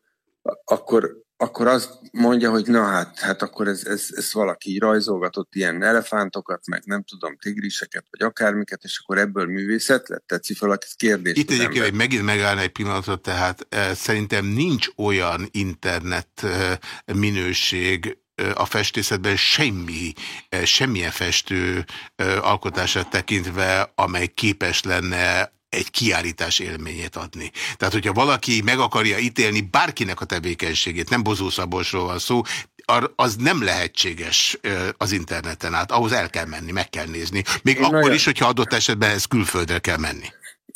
akkor akkor azt mondja, hogy na hát, hát akkor ez, ez, ez valaki rajzolgatott ilyen elefántokat, meg nem tudom, tigriseket, vagy akármiket, és akkor ebből művészet lett? Tetszi fel a kérdést? Itt egyébként hogy megint megállna egy pillanatot, tehát e, szerintem nincs olyan internet e, minőség, a festészetben semmi, semmilyen festő alkotását tekintve, amely képes lenne egy kiállítás élményét adni. Tehát, hogyha valaki meg akarja ítélni bárkinek a tevékenységét, nem Bozó Szabolcsról van szó, az nem lehetséges az interneten át. Ahhoz el kell menni, meg kell nézni. Még Én akkor nagyon... is, hogyha adott esetben ez külföldre kell menni.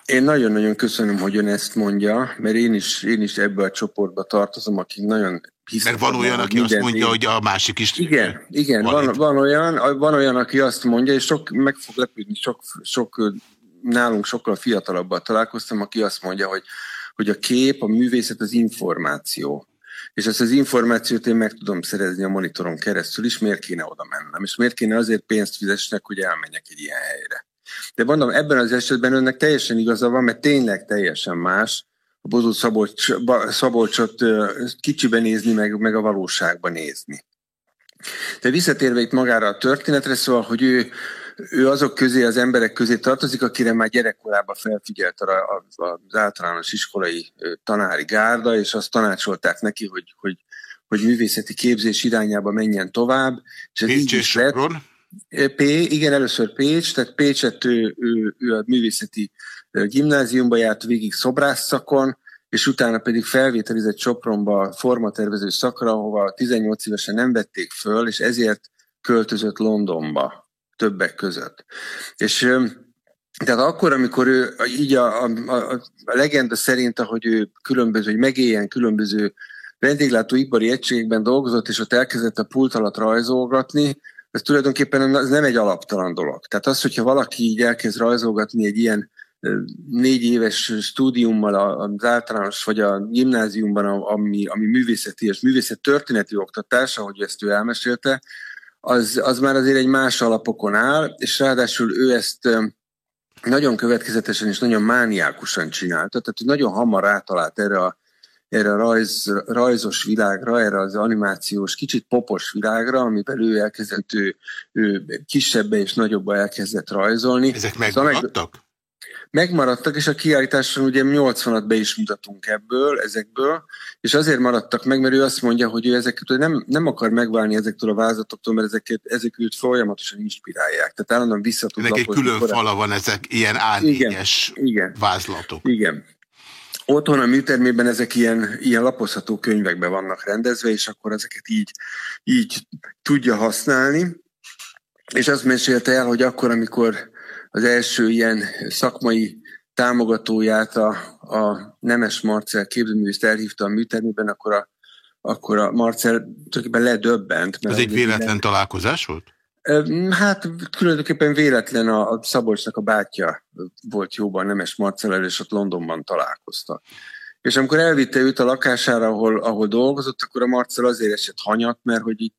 Én nagyon-nagyon köszönöm, hogy ön ezt mondja, mert én is, én is ebbe a csoportba tartozom, akik nagyon hiszem. Mert van olyan, aki azt mondja, hogy a másik is... Igen, igen van, van, van, olyan, van olyan, aki azt mondja, és sok, meg fog lepődni, sok, sok nálunk sokkal fiatalabbal találkoztam, aki azt mondja, hogy, hogy a kép, a művészet az információ. És ezt az információt én meg tudom szerezni a monitoron keresztül is, miért kéne oda mennem, és miért kéne azért pénzt fizesnek, hogy elmenjek egy ilyen helyre. De mondom, ebben az esetben önnek teljesen igaza van, mert tényleg teljesen más a Bozó Szabolcs, Szabolcsot kicsiben nézni, meg, meg a valóságban nézni. De visszatérve itt magára a történetre, szóval, hogy ő ő azok közé, az emberek közé tartozik, akire már gyerekkorában felfigyelt az általános iskolai tanári gárda, és azt tanácsolták neki, hogy, hogy, hogy művészeti képzés irányába menjen tovább. És ez így is lett. P, igen, először Pécs, tehát Pécset ő, ő, ő a művészeti gimnáziumba járt végig szobrászszakon, és utána pedig felvételizett Sopronba formatervező szakra, ahova 18 évesen nem vették föl, és ezért költözött Londonba többek között. És tehát akkor, amikor ő így a, a, a, legenda szerint, ahogy ő különböző, hogy megéljen különböző vendéglátóipari egységekben dolgozott, és ott elkezdett a pult alatt rajzolgatni, ez tulajdonképpen ez nem egy alaptalan dolog. Tehát az, hogyha valaki így elkezd rajzolgatni egy ilyen négy éves stúdiummal az általános vagy a gimnáziumban, ami, ami művészeti és művészet történeti oktatás, ahogy ezt ő elmesélte, az, az már azért egy más alapokon áll, és ráadásul ő ezt nagyon következetesen és nagyon mániákusan csinálta, tehát nagyon hamar rátalált erre a, erre a rajz, rajzos világra, erre az animációs, kicsit popos világra, amiben ő elkezdett, ő, ő kisebbe és nagyobba elkezdett rajzolni. Ezek megmaradtak? Szóval meg, megmaradtak, és a kiállításon ugye 80-at be is mutatunk ebből, ezekből, és azért maradtak meg, mert ő azt mondja, hogy ő ezeket nem, nem akar megválni ezektől a vázatoktól, mert ezeket, ezek őt folyamatosan inspirálják. Tehát állandóan vissza tud egy külön korán. fala van ezek ilyen ányéges vázlatok. Igen. Otthon a műtermében ezek ilyen, ilyen lapozható könyvekben vannak rendezve, és akkor ezeket így, így tudja használni. És azt mesélte el, hogy akkor, amikor az első ilyen szakmai támogatóját, a, a Nemes Marcel képzőművészt elhívta a műtermében, akkor a, akkor a Marcel tulajdonképpen ledöbbent. Ez egy véletlen minden... találkozás volt? Hát tulajdonképpen véletlen a, a Szabolcsnak a bátyja volt jóban Nemes Marcel, és ott Londonban találkoztak. És amikor elvitte őt a lakására, ahol, ahol dolgozott, akkor a Marcel azért esett hanyat, mert hogy itt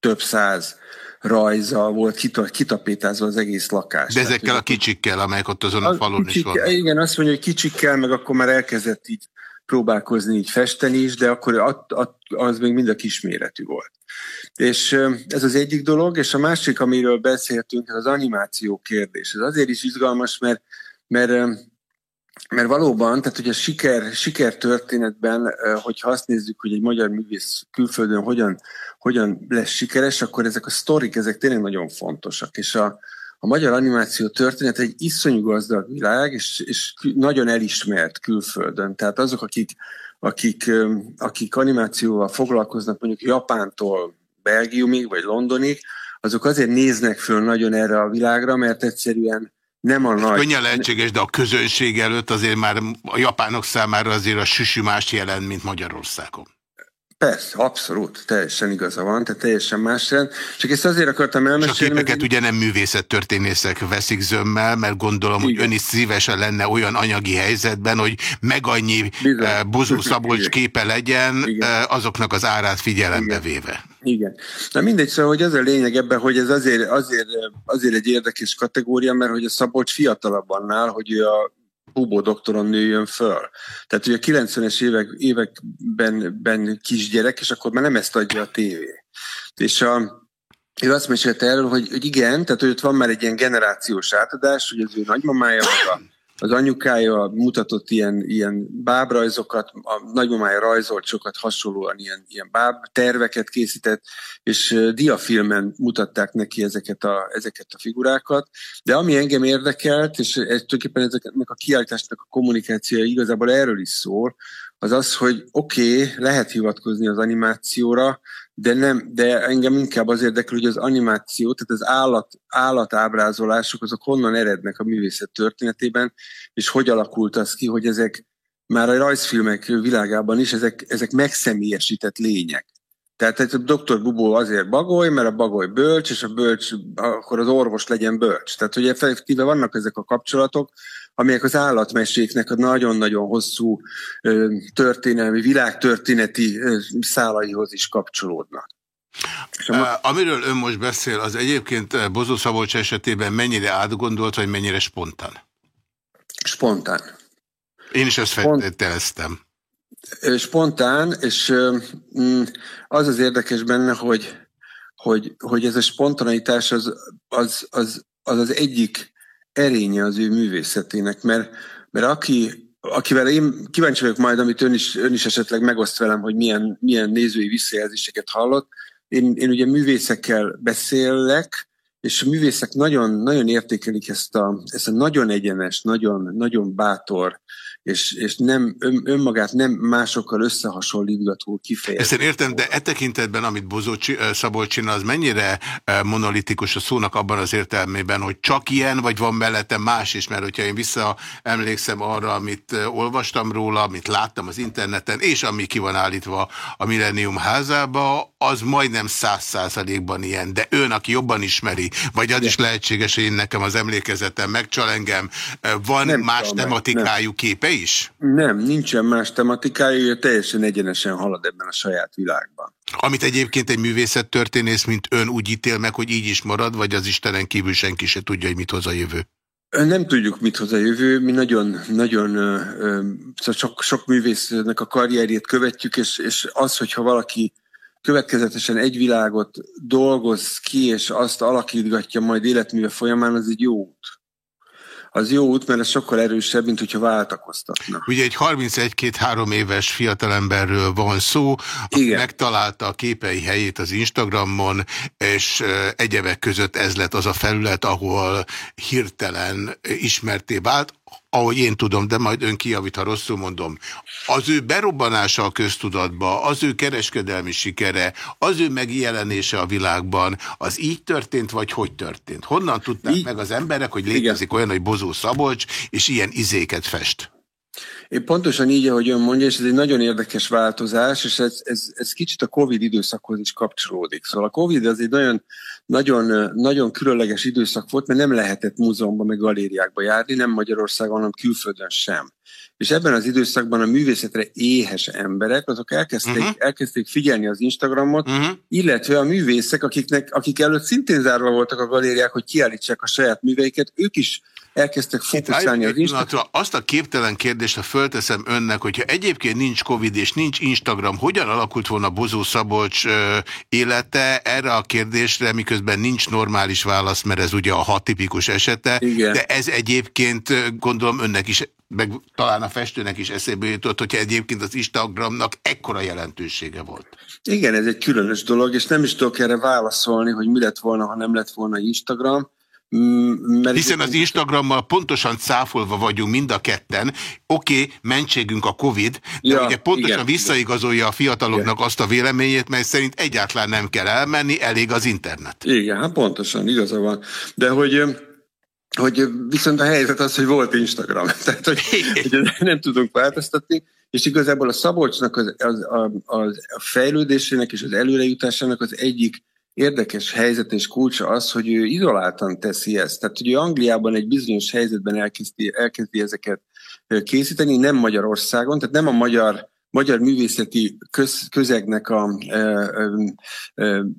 több száz rajza volt kitapétázva az egész lakás. De ezekkel Tehát, a kicsikkel, amelyek ott azon a, a falon kicsik, is vannak. Igen, azt mondja, hogy kicsikkel, meg akkor már elkezdett így próbálkozni, így festeni is, de akkor az még mind a kisméretű volt. És ez az egyik dolog, és a másik, amiről beszéltünk, az animáció kérdés. Ez azért is izgalmas, mert, mert mert valóban, tehát a siker, siker történetben, hogyha azt nézzük, hogy egy magyar művész külföldön hogyan, hogyan lesz sikeres, akkor ezek a sztorik, ezek tényleg nagyon fontosak. És a, a magyar animáció történet egy iszonyú gazdag világ, és, és nagyon elismert külföldön. Tehát azok, akik, akik, akik animációval foglalkoznak, mondjuk Japántól Belgiumig, vagy Londonig, azok azért néznek föl nagyon erre a világra, mert egyszerűen nem a nagy... Könnyen lehetséges, de a közönség előtt azért már a japánok számára azért a süsü más jelent, mint Magyarországon. Persze, abszolút, teljesen igaza van, tehát teljesen más rend. Csak ezt azért akartam elmesélni. És a képeket ugye nem művészettörténészek veszik zömmel, mert gondolom, Igen. hogy ön is szívesen lenne olyan anyagi helyzetben, hogy meg annyi eh, Bozó Szabolcs képe legyen, Igen. Eh, azoknak az árát figyelembe Igen. véve. Igen. Na mindegy, szóval, hogy az a lényeg ebben, hogy ez azért, azért, azért egy érdekes kategória, mert hogy a Szabolcs fiatalabb annál, hogy ő a Bubó doktoron nőjön föl. Tehát ugye a 90-es évek, években ben kisgyerek, és akkor már nem ezt adja a tévé. És a, ő azt mesélte erről, hogy, hogy igen, tehát hogy ott van már egy ilyen generációs átadás, hogy az ő nagymamája, meg a az anyukája mutatott ilyen, ilyen bábrajzokat, a nagymamája rajzolt sokat hasonlóan ilyen, ilyen báb terveket készített, és diafilmen mutatták neki ezeket a, ezeket a figurákat. De ami engem érdekelt, és ez, tulajdonképpen ezeknek a kiállításnak a kommunikációja igazából erről is szól, az az, hogy oké, okay, lehet hivatkozni az animációra, de nem, de engem inkább az érdekel, hogy az animáció, tehát az állat, állatábrázolások, azok honnan erednek a művészet történetében, és hogy alakult az ki, hogy ezek már a rajzfilmek világában is, ezek, ezek megszemélyesített lények. Tehát a doktor Bubó azért bagoly, mert a bagoly bölcs, és a bölcs, akkor az orvos legyen bölcs. Tehát hogy effektíve vannak ezek a kapcsolatok, amelyek az állatmeséknek a nagyon-nagyon hosszú történelmi, világtörténeti szálaihoz is kapcsolódnak. Amiről ön most beszél, az egyébként Bozó Szabolcs esetében mennyire átgondolt, vagy mennyire spontán? Spontán. Én is ezt feltételeztem. Spontán, és mm, az az érdekes benne, hogy, hogy, hogy ez a spontaneitás az az, az, az, az egyik erénye az ő művészetének, mert, mert aki, akivel én kíváncsi vagyok majd, amit ön is, ön is esetleg megoszt velem, hogy milyen, milyen nézői visszajelzéseket hallott. Én, én ugye művészekkel beszélek, és a művészek nagyon, nagyon értékelik ezt a, ezt a nagyon egyenes, nagyon, nagyon bátor, és, és nem, ön, önmagát nem másokkal összehasonlítgató kifejezés. Ezt én értem, de e tekintetben, amit Bozó Szabolcs csinál, az mennyire monolitikus a szónak abban az értelmében, hogy csak ilyen, vagy van mellette más is, mert hogyha én visszaemlékszem arra, amit olvastam róla, amit láttam az interneten, és ami ki van állítva a Millennium házába, az majdnem száz százalékban ilyen, de ön, aki jobban ismeri, vagy az is lehetséges, hogy én nekem az emlékezetem megcsal engem, van nem más tematikájú nem. képe is? Nem, nincsen más tematikája, teljesen egyenesen halad ebben a saját világban. Amit egyébként egy művészettörténész, mint ön úgy ítél meg, hogy így is marad, vagy az Istenen kívül senki se tudja, hogy mit hoz a jövő? Nem tudjuk, mit hoz a jövő. Mi nagyon, nagyon szóval sok, sok művésznek a karrierjét követjük, és, és az, hogyha valaki következetesen egy világot dolgoz ki, és azt alakítgatja majd életműve folyamán, az egy jó út az jó út, mert ez sokkal erősebb, mint hogyha váltakoztatna. Ugye egy 31-2-3 éves fiatalemberről van szó, aki Igen. megtalálta a képei helyét az Instagramon, és egyebek között ez lett az a felület, ahol hirtelen ismerté vált ahogy én tudom, de majd ön kijavít, ha rosszul mondom, az ő berobbanása a köztudatba, az ő kereskedelmi sikere, az ő megjelenése a világban, az így történt, vagy hogy történt? Honnan tudták így? meg az emberek, hogy létezik Igen. olyan, hogy Bozó Szabolcs, és ilyen izéket fest? Én pontosan így, ahogy ön mondja, és ez egy nagyon érdekes változás, és ez, ez, ez kicsit a Covid időszakhoz is kapcsolódik. Szóval a Covid az egy nagyon, nagyon, nagyon különleges időszak volt, mert nem lehetett múzeumban meg galériákba járni, nem Magyarországon, hanem külföldön sem. És ebben az időszakban a művészetre éhes emberek, azok elkezdték, uh-huh. elkezdték figyelni az Instagramot, uh-huh. illetve a művészek, akiknek, akik előtt szintén zárva voltak a galériák, hogy kiállítsák a saját műveiket, ők is elkezdtek fókuszálni az Instagram. Azt a képtelen kérdést, ha fölteszem önnek, hogyha egyébként nincs Covid és nincs Instagram, hogyan alakult volna Bozó Szabolcs élete erre a kérdésre, miközben nincs normális válasz, mert ez ugye a hat tipikus esete, Igen. de ez egyébként gondolom önnek is meg talán a festőnek is eszébe jutott, hogyha egyébként az Instagramnak ekkora jelentősége volt. Igen, ez egy különös dolog, és nem is tudok erre válaszolni, hogy mi lett volna, ha nem lett volna Instagram. Mert Hiszen az Instagrammal pontosan cáfolva vagyunk mind a ketten. Oké, okay, mentségünk a Covid, de ja, ugye pontosan igen, visszaigazolja a fiataloknak igen. azt a véleményét, mely szerint egyáltalán nem kell elmenni, elég az internet. Igen, hát pontosan, igaza van. De hogy hogy viszont a helyzet az, hogy volt Instagram, tehát hogy, hogy nem tudunk változtatni, És igazából a Szabolcsnak az, az, az, a fejlődésének és az előrejutásának az egyik érdekes helyzet és kulcsa az, hogy ő izoláltan teszi ezt. Tehát, hogy Angliában egy bizonyos helyzetben elkezdi, elkezdi ezeket készíteni, nem Magyarországon, tehát nem a magyar magyar művészeti köz, közegnek a,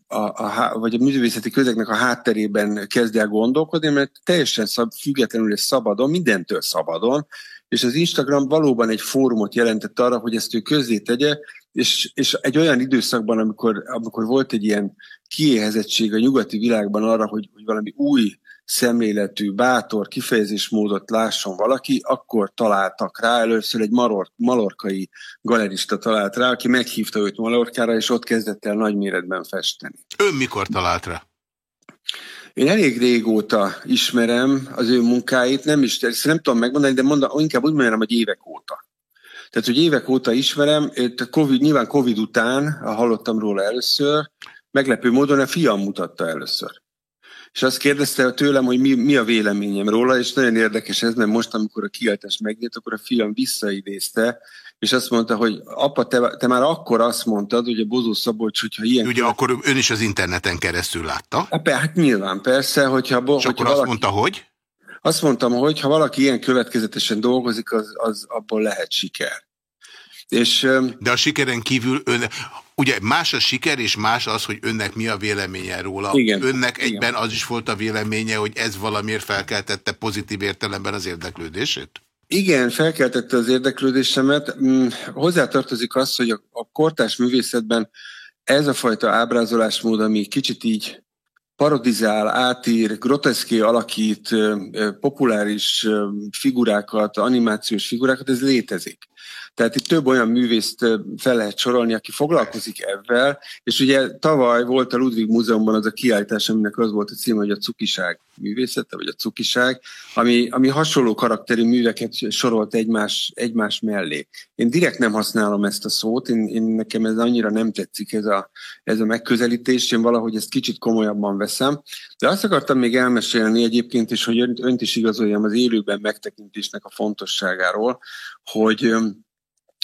a, a, vagy a művészeti közegnek a hátterében kezd el gondolkodni, mert teljesen szab, függetlenül és szabadon, mindentől szabadon, és az Instagram valóban egy fórumot jelentett arra, hogy ezt ő közzé tegye, és, és egy olyan időszakban, amikor, amikor volt egy ilyen kiéhezettség a nyugati világban arra, hogy, hogy valami új szemléletű, bátor kifejezésmódot lásson valaki, akkor találtak rá, először egy maror, malorkai galerista talált rá, aki meghívta őt Malorkára, és ott kezdett el nagy méretben festeni. Ön mikor talált rá? Én elég régóta ismerem az ő munkáit, nem is, ezt nem tudom megmondani, de mondom, inkább úgy mondanám, hogy évek óta. Tehát, hogy évek óta ismerem, COVID, nyilván Covid után hallottam róla először, meglepő módon a fiam mutatta először és azt kérdezte tőlem, hogy mi, mi a véleményem róla, és nagyon érdekes ez, mert most, amikor a kiáltás megnyílt, akkor a fiam visszaidézte, és azt mondta, hogy apa, te, te már akkor azt mondtad, hogy a Bozó Szabolcs, hogyha ilyen... Ugye akkor ön is az interneten keresztül látta? Hát, hát nyilván, persze, hogyha... És hogyha akkor valaki, azt mondta, hogy? Azt mondtam, hogy ha valaki ilyen következetesen dolgozik, az, az abból lehet siker. És, De a sikeren kívül ön, ugye más a siker, és más az, hogy önnek mi a véleménye róla. Igen, önnek igen. egyben az is volt a véleménye, hogy ez valamiért felkeltette pozitív értelemben az érdeklődését? Igen, felkeltette az érdeklődésemet. Mm, hozzátartozik az, hogy a, a kortás művészetben ez a fajta ábrázolásmód, ami kicsit így parodizál, átír, groteszké alakít, populáris figurákat, animációs figurákat, ez létezik. Tehát itt több olyan művészt fel lehet sorolni, aki foglalkozik ebben, és ugye tavaly volt a Ludwig Múzeumban az a kiállítás, aminek az volt a címe, hogy a cukiság művészete, vagy a cukiság, ami, ami hasonló karakterű műveket sorolt egymás, egymás mellé. Én direkt nem használom ezt a szót, én, én nekem ez annyira nem tetszik ez a, ez a megközelítés, én valahogy ezt kicsit komolyabban veszem. De azt akartam még elmesélni egyébként is, hogy önt, önt is igazoljam az élőben megtekintésnek a fontosságáról, hogy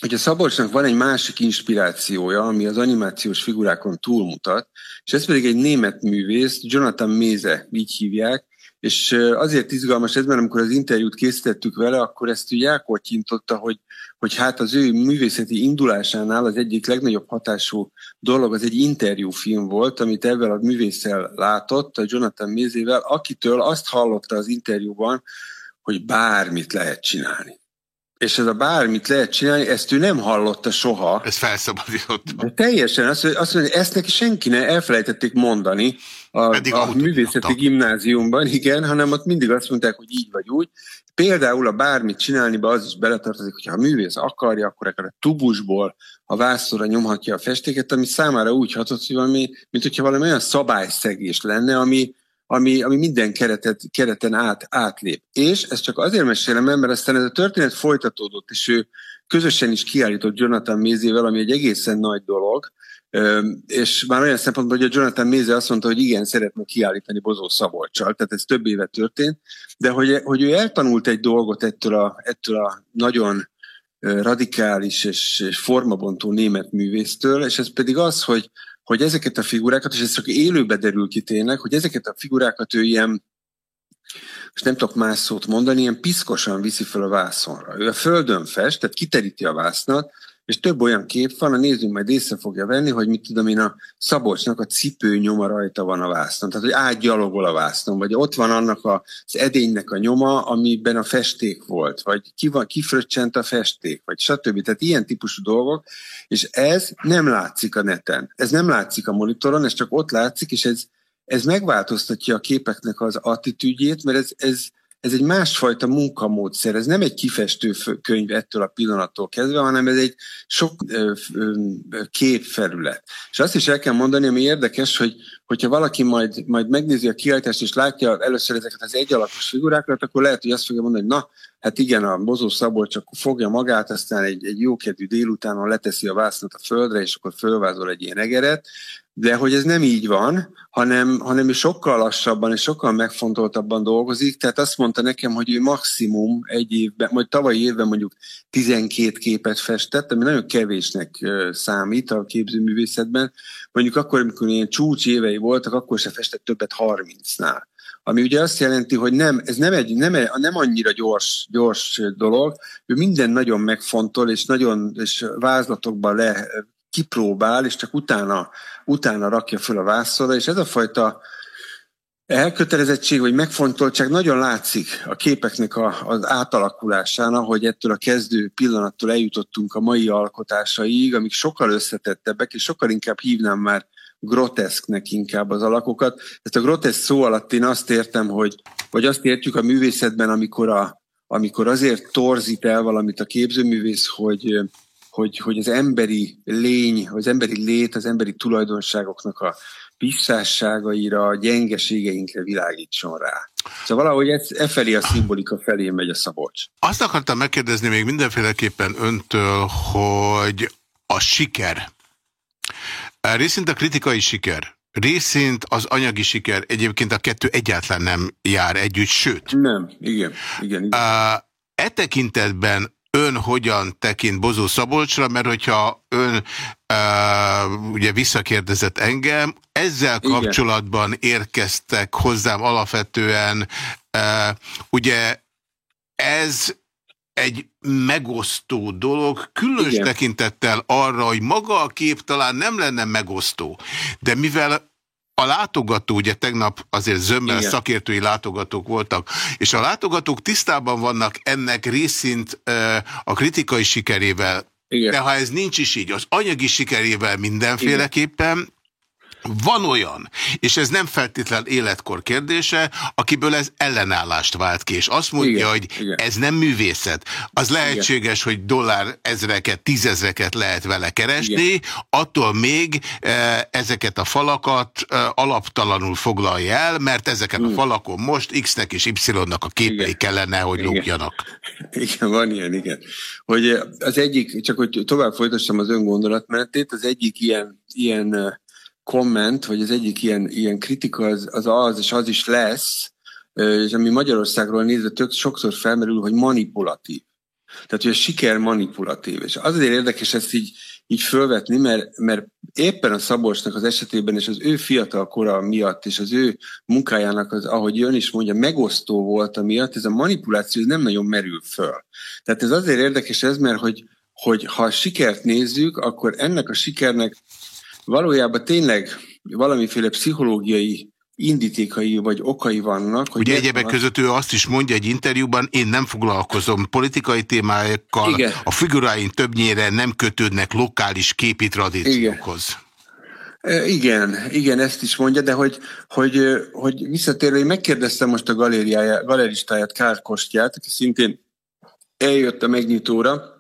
hogy a Szabolcsnak van egy másik inspirációja, ami az animációs figurákon túlmutat, és ez pedig egy német művész, Jonathan Méze, így hívják, és azért izgalmas ez, mert amikor az interjút készítettük vele, akkor ezt úgy elkortyintotta, hogy, hogy hát az ő művészeti indulásánál az egyik legnagyobb hatású dolog az egy interjúfilm volt, amit ebben a művésszel látott, a Jonathan Mézével, akitől azt hallotta az interjúban, hogy bármit lehet csinálni és ez a bármit lehet csinálni, ezt ő nem hallotta soha. Ez felszabadított. De teljesen, azt, azt mondja, ezt neki senki ne elfelejtették mondani a, a művészeti gimnáziumban, igen, hanem ott mindig azt mondták, hogy így vagy úgy. Például a bármit csinálni, be az is beletartozik, hogyha a művész akarja, akkor akár a tubusból a vászorra nyomhatja a festéket, ami számára úgy hatott, hogy valami, mint hogyha valami olyan szabályszegés lenne, ami, ami, ami minden keretet, kereten át, átlép. És ezt csak azért mesélem el, mert aztán ez a történet folytatódott, és ő közösen is kiállított Jonathan Mézével, ami egy egészen nagy dolog, és már olyan szempontból, hogy a Jonathan Méze azt mondta, hogy igen, szeretne kiállítani Bozó Szabolcsal, tehát ez több éve történt, de hogy, hogy ő eltanult egy dolgot ettől a, ettől a nagyon radikális és, és formabontó német művésztől, és ez pedig az, hogy, hogy ezeket a figurákat, és ez csak élőbe derül ki tényleg, hogy ezeket a figurákat ő ilyen, és nem tudok más szót mondani, ilyen piszkosan viszi fel a vászonra. Ő a földön fest, tehát kiteríti a vásznat, és több olyan kép van, a nézőnk majd észre fogja venni, hogy mit tudom én, a Szabolcsnak a cipő nyoma rajta van a vásznon, tehát hogy átgyalogol a vásznon, vagy ott van annak az edénynek a nyoma, amiben a festék volt, vagy ki van, kifröccsent a festék, vagy stb. Tehát ilyen típusú dolgok, és ez nem látszik a neten, ez nem látszik a monitoron, ez csak ott látszik, és ez, ez megváltoztatja a képeknek az attitűdjét, mert ez, ez ez egy másfajta munkamódszer, ez nem egy kifestő könyv ettől a pillanattól kezdve, hanem ez egy sok képfelület. És azt is el kell mondani, ami érdekes, hogy hogyha valaki majd, majd megnézi a kiállítást, és látja először ezeket az egyalapos figurákat, akkor lehet, hogy azt fogja mondani, hogy na, hát igen, a Bozó Szabolcs akkor fogja magát, aztán egy, egy jókedvű délutánon leteszi a vásznat a földre, és akkor fölvázol egy ilyen egeret, de hogy ez nem így van, hanem, hanem ő sokkal lassabban és sokkal megfontoltabban dolgozik, tehát azt mondta nekem, hogy ő maximum egy évben, vagy tavalyi évben mondjuk 12 képet festett, ami nagyon kevésnek számít a képzőművészetben. Mondjuk akkor, amikor ilyen csúcs évei voltak, akkor se festett többet 30-nál. Ami ugye azt jelenti, hogy nem, ez nem, egy, nem, nem annyira gyors, gyors dolog, ő minden nagyon megfontol, és nagyon és vázlatokban le kipróbál, és csak utána, utána rakja föl a vászorra, és ez a fajta elkötelezettség vagy megfontoltság nagyon látszik a képeknek a, az átalakulásán, ahogy ettől a kezdő pillanattól eljutottunk a mai alkotásaig, amik sokkal összetettebbek, és sokkal inkább hívnám már groteszknek inkább az alakokat. Ezt a groteszk szó alatt én azt értem, hogy, vagy azt értjük a művészetben, amikor, a, amikor azért torzít el valamit a képzőművész, hogy, hogy, hogy az emberi lény, az emberi lét, az emberi tulajdonságoknak a visszásságaira, a gyengeségeinkre világítson rá. Szóval valahogy ez, e felé a szimbolika felé megy a Szabolcs. Azt akartam megkérdezni még mindenféleképpen öntől, hogy a siker, részint a kritikai siker, részint az anyagi siker, egyébként a kettő egyáltalán nem jár együtt, sőt. Nem, igen, igen. igen. E tekintetben ön hogyan tekint Bozó Szabolcsra, mert hogyha ön uh, ugye visszakérdezett engem, ezzel kapcsolatban Igen. érkeztek hozzám alapvetően, uh, ugye ez egy megosztó dolog, különös Igen. tekintettel arra, hogy maga a kép talán nem lenne megosztó, de mivel a látogató, ugye tegnap azért zömmel Igen. szakértői látogatók voltak, és a látogatók tisztában vannak ennek részint a kritikai sikerével, Igen. de ha ez nincs is így, az anyagi sikerével mindenféleképpen, van olyan, és ez nem feltétlen életkor kérdése, akiből ez ellenállást vált ki, és azt mondja, igen, hogy igen. ez nem művészet. Az lehetséges, igen. hogy dollár ezreket, tízezreket lehet vele keresni, igen. attól még e, ezeket a falakat e, alaptalanul foglalja el, mert ezeken a hmm. falakon most X-nek és Y-nak a képei igen. kellene, hogy igen. lógjanak. Igen, van ilyen, igen. Hogy az egyik, csak hogy tovább folytassam az öngondolatmenetét, az egyik ilyen, ilyen komment, vagy az egyik ilyen, ilyen kritika az, az az, és az is lesz, és ami Magyarországról nézve tök sokszor felmerül, hogy manipulatív. Tehát, hogy a siker manipulatív. És az azért érdekes ezt így, így fölvetni, mert, mert éppen a Szabolcsnak az esetében, és az ő fiatal kora miatt, és az ő munkájának, az, ahogy jön is mondja, megosztó volt miatt, ez a manipuláció nem nagyon merül föl. Tehát ez azért érdekes ez, mert hogy, hogy ha a sikert nézzük, akkor ennek a sikernek valójában tényleg valamiféle pszichológiai indítékai vagy okai vannak. Hogy Ugye egyebek van... között ő azt is mondja egy interjúban, én nem foglalkozom politikai témákkal, Igen. a figuráim többnyire nem kötődnek lokális képi tradíciókhoz. Igen. Igen, igen, ezt is mondja, de hogy, hogy, hogy visszatérve, én megkérdeztem most a galeristáját, Kárkostját, aki szintén eljött a megnyitóra,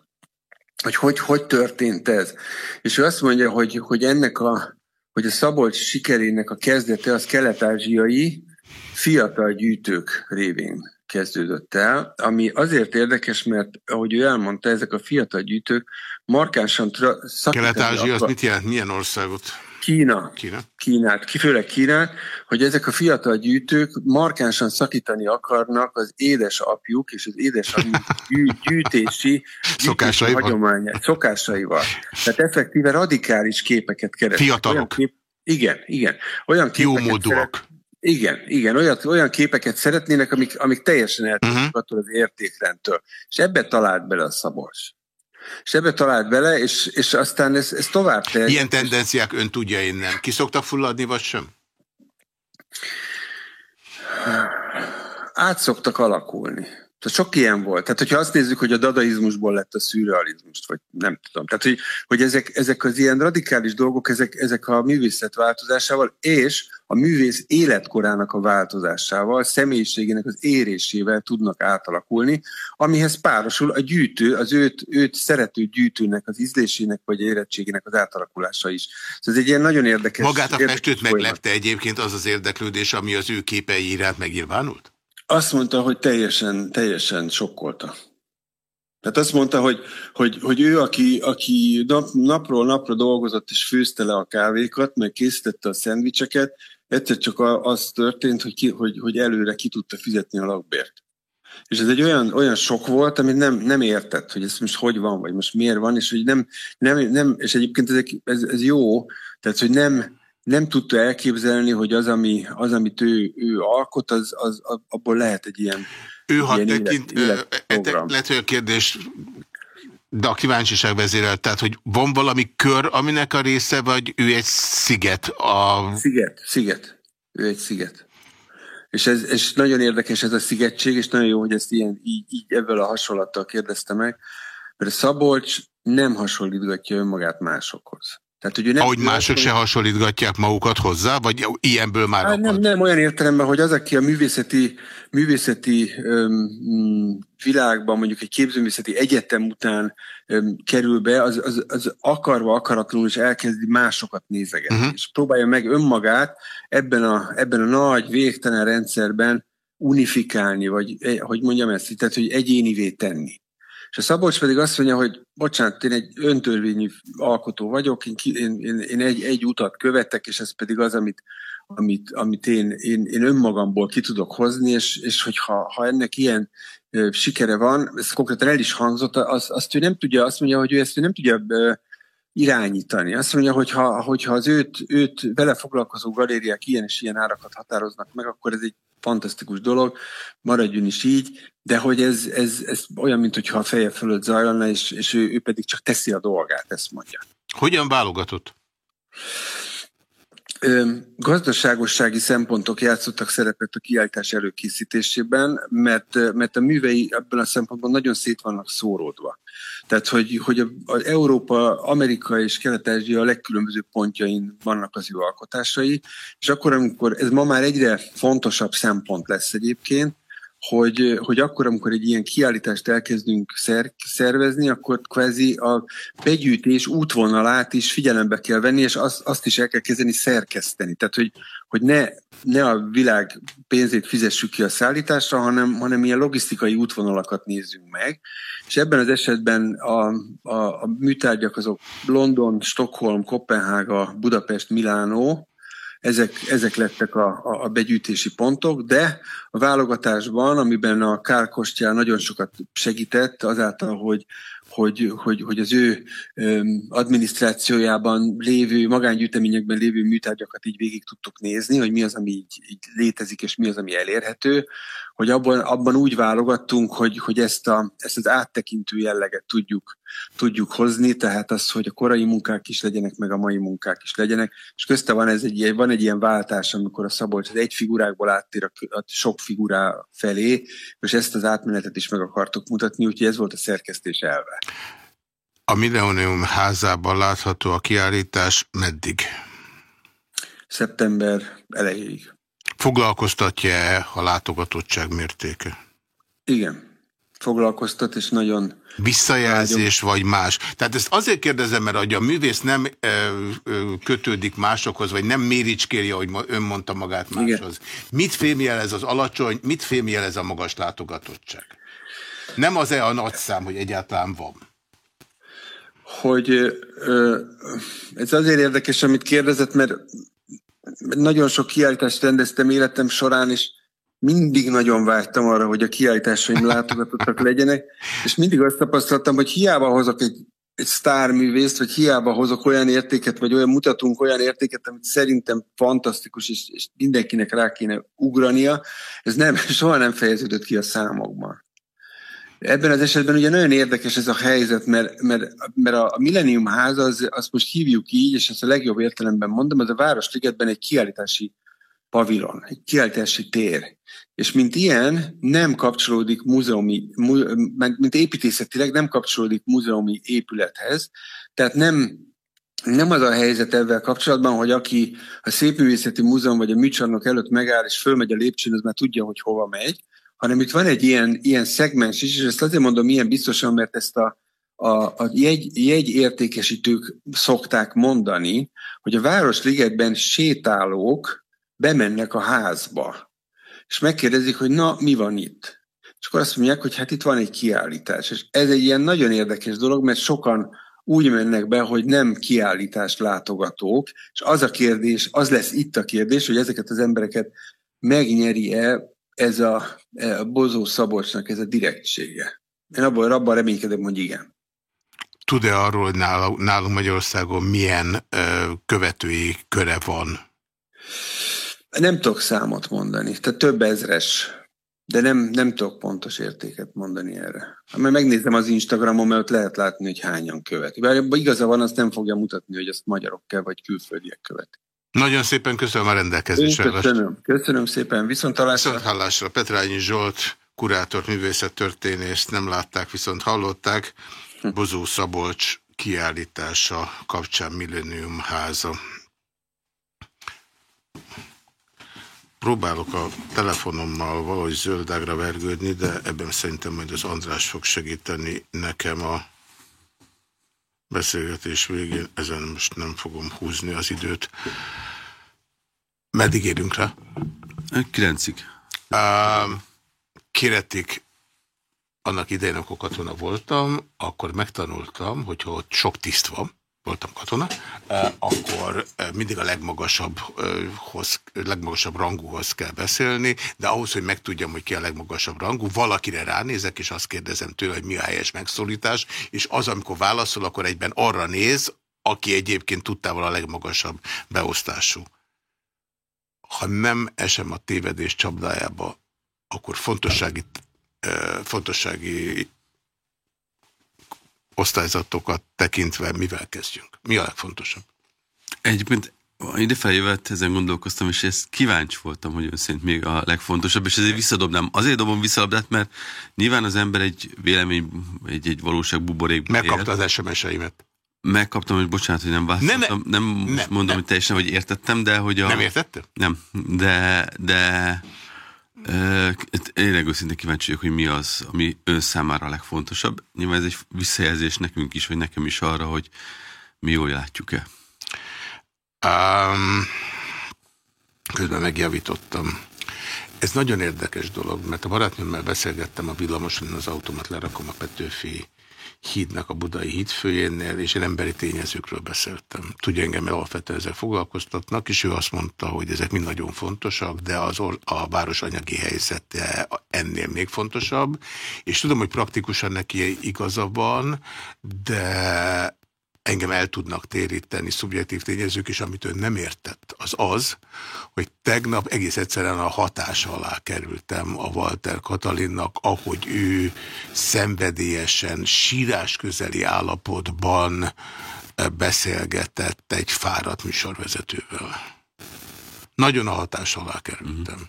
hogy, hogy hogy történt ez. És ő azt mondja, hogy, hogy ennek a, hogy a Szabolcs sikerének a kezdete az kelet-ázsiai fiatal gyűjtők révén kezdődött el, ami azért érdekes, mert ahogy ő elmondta, ezek a fiatal gyűjtők markánsan Kelet-Ázsia az mit jelent? Milyen országot? Kína, Kína. Kínát, főleg Kínát, hogy ezek a fiatal gyűjtők markánsan szakítani akarnak az édesapjuk és az édesanyjuk gyű, gyűjtési, szokásaival. hagyományát, szokásaival. Tehát effektíve radikális képeket keresnek. Fiatalok. Kép, igen, igen. Olyan képeket Jó módúak. igen, igen, olyan, olyan képeket szeretnének, amik, amik teljesen eltérnek uh-huh. attól az értékrendtől. És ebbe talált bele a Szabors és ebbe talált bele, és, és aztán ez, ez tovább terjed. Ilyen tendenciák ön tudja, én nem. Ki szoktak fulladni, vagy sem? Át szoktak alakulni. Tehát sok ilyen volt. Tehát, hogyha azt nézzük, hogy a dadaizmusból lett a szürrealizmus, vagy nem tudom. Tehát, hogy, hogy ezek, ezek az ilyen radikális dolgok, ezek, ezek a művészet változásával, és a művész életkorának a változásával, személyiségének az érésével tudnak átalakulni, amihez párosul a gyűjtő, az őt, őt szerető gyűjtőnek, az ízlésének vagy érettségének az átalakulása is. Szóval ez egy ilyen nagyon érdekes... Magát a festőt meglepte egyébként az az érdeklődés, ami az ő képei iránt megnyilvánult? Azt mondta, hogy teljesen, teljesen sokkolta. Tehát azt mondta, hogy, hogy, hogy ő, aki, aki nap, napról napra dolgozott és főzte le a kávékat, meg készítette a szendvicseket, egyszer csak az történt, hogy, ki, hogy, hogy előre ki tudta fizetni a lakbért. És ez egy olyan, olyan sok volt, amit nem, nem értett, hogy ez most hogy van, vagy most miért van, és hogy nem, nem, nem és egyébként ez, ez, ez jó, tehát hogy nem, nem tudta elképzelni, hogy az, ami, az amit ő, ő alkot, az, az, abból lehet egy ilyen Ő, ha tekint, élet, élet lehet, hogy a kérdés de a kíváncsiság vezérel, tehát, hogy van valami kör, aminek a része, vagy ő egy sziget? A... Sziget, sziget. Ő egy sziget. És, ez, és nagyon érdekes ez a szigetség, és nagyon jó, hogy ezt ilyen, így, így ebből a hasonlattal kérdezte meg, mert Szabolcs nem hasonlítgatja önmagát másokhoz. Tehát, hogy nem, Ahogy mások se hasonlítgatják magukat hozzá, vagy ilyenből már hát nem, nem, olyan értelemben, hogy az, aki a művészeti, művészeti öm, világban, mondjuk egy képzőművészeti egyetem után öm, kerül be, az, az, az akarva, akaratlanul is elkezdi másokat nézegetni, uh-huh. és próbálja meg önmagát ebben a, ebben a nagy, végtelen rendszerben unifikálni, vagy eh, hogy mondjam ezt, tehát hogy egyénivé tenni. És a Szabolcs pedig azt mondja, hogy bocsánat, én egy öntörvényű alkotó vagyok, én, én, én, én egy, egy utat követek, és ez pedig az, amit, amit, amit én, én, én önmagamból ki tudok hozni, és, és hogyha ha ennek ilyen ö, sikere van, ez konkrétan el is hangzott, az, azt ő nem tudja, azt mondja, hogy ő ezt ő nem tudja ö, irányítani. Azt mondja, hogy ha, hogyha az őt, őt vele foglalkozó galériák ilyen és ilyen árakat határoznak meg, akkor ez egy fantasztikus dolog, maradjon is így, de hogy ez, ez, ez olyan, mintha a feje fölött zajlana, és, és ő, ő pedig csak teszi a dolgát, ezt mondja. Hogyan válogatott? Gazdaságossági szempontok játszottak szerepet a kiállítás előkészítésében, mert, mert a művei ebben a szempontból nagyon szét vannak szóródva. Tehát, hogy, hogy az Európa, Amerika és Kelet-Ázsia legkülönbözőbb pontjain vannak az ő alkotásai, és akkor, amikor ez ma már egyre fontosabb szempont lesz egyébként, hogy, hogy akkor, amikor egy ilyen kiállítást elkezdünk szer, szervezni, akkor kvázi a begyűjtés útvonalát is figyelembe kell venni, és azt, azt is el kell kezdeni szerkeszteni. Tehát, hogy, hogy ne, ne a világ pénzét fizessük ki a szállításra, hanem, hanem ilyen logisztikai útvonalakat nézzünk meg. És ebben az esetben a, a, a műtárgyak azok London, Stockholm, Kopenhága, Budapest, Milánó, ezek, ezek lettek a, a, a begyűjtési pontok, de a válogatásban, amiben a Kár Kostyán nagyon sokat segített azáltal, hogy, hogy, hogy, hogy az ő adminisztrációjában lévő, magángyűjteményekben lévő műtárgyakat így végig tudtuk nézni, hogy mi az, ami így, így létezik, és mi az, ami elérhető, hogy abban, abban úgy válogattunk, hogy, hogy ezt, a, ezt az áttekintő jelleget tudjuk, tudjuk hozni, tehát az, hogy a korai munkák is legyenek, meg a mai munkák is legyenek, és közte van, ez egy, van egy ilyen váltás, amikor a Szabolcs az egy figurákból áttér a, a sok figurá felé, és ezt az átmenetet is meg akartok mutatni, úgyhogy ez volt a szerkesztés elve. A Millennium házában látható a kiállítás meddig? Szeptember elejéig. Foglalkoztatja-e a látogatottság mértéke? Igen, foglalkoztat, és nagyon... Visszajelzés vágyom. vagy más. Tehát ezt azért kérdezem, mert a művész nem ö, ö, kötődik másokhoz, vagy nem méricskéri, ahogy ön mondta magát máshoz. Igen. Mit fémjelez az alacsony, mit fémjelez a magas látogatottság? Nem az-e a nagy szám, hogy egyáltalán van? Hogy ö, ez azért érdekes, amit kérdezett, mert nagyon sok kiállítást rendeztem életem során, és mindig nagyon vágytam arra, hogy a kiállításaim látogatottak legyenek, és mindig azt tapasztaltam, hogy hiába hozok egy, egy sztárművészt, vagy hiába hozok olyan értéket, vagy olyan mutatunk olyan értéket, amit szerintem fantasztikus, és, és mindenkinek rá kéne ugrania, ez nem, soha nem fejeződött ki a számokban. Ebben az esetben ugye nagyon érdekes ez a helyzet, mert, mert, mert a Millennium ház, az, azt most hívjuk így, és ezt a legjobb értelemben mondom, az a Városligetben egy kiállítási pavilon, egy kiállítási tér. És mint ilyen nem kapcsolódik múzeumi, mint építészetileg nem kapcsolódik múzeumi épülethez, tehát nem, nem az a helyzet ebben kapcsolatban, hogy aki a Szépművészeti Múzeum vagy a műcsarnok előtt megáll és fölmegy a lépcsőn, az már tudja, hogy hova megy, hanem itt van egy ilyen, ilyen szegmens is, és ezt azért mondom ilyen biztosan, mert ezt a, a, a jegy, jegyértékesítők szokták mondani, hogy a Városligetben sétálók bemennek a házba. és megkérdezik, hogy na, mi van itt? És akkor azt mondják, hogy hát itt van egy kiállítás. És ez egy ilyen nagyon érdekes dolog, mert sokan úgy mennek be, hogy nem kiállítást látogatók, és az a kérdés, az lesz itt a kérdés, hogy ezeket az embereket megnyeri-e ez a, e a Bozó Szabolcsnak ez a direktsége. Én abban, abban reménykedem, hogy igen. Tud-e arról, hogy nálunk Magyarországon milyen ö, követői köre van? Nem tudok számot mondani, tehát több ezres, de nem, nem tudok pontos értéket mondani erre. Mert megnézem az Instagramon, mert ott lehet látni, hogy hányan követi. Bár igaza van, azt nem fogja mutatni, hogy azt magyarok kell, vagy külföldiek követik. Nagyon szépen köszönöm a rendelkezésre. Köszönöm. köszönöm szépen. Viszont hallásra. Viszont hallásra. Petrányi Zsolt, kurátor, művészettörténészt nem látták, viszont hallották. Bozó Szabolcs kiállítása kapcsán Millennium háza. Próbálok a telefonommal valahogy zöldágra vergődni, de ebben szerintem majd az András fog segíteni nekem a beszélgetés végén. Ezen most nem fogom húzni az időt. Meddig érünk rá? Kilencig. Kéretik, annak idején, akkor katona voltam, akkor megtanultam, hogyha ott sok tiszt van, voltam katona, akkor mindig a legmagasabbhoz, legmagasabb rangúhoz kell beszélni, de ahhoz, hogy megtudjam, hogy ki a legmagasabb rangú, valakire ránézek, és azt kérdezem tőle, hogy mi a helyes megszólítás, és az, amikor válaszol, akkor egyben arra néz, aki egyébként tudtával a legmagasabb beosztású. Ha nem esem a tévedés csapdájába, akkor fontossági, fontossági osztályzatokat tekintve mivel kezdjünk? Mi a legfontosabb? Egyébként ide feljövet, ezen gondolkoztam, és ezt kíváncsi voltam, hogy ön szerint még a legfontosabb, és ezért visszadobnám. Azért dobom vissza a labdát, mert nyilván az ember egy vélemény, egy, egy valóság buborékban Megkapta él. az SMS-eimet. Megkaptam, hogy bocsánat, hogy nem válaszoltam. Ne, ne, nem nem mondom, nem. hogy teljesen, hogy értettem, de hogy a... Nem értettem? Nem, de, de én őszintén kíváncsi vagyok, hogy mi az, ami ön számára a legfontosabb. Nyilván ez egy visszajelzés nekünk is, vagy nekem is arra, hogy mi jól látjuk-e. Um, közben megjavítottam. Ez nagyon érdekes dolog, mert a barátnőmmel beszélgettem a villamoson, az automat lerakom a Petőfi hídnak a budai hídfőjénél, és én emberi tényezőkről beszéltem. Tudja, engem alapvetően ezek foglalkoztatnak, és ő azt mondta, hogy ezek mind nagyon fontosak, de az a város anyagi helyzete ennél még fontosabb, és tudom, hogy praktikusan neki igaza van, de engem el tudnak téríteni szubjektív tényezők is, amit ön nem értett, az az, hogy tegnap egész egyszerűen a hatás alá kerültem a Walter Katalinnak, ahogy ő szenvedélyesen, sírás közeli állapotban eh, beszélgetett egy fáradt műsorvezetővel. Nagyon a hatás alá kerültem. Mhm.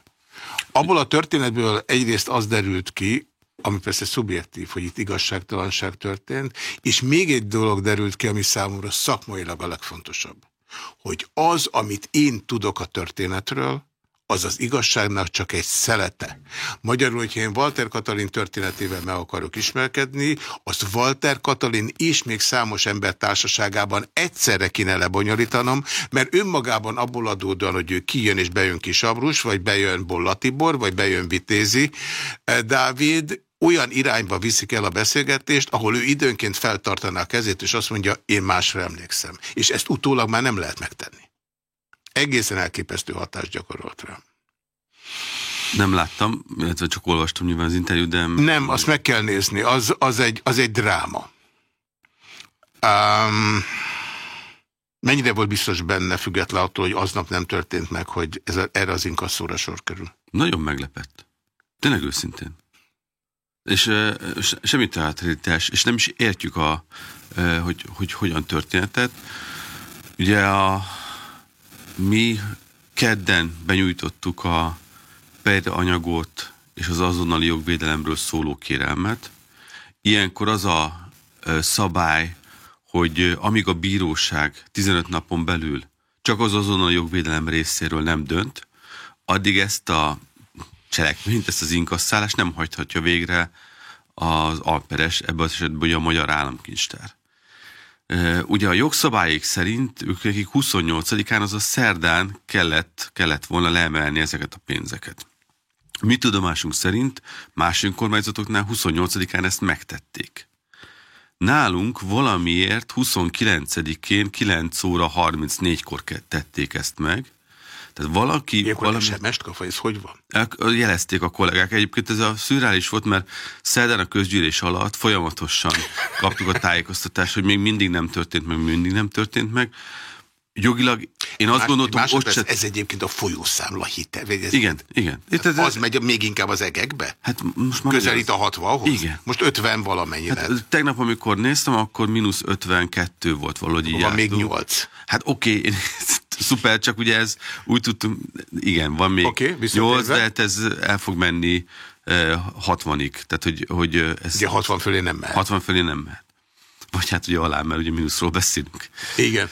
Abból a történetből egyrészt az derült ki, ami persze szubjektív, hogy itt igazságtalanság történt, és még egy dolog derült ki, ami számomra szakmailag a legfontosabb, hogy az, amit én tudok a történetről, az az igazságnak csak egy szelete. Magyarul, hogyha én Walter Katalin történetével meg akarok ismerkedni, azt Walter Katalin és még számos ember társaságában egyszerre kéne lebonyolítanom, mert önmagában abból adódóan, hogy ő kijön és bejön Kisabrus, vagy bejön Bolla Tibor, vagy bejön Vitézi eh, Dávid, olyan irányba viszik el a beszélgetést, ahol ő időnként feltartaná a kezét, és azt mondja, én másra emlékszem. És ezt utólag már nem lehet megtenni. Egészen elképesztő hatást gyakorolt rám. Nem láttam, illetve csak olvastam nyilván az interjút, de... Nem, azt meg kell nézni, az, az, egy, az egy dráma. Um, mennyire volt biztos benne, független attól, hogy aznap nem történt meg, hogy ez, erre az inkasszóra sor kerül? Nagyon meglepett. Tényleg őszintén. És uh, semmi teatralitás, és nem is értjük, a, uh, hogy, hogy hogyan történetet. Ugye a, mi kedden benyújtottuk a PED anyagot és az azonnali jogvédelemről szóló kérelmet. Ilyenkor az a szabály, hogy amíg a bíróság 15 napon belül csak az azonnali jogvédelem részéről nem dönt, addig ezt a cselekményt, ezt az inkasszálást nem hagyhatja végre az alperes, ebben az esetben ugye a magyar államkincstár. Ugye a jogszabályok szerint ők nekik 28-án, azaz szerdán kellett, kellett volna leemelni ezeket a pénzeket. Mi tudomásunk szerint más önkormányzatoknál 28-án ezt megtették. Nálunk valamiért 29-én 9 óra 34-kor tették ezt meg, tehát valaki... Ilyenkor valami... SMS-t kap, ez hogy van? Jelezték a kollégák. Egyébként ez a szürreális volt, mert szerdán a közgyűlés alatt folyamatosan kaptuk a tájékoztatást, hogy még mindig nem történt meg, mindig nem történt meg. Jogilag én azt Más, gondoltam, ott ez, se... ez egyébként a folyószámla hite. Ez igen, igen. Itt ez, az megy még inkább az egekbe? Hát most már Közelít a 60-hoz? Igen. Most 50 valamennyi hát, lett. Tegnap, amikor néztem, akkor mínusz 52 volt valahogy így. Van még 8. Hát oké, okay, szuper, csak ugye ez úgy tudtunk, igen, van még okay, 8, de hát ez el fog menni eh, 60-ig. Tehát, hogy, hogy ez... Ugye 60 fölé nem mehet. 60 fölé nem mehet. Vagy hát ugye alá, mert ugye mínuszról beszélünk. Igen.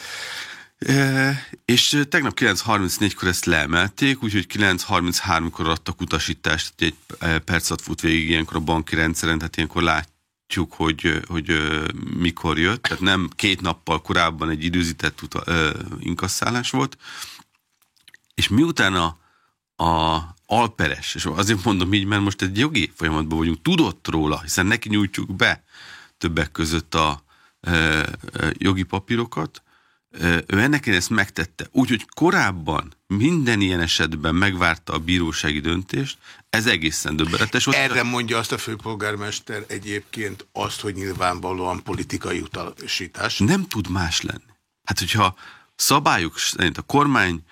E, és tegnap 9.34-kor ezt leemelték, úgyhogy 9.33-kor adtak utasítást, egy perc alatt fut végig ilyenkor a banki rendszeren, tehát ilyenkor látjuk, hogy, hogy mikor jött, tehát nem két nappal korábban egy időzített uta, ö, inkasszálás volt, és miután a, a alperes, és azért mondom így, mert most egy jogi folyamatban vagyunk, tudott róla, hiszen neki nyújtjuk be többek között a e, jogi papírokat, ő ennek ezt megtette. Úgyhogy korábban minden ilyen esetben megvárta a bírósági döntést, ez egészen döbbenetes. Erre mondja azt a főpolgármester egyébként azt, hogy nyilvánvalóan politikai utasítás. Nem tud más lenni. Hát, hogyha szabályok szerint a kormány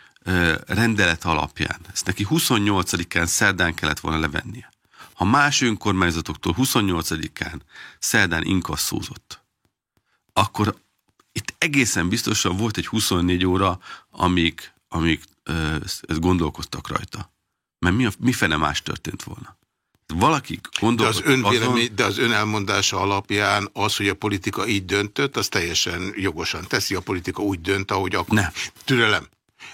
rendelet alapján ezt neki 28-án szerdán kellett volna levennie. Ha más önkormányzatoktól 28-án szerdán inkasszózott, akkor itt egészen biztosan volt egy 24 óra, amíg, amíg ezt gondolkoztak rajta. Mert mi, a, mi fene más történt volna? Valaki de az, ön azon... de az ön elmondása alapján az, hogy a politika így döntött, az teljesen jogosan teszi. A politika úgy dönt, ahogy akkor. Nem. Türelem.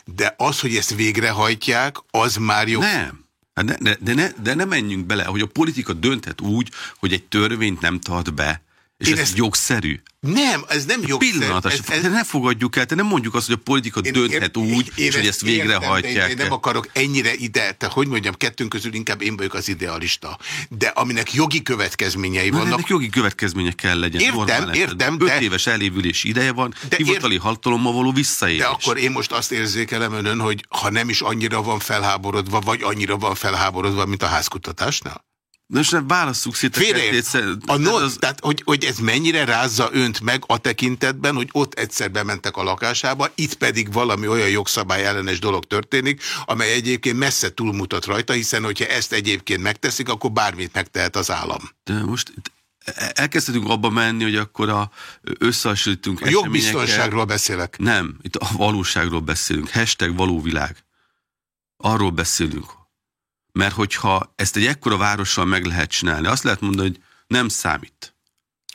De az, hogy ezt végrehajtják, az már jó. Nem. Hát de, de, de, ne, de ne menjünk bele, hogy a politika dönthet úgy, hogy egy törvényt nem tart be. És ez ezt... jogszerű? Nem, ez nem jogszerű. Pillanatos, ez, ez... ne fogadjuk el, te nem mondjuk azt, hogy a politika én, dönthet én, úgy, én, és hogy ezt végrehajtják. Én, én nem akarok ennyire ide, te hogy mondjam, kettőnk közül inkább én vagyok az idealista. De aminek jogi következményei Na, vannak. Ennek jogi következménye kell legyen. Értem, értem. De... Öt éves elévülés ideje van, de hivatali ér... hatalommal való visszaélés. De akkor én most azt érzékelem önön, hogy ha nem is annyira van felháborodva, vagy annyira van felháborodva, mint a házkutatásnál? Most nem válasszuk szét a a no, az... Tehát, hogy, hogy ez mennyire rázza önt meg a tekintetben, hogy ott egyszer bementek a lakásába, itt pedig valami olyan jogszabály ellenes dolog történik, amely egyébként messze túlmutat rajta, hiszen hogyha ezt egyébként megteszik, akkor bármit megtehet az állam. De most elkezdhetünk abba menni, hogy akkor a, összehasonlítunk A jogbiztonságról beszélek. Nem, itt a valóságról beszélünk. Hashtag valóvilág. Arról beszélünk, mert hogyha ezt egy ekkora várossal meg lehet csinálni, azt lehet mondani, hogy nem számít.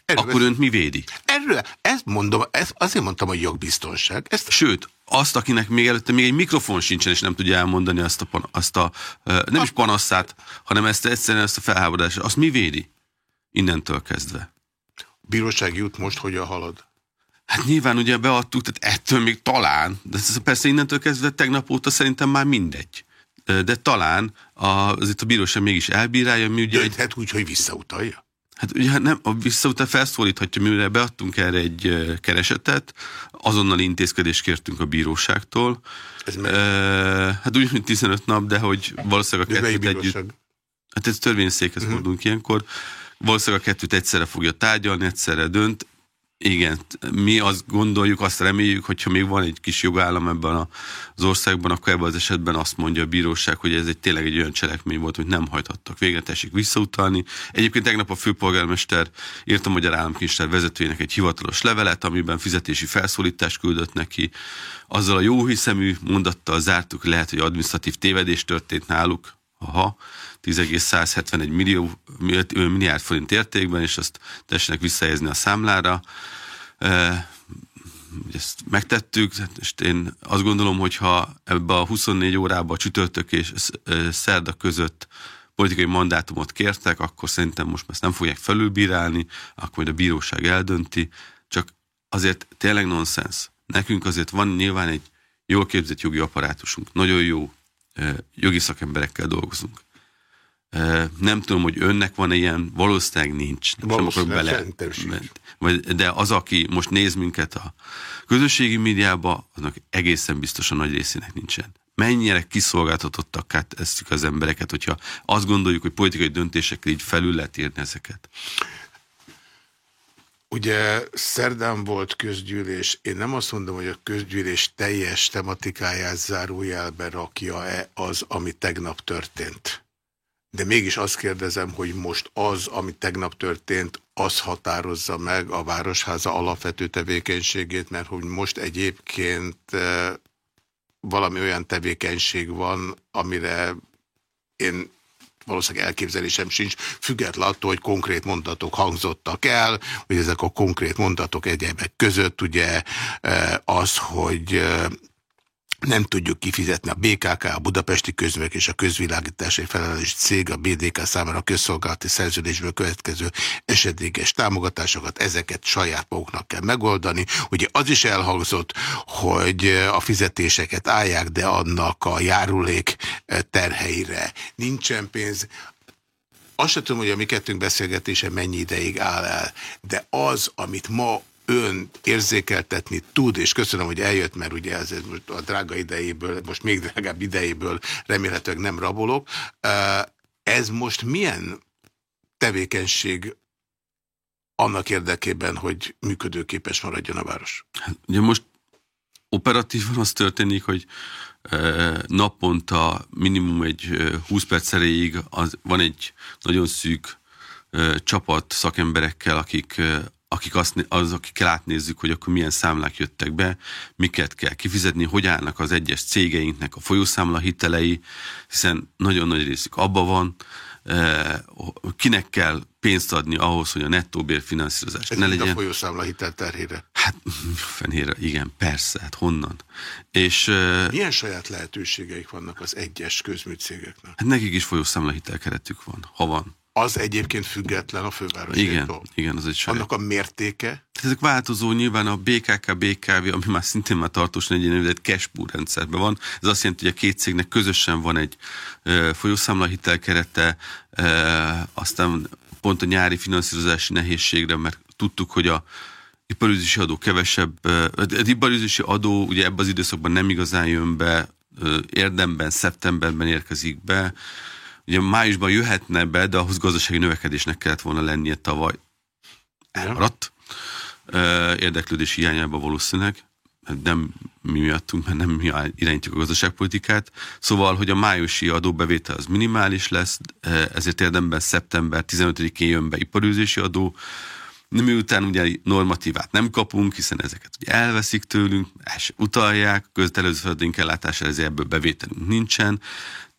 Erről akkor önt mi védi? Erről, ezt mondom, ezt azért mondtam, hogy jogbiztonság. Ezt... Sőt, azt, akinek még előtte még egy mikrofon sincsen, és nem tudja elmondani azt a, pan, azt a nem a... is panaszát, hanem ezt egyszerűen ezt a felháborodást, azt mi védi? Innentől kezdve. A bíróság jut most, hogyan halad? Hát nyilván ugye beadtuk, tehát ettől még talán, de persze innentől kezdve tegnap óta szerintem már mindegy de talán a, az itt a bíróság mégis elbírálja, mi ugye... Dönthet egy... úgy, hogy visszautalja? Hát ugye hát nem, a visszautal felszólíthatja, mire beadtunk erre egy keresetet, azonnal intézkedést kértünk a bíróságtól. Ez meg? hát úgy, mint 15 nap, de hogy valószínűleg a kettőt együtt... Hát ez törvényszékhez uh mhm. -huh. fordulunk ilyenkor. Valószínűleg a kettőt egyszerre fogja tárgyalni, egyszerre dönt. Igen, mi azt gondoljuk, azt reméljük, hogyha még van egy kis jogállam ebben az országban, akkor ebben az esetben azt mondja a bíróság, hogy ez egy tényleg egy olyan cselekmény volt, hogy nem hajthattak végre, tessék visszautalni. Egyébként tegnap a főpolgármester írt a Magyar Államkincstár vezetőjének egy hivatalos levelet, amiben fizetési felszólítást küldött neki. Azzal a jóhiszemű mondattal zártuk, lehet, hogy administratív tévedés történt náluk, aha, 10,171 millió, milliárd forint értékben, és azt tessenek visszajelzni a számlára. Ezt megtettük, és én azt gondolom, hogy ha ebbe a 24 órába a csütörtök és szerda között politikai mandátumot kértek, akkor szerintem most ezt nem fogják felülbírálni, akkor majd a bíróság eldönti, csak azért tényleg nonsens. Nekünk azért van nyilván egy jól képzett jogi apparátusunk, nagyon jó jogi szakemberekkel dolgozunk Nem tudom, hogy önnek van ilyen, valószínűleg nincs. Valószínűleg bele, de az, aki most néz minket a közösségi médiába, annak egészen biztosan nagy részének nincsen. Mennyire kiszolgáltatottak ezt az embereket, hogyha azt gondoljuk, hogy politikai döntésekkel így felül lehet írni ezeket. Ugye szerdán volt közgyűlés, én nem azt mondom, hogy a közgyűlés teljes tematikáját zárójelbe rakja-e az, ami tegnap történt. De mégis azt kérdezem, hogy most az, ami tegnap történt, az határozza meg a Városháza alapvető tevékenységét, mert hogy most egyébként eh, valami olyan tevékenység van, amire én valószínűleg elképzelésem sincs, független attól, hogy konkrét mondatok hangzottak el, hogy ezek a konkrét mondatok egyebek között ugye eh, az, hogy eh, nem tudjuk kifizetni a BKK, a Budapesti Közművek és a Közvilágítási Felelős Cég a BDK számára a közszolgálati szerződésből következő esedékes támogatásokat, ezeket saját maguknak kell megoldani. Ugye az is elhangzott, hogy a fizetéseket állják, de annak a járulék terheire nincsen pénz. Azt sem tudom, hogy a mi kettőnk beszélgetése mennyi ideig áll el, de az, amit ma ön érzékeltetni tud, és köszönöm, hogy eljött, mert ugye ez most a drága idejéből, most még drágább idejéből remélhetőleg nem rabolok. Ez most milyen tevékenység annak érdekében, hogy működőképes maradjon a város? Hát, ugye most operatívan az történik, hogy naponta minimum egy 20 perc erejéig az, van egy nagyon szűk csapat szakemberekkel, akik akik azt, az, akikkel átnézzük, hogy akkor milyen számlák jöttek be, miket kell kifizetni, hogy állnak az egyes cégeinknek a folyószámla hitelei, hiszen nagyon nagy részük abba van, eh, kinek kell pénzt adni ahhoz, hogy a nettó bérfinanszírozás Ez ne legyen. a folyószámla hitel terhére? Hát fenére, igen, persze, hát honnan? És, eh, Milyen saját lehetőségeik vannak az egyes közműcégeknek? Hát nekik is folyószámla hitelkeretük van, ha van az egyébként független a főváros. Igen, igen, az egy saját. Annak a mértéke? Tehát ezek változó, nyilván a BKK, BKV, ami már szintén már tartósan egy egy cashpool rendszerben van. Ez azt jelenti, hogy a két cégnek közösen van egy e, folyószámla hitelkerete, e, aztán pont a nyári finanszírozási nehézségre, mert tudtuk, hogy a iparűzési adó kevesebb, az iparűzési adó ugye ebben az időszakban nem igazán jön be, érdemben, szeptemberben érkezik be, Ugye májusban jöhetne be, de ahhoz gazdasági növekedésnek kellett volna lennie tavaly. Elmaradt. Érdeklődés hiányában valószínűleg. Hát nem mi miattunk, mert nem mi irányítjuk a gazdaságpolitikát. Szóval, hogy a májusi adóbevétel az minimális lesz, ezért érdemben szeptember 15-én jön be iparűzési adó, miután ugye normatívát nem kapunk, hiszen ezeket ugye elveszik tőlünk, el utalják, köztelőző ellátására ezért ebből bevételünk nincsen,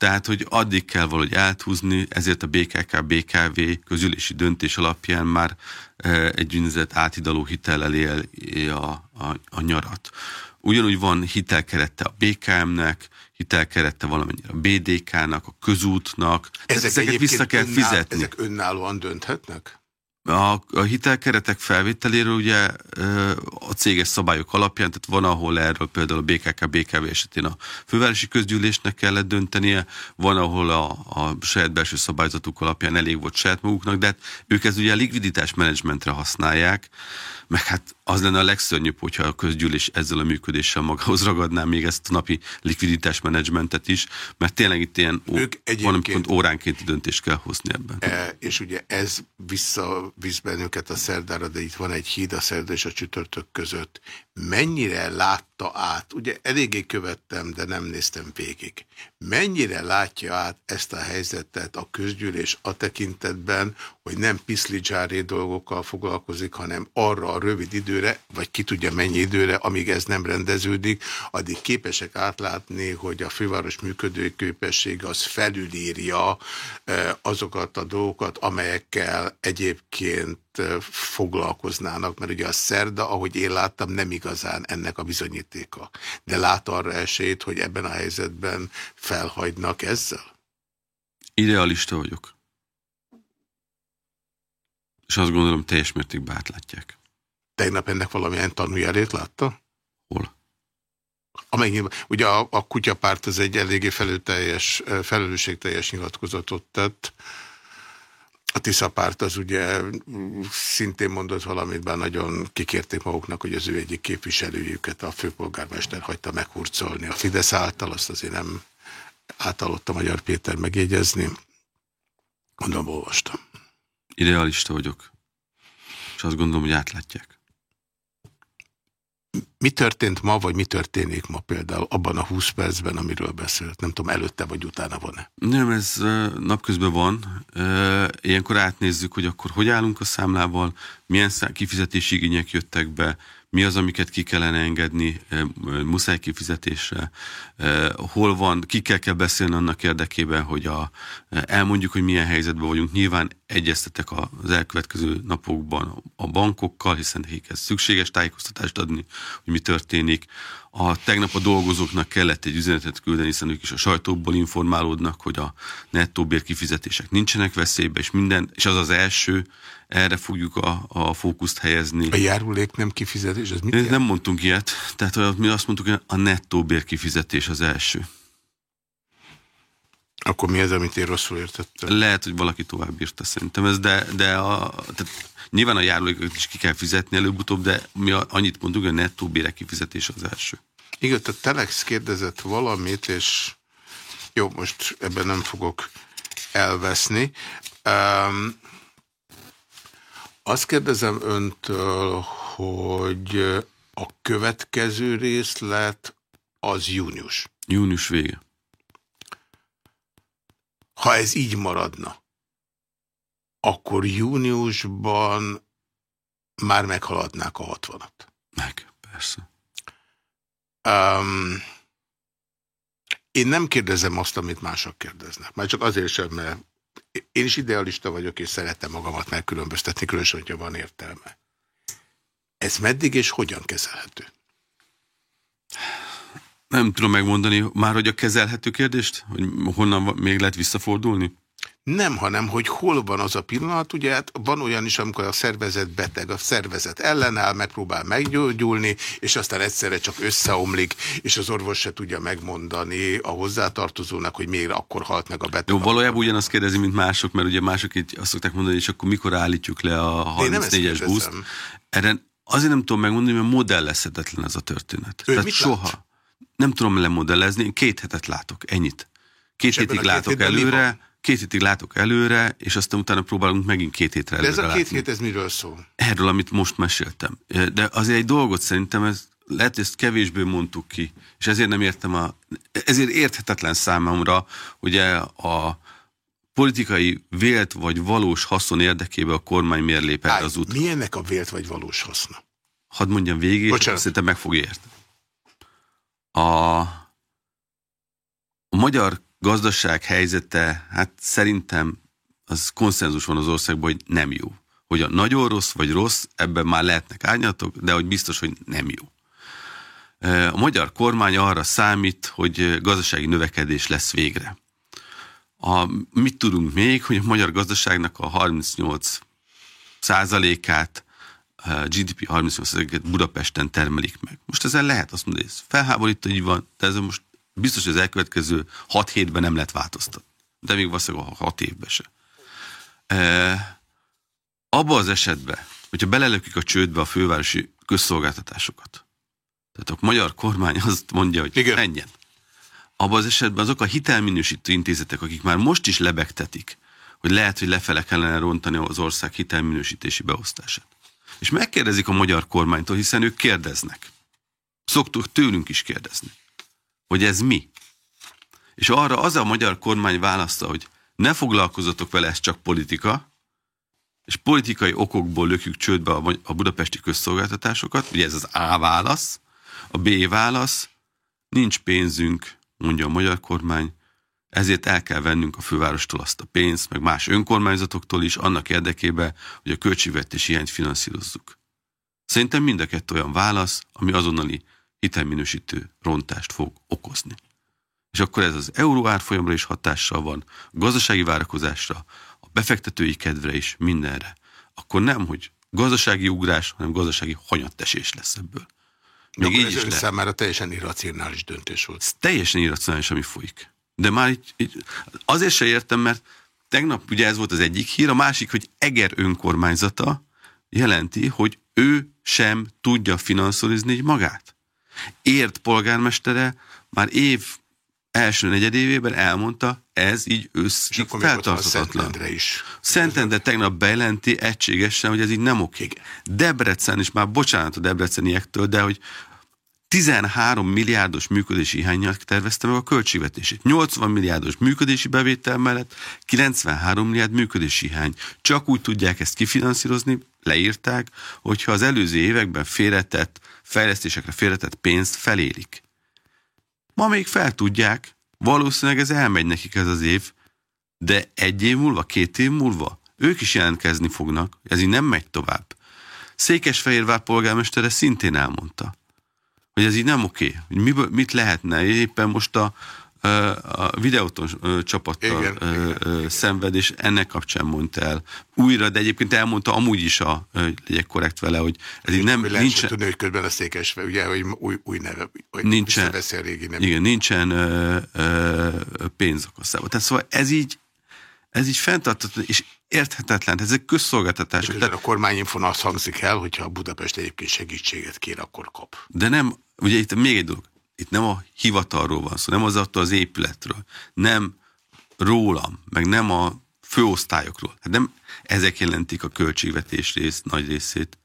tehát, hogy addig kell valahogy áthúzni, ezért a BKK, BKV közülési döntés alapján már e, egy úgynevezett átidaló hitellel él a, a, a nyarat. Ugyanúgy van hitelkerette a BKM-nek, hitelkerette valamennyire a BDK-nak, a közútnak. Ezek ezeket vissza kell fizetni. Ezek önállóan dönthetnek? A, a hitelkeretek felvételéről ugye a céges szabályok alapján, tehát van, ahol erről például a BKK, BKV esetén a fővárosi közgyűlésnek kellett döntenie, van, ahol a, a saját belső szabályzatuk alapján elég volt saját maguknak, de hát ők ezt ugye a likviditás menedzsmentre használják, meg hát az lenne a legszörnyűbb, hogyha a közgyűlés ezzel a működéssel magához ragadná még ezt a napi likviditás menedzsmentet is, mert tényleg itt ilyen ők egyébként óránkénti döntést kell hozni ebben. E, és ugye ez visszavisz bennünket a szerdára, de itt van egy híd a szerda és a csütörtök között. Mennyire látta át, ugye eléggé követtem, de nem néztem végig, mennyire látja át ezt a helyzetet a közgyűlés a tekintetben, hogy nem piszlidzsáré dolgokkal foglalkozik, hanem arra a rövid időre, vagy ki tudja mennyi időre, amíg ez nem rendeződik, addig képesek átlátni, hogy a főváros működő képessége az felülírja azokat a dolgokat, amelyekkel egyébként foglalkoznának, mert ugye a szerda, ahogy én láttam, nem igazán ennek a bizonyítéka. De lát arra esélyt, hogy ebben a helyzetben felhagynak ezzel? Idealista vagyok. És azt gondolom, teljes mértékben átlátják. Tegnap ennek valamilyen tanújelét látta? Hol? Amennyi, ugye a, a kutyapárt az egy eléggé felelősségteljes, felelősségteljes nyilatkozatot tett. A Tisza párt az ugye szintén mondott valamit, bár nagyon kikérték maguknak, hogy az ő egyik képviselőjüket a főpolgármester hagyta meghurcolni. A Fidesz által azt azért nem általott a Magyar Péter megjegyezni. Gondolom, olvastam. Idealista vagyok. És azt gondolom, hogy átlátják. Mi történt ma, vagy mi történik ma például abban a 20 percben, amiről beszélt? Nem tudom, előtte vagy utána van-e? Nem, ez napközben van. Ilyenkor átnézzük, hogy akkor hogy állunk a számlával, milyen kifizetési igények jöttek be, mi az, amiket ki kellene engedni muszáj kifizetésre, hol van, kikkel kell beszélni annak érdekében, hogy a, elmondjuk, hogy milyen helyzetben vagyunk. Nyilván egyeztetek az elkövetkező napokban a bankokkal, hiszen nekik ez szükséges tájékoztatást adni, hogy mi történik. A tegnap a dolgozóknak kellett egy üzenetet küldeni, hiszen ők is a sajtóból informálódnak, hogy a nettó bérkifizetések nincsenek veszélybe, és minden, és az az első, erre fogjuk a, a fókuszt helyezni. A járulék nem kifizetés, ez mit? Nem mondtunk ilyet, tehát mi azt mondtuk, hogy a nettó bérkifizetés az első. Akkor mi ez, amit én rosszul értettem? Lehet, hogy valaki tovább írta szerintem ez, de, de a, tehát nyilván a járulékokat is ki kell fizetni előbb-utóbb, de mi annyit mondunk, hogy a nettó bérek kifizetés az első. Igen, a Telex kérdezett valamit, és jó, most ebben nem fogok elveszni. Um, azt kérdezem öntől, hogy a következő részlet az június. Június vége. Ha ez így maradna, akkor júniusban már meghaladnák a 60-at. Meg, persze. Um, én nem kérdezem azt, amit mások kérdeznek. Már csak azért sem, mert én is idealista vagyok, és szeretem magamat megkülönböztetni, különösen, hogyha van értelme. Ez meddig és hogyan kezelhető? Nem tudom megmondani már, hogy a kezelhető kérdést, hogy honnan még lehet visszafordulni? Nem, hanem hogy hol van az a pillanat, ugye hát van olyan is, amikor a szervezet beteg, a szervezet ellenáll, megpróbál meggyógyulni, és aztán egyszerre csak összeomlik, és az orvos se tudja megmondani a hozzátartozónak, hogy miért akkor halt meg a beteg. Jó, valójában ugyanazt kérdezi, mint mások, mert ugye mások így azt szokták mondani, és akkor mikor állítjuk le a 34-es buszt. Erre azért nem tudom megmondani, mert modellezhetetlen ez a történet. Ő Tehát soha. Lát? Nem tudom lemodellezni, két hetet látok, ennyit. Két hétig látok előre, két hétig látok előre, és aztán utána próbálunk megint két hétre előre De ez a két látni. hét, ez miről szól? Erről, amit most meséltem. De azért egy dolgot szerintem, ez lehet, ezt kevésbé mondtuk ki, és ezért nem értem a, ezért érthetetlen számomra, hogy a politikai vélt vagy valós haszon érdekében a kormány miért lép el az út. Mi ennek a vélt vagy valós haszna? Hadd mondjam végig, Bocsánat. szerintem meg fog érteni. A, a magyar gazdaság helyzete, hát szerintem az konszenzus van az országban, hogy nem jó. Hogy a nagyon rossz vagy rossz, ebben már lehetnek árnyatok, de hogy biztos, hogy nem jó. A magyar kormány arra számít, hogy gazdasági növekedés lesz végre. A, mit tudunk még, hogy a magyar gazdaságnak a 38 százalékát, GDP 38 százalékát Budapesten termelik meg. Most ezzel lehet azt mondani, hogy ez felháborító, hogy van, de ez most biztos, hogy az elkövetkező hat hétben nem lehet változtatni. De még valószínűleg a hat évben se. E, abba az esetben, hogyha belelökik a csődbe a fővárosi közszolgáltatásokat, tehát a magyar kormány azt mondja, hogy Igen. menjen. Abban az esetben azok a hitelminősítő intézetek, akik már most is lebegtetik, hogy lehet, hogy lefele kellene rontani az ország hitelminősítési beosztását. És megkérdezik a magyar kormánytól, hiszen ők kérdeznek. Szoktuk tőlünk is kérdezni hogy ez mi. És arra az a magyar kormány választa, hogy ne foglalkozatok vele, ez csak politika, és politikai okokból lökjük csődbe a budapesti közszolgáltatásokat, ugye ez az A válasz, a B válasz, nincs pénzünk, mondja a magyar kormány, ezért el kell vennünk a fővárostól azt a pénzt, meg más önkormányzatoktól is, annak érdekében, hogy a költségvetés hiányt finanszírozzuk. Szerintem mind a kettő olyan válasz, ami azonnali hitelminősítő rontást fog okozni. És akkor ez az euró árfolyamra is hatással van, a gazdasági várakozásra, a befektetői kedvre is, mindenre. Akkor nem, hogy gazdasági ugrás, hanem gazdasági hanyattesés lesz ebből. Még így is számára teljesen irracionális döntés volt. Ez teljesen irracionális, ami folyik. De már így, így, azért se értem, mert tegnap ugye ez volt az egyik hír, a másik, hogy Eger önkormányzata jelenti, hogy ő sem tudja finanszírozni magát. Ért polgármestere már év első negyedévében elmondta, ez így összig feltartatatlan. is. Szentendre tegnap bejelenti egységesen, hogy ez így nem oké. Debrecen is, már bocsánat a debreceniektől, de hogy 13 milliárdos működési hiányjal tervezte meg a költségvetését. 80 milliárdos működési bevétel mellett 93 milliárd működési hiány. Csak úgy tudják ezt kifinanszírozni, leírták, hogyha az előző években félretett, fejlesztésekre félretett pénzt felérik. Ma még fel tudják, valószínűleg ez elmegy nekik ez az év, de egy év múlva, két év múlva ők is jelentkezni fognak, ez így nem megy tovább. Székesfehérvár polgármestere szintén elmondta, hogy ez így nem oké, hogy miből, mit lehetne. Éppen most a, a videóton csapattal igen, igen, szenved, és ennek kapcsán mondta el újra, de egyébként elmondta amúgy is, a, legyek korrekt vele, hogy ez így nem... Nincsen, tudni, hogy közben a székesve, ugye, hogy új, új neve, hogy nincsen, a régi nem. Igen, nincsen ö, ö, pénz a Tehát szóval ez így, ez így fenntartatlan, és érthetetlen, ezek közszolgáltatások. Tehát, a kormányinfon azt hangzik el, hogyha a Budapest egyébként segítséget kér, akkor kap. De nem, ugye itt még egy dolog, itt nem a hivatalról van szó, nem az attól az épületről, nem rólam, meg nem a főosztályokról. Hát nem ezek jelentik a költségvetés rész nagy részét,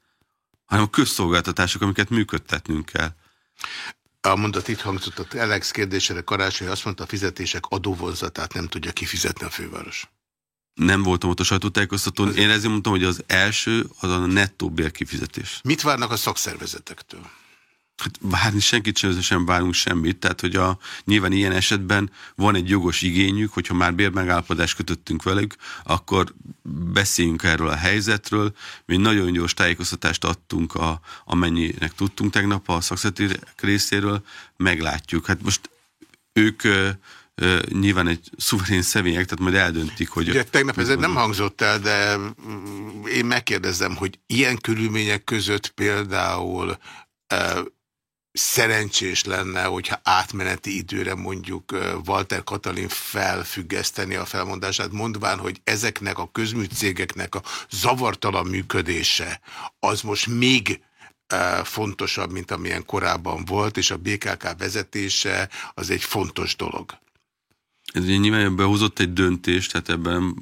hanem a közszolgáltatások, amiket működtetnünk kell. A mondat itt hangzott a Alex kérdésére Karácsony azt mondta, a fizetések adóvonzatát nem tudja kifizetni a főváros. Nem voltam ott a sajtótájékoztatón. Én ezért mondtam, hogy az első az a nettó bérkifizetés. Mit várnak a szakszervezetektől? Hát várni senkit sem, sem várunk semmit, tehát hogy a, nyilván ilyen esetben van egy jogos igényük, hogyha már bérmegállapodást kötöttünk velük, akkor beszéljünk erről a helyzetről. Mi nagyon gyors tájékoztatást adtunk, a, amennyinek tudtunk tegnap a szakszervezetek részéről, meglátjuk. Hát most ők nyilván egy szuverén személyek, tehát majd eldöntik, hogy... Ugye tegnap ez nem hangzott el, de én megkérdezem, hogy ilyen körülmények között például szerencsés lenne, hogyha átmeneti időre mondjuk Walter Katalin felfüggeszteni a felmondását, mondván, hogy ezeknek a közműcégeknek a zavartalan működése az most még fontosabb, mint amilyen korábban volt, és a BKK vezetése az egy fontos dolog. Ez ugye nyilván behozott egy döntést, tehát ebben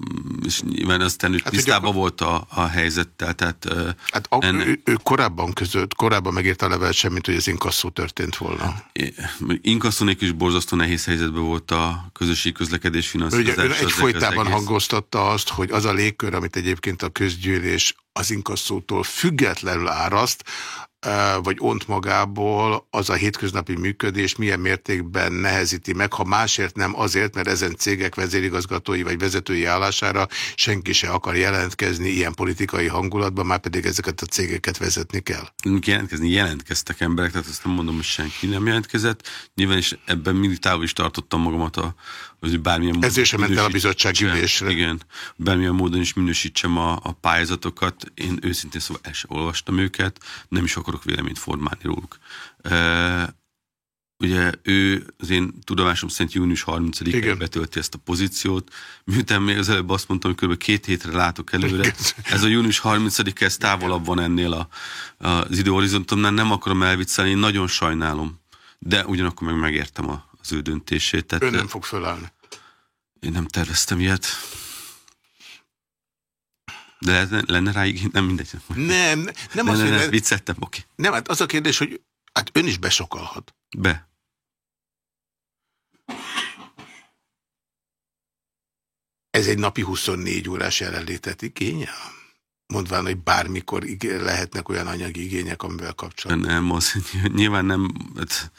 és nyilván aztán ő hát tisztában ugye, volt a, a helyzettel. Tehát, hát a, enne... ő, ő, korábban között, korábban megírta a levelet semmit, hogy ez inkasszó történt volna. Hát, inkasszónék is borzasztó nehéz helyzetben volt a közösségi közlekedés finanszírozása. Ugye egy folytában az hangoztatta azt, hogy az a légkör, amit egyébként a közgyűlés az inkasszótól függetlenül áraszt, vagy ont magából az a hétköznapi működés milyen mértékben nehezíti meg, ha másért nem azért, mert ezen cégek vezérigazgatói vagy vezetői állására senki se akar jelentkezni ilyen politikai hangulatban, már pedig ezeket a cégeket vezetni kell. Jelentkezni jelentkeztek emberek, tehát azt nem mondom, hogy senki nem jelentkezett. Nyilván is ebben mindig távol is tartottam magamat a, hogy bármilyen módon... Ezért sem ment el a bizottság ülésre. Igen, bármilyen módon is minősítsem a, a pályázatokat. Én őszintén szóval el sem olvastam őket, nem is akarok véleményt formálni róluk. E, ugye ő az én tudomásom szerint június 30-án betölti ezt a pozíciót, miután még az előbb azt mondtam, hogy kb. két hétre látok előre. Igen. Ez a június 30 ez távolabb van ennél a, az időhorizontomnál, nem akarom elviccelni, én nagyon sajnálom. De ugyanakkor meg megértem a, az ő döntését. Tehát, ő nem fog fölállni. Én nem terveztem ilyet. De lenne, lenne rá igény? Nem mindegy. Nem, nem, nem az, hogy... Nem, vicceltem, oké. Nem, hát az a kérdés, hogy hát ön is besokalhat. Be. Ez egy napi 24 órás jelenlétet igényel? Mondván, hogy bármikor lehetnek olyan anyagi igények, amivel kapcsolatban. Nem, az nyilván nem, hát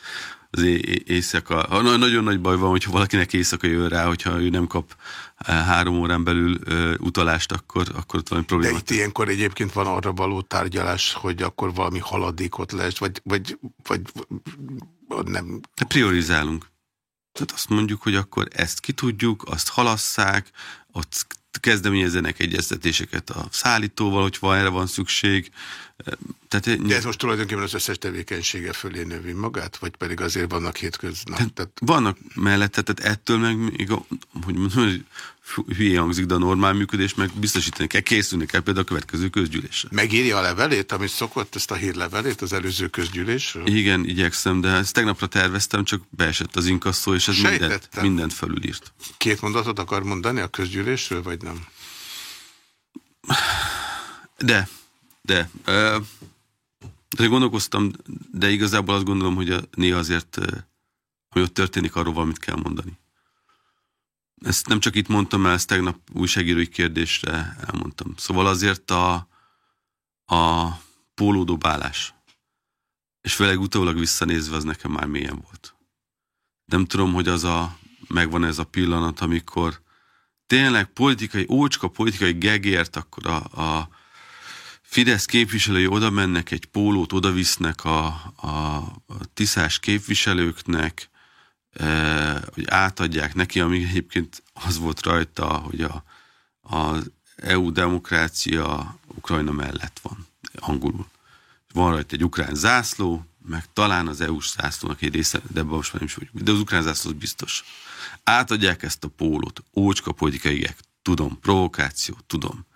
az éjszaka. Nagyon nagy baj van, hogyha valakinek éjszaka jön rá, hogyha ő nem kap eh, három órán belül uh, utalást, akkor, akkor ott valami probléma. De itt ilyenkor egyébként van arra való tárgyalás, hogy akkor valami haladékot lesz, vagy, vagy, vagy, nem. De priorizálunk. Tehát azt mondjuk, hogy akkor ezt ki tudjuk, azt halasszák, ott kezdeményezzenek egyeztetéseket a szállítóval, hogy van, erre van szükség, Tehát, De ez most tulajdonképpen az összes tevékenysége fölé növi magát, vagy pedig azért vannak hétköznap? Tehát, tehát... Vannak mellette, tehát ettől meg még, hogy mondom, hülye hangzik, de a normál működés meg biztosítani kell, készülni kell például a következő közgyűlésre. Megírja a levelét, amit szokott, ezt a hírlevelét az előző közgyűlésről? Igen, igyekszem, de ezt tegnapra terveztem, csak beesett az inkasszó, és ez mindent, mindent felülírt. Két mondatot akar mondani a közgyűlésről, vagy nem? De, de. De gondolkoztam, de igazából azt gondolom, hogy a, néha azért, hogy ott történik, arról valamit kell mondani. Ezt nem csak itt mondtam el, ezt tegnap újságírói kérdésre elmondtam. Szóval azért a, a pólódobálás, és főleg utólag visszanézve az nekem már mélyen volt. Nem tudom, hogy az a, megvan ez a pillanat, amikor tényleg politikai, ócska politikai gegért, akkor a, a Fidesz képviselői oda mennek, egy pólót oda visznek a, a, a tiszás képviselőknek, hogy átadják neki, ami egyébként az volt rajta, hogy a, az EU demokrácia Ukrajna mellett van, angolul. Van rajta egy ukrán zászló, meg talán az EU-s zászlónak egy része, de ebben most már nem is vagyunk, de az ukrán zászló biztos. Átadják ezt a pólót, ócska politikai tudom, provokáció, tudom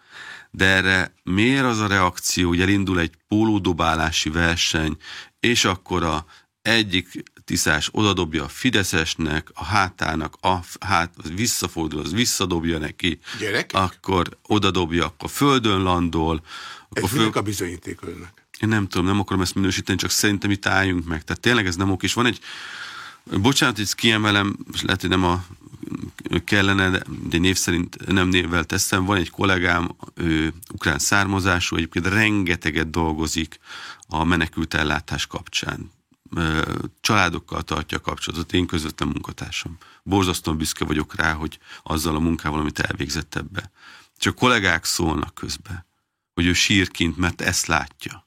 de erre miért az a reakció, hogy elindul egy pólódobálási verseny, és akkor a egyik tiszás odadobja a Fideszesnek, a hátának, a hát visszafordul, az visszadobja neki, Gyerekek? akkor odadobja, akkor földön landol. Akkor ez föl... a bizonyíték önnek? Én nem tudom, nem akarom ezt minősíteni, csak szerintem itt álljunk meg. Tehát tényleg ez nem ok, és van egy, bocsánat, hogy kiemelem, és lehet, hogy nem a kellene, de név szerint nem névvel teszem, van egy kollégám, ő ukrán származású, egyébként rengeteget dolgozik a menekült ellátás kapcsán. Családokkal tartja a kapcsolatot, én közvetlen munkatársam. Borzasztóan büszke vagyok rá, hogy azzal a munkával, amit elvégzett ebbe. Csak kollégák szólnak közbe, hogy ő sírkint, mert ezt látja.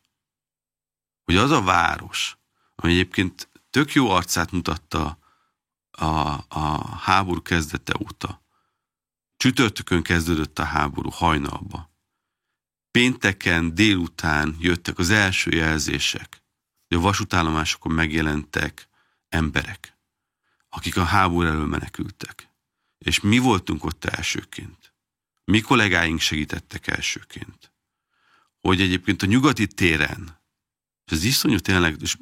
Hogy az a város, ami egyébként tök jó arcát mutatta a, a háború kezdete óta. Csütörtökön kezdődött a háború hajnalba. Pénteken délután jöttek az első jelzések, hogy a vasútállomásokon megjelentek emberek, akik a háború elől menekültek. És mi voltunk ott elsőként. Mi kollégáink segítettek elsőként. Hogy egyébként a nyugati téren és ez iszonyú tényleg, és,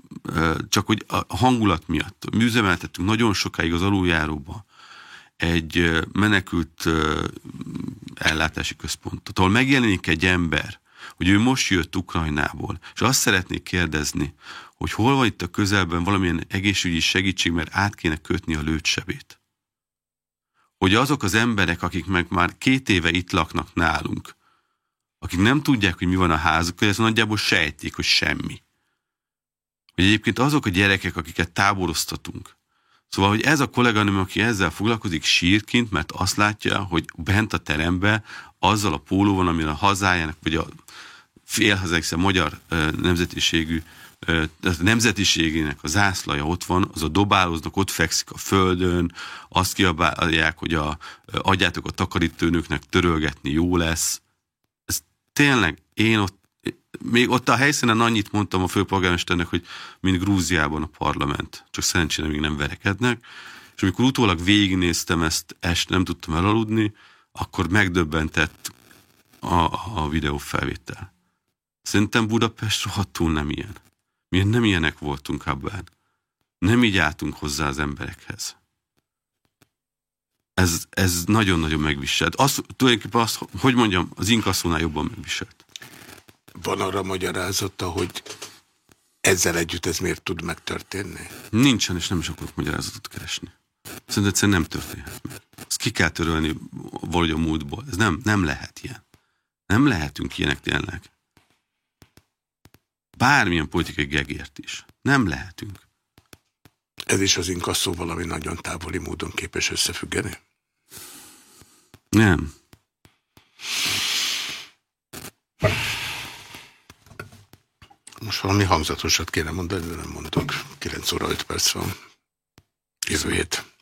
csak hogy a hangulat miatt. Mi üzemeltettünk nagyon sokáig az aluljáróba egy menekült ellátási központot, ahol megjelenik egy ember, hogy ő most jött Ukrajnából, és azt szeretnék kérdezni, hogy hol van itt a közelben valamilyen egészségügyi segítség, mert át kéne kötni a lőtsebét. Hogy azok az emberek, akik meg már két éve itt laknak nálunk, akik nem tudják, hogy mi van a házuk, ez nagyjából sejtik, hogy semmi. Hogy egyébként azok a gyerekek, akiket táboroztatunk, Szóval, hogy ez a kolléganőm, aki ezzel foglalkozik sírként, mert azt látja, hogy bent a terembe azzal a pólóval, amin a hazájának, vagy a félhazáig, a magyar nemzetiségű a nemzetiségének a zászlaja ott van, az a dobálóznak, ott fekszik a földön, azt kiabálják, hogy a, adjátok a takarítónőknek törölgetni jó lesz. Ez tényleg, én ott még ott a helyszínen annyit mondtam a főpolgármesternek, hogy mint Grúziában a parlament, csak szerencsére még nem verekednek, és amikor utólag végignéztem ezt, est nem tudtam elaludni, akkor megdöbbentett a, a videófelvétel. Szerintem Budapest rohadtul nem ilyen. Mi nem ilyenek voltunk abban. Nem így álltunk hozzá az emberekhez. Ez, ez nagyon-nagyon megviselt. Az, tulajdonképpen azt, hogy mondjam, az inkasszónál jobban megviselt. Van arra magyarázata, hogy ezzel együtt ez miért tud megtörténni? Nincsen, és nem is akarok magyarázatot keresni. Szerintem egyszerűen nem történhet meg. Ezt ki kell törölni valahogy a múltból. Ez nem, nem lehet ilyen. Nem lehetünk ilyenek tényleg. Bármilyen politikai gegért is. Nem lehetünk. Ez is az inkasszó valami nagyon távoli módon képes összefüggeni? Nem. Most valami hangzatosat kéne mondani, de nem mondok. 9 óra 5 perc van. Jövő hét.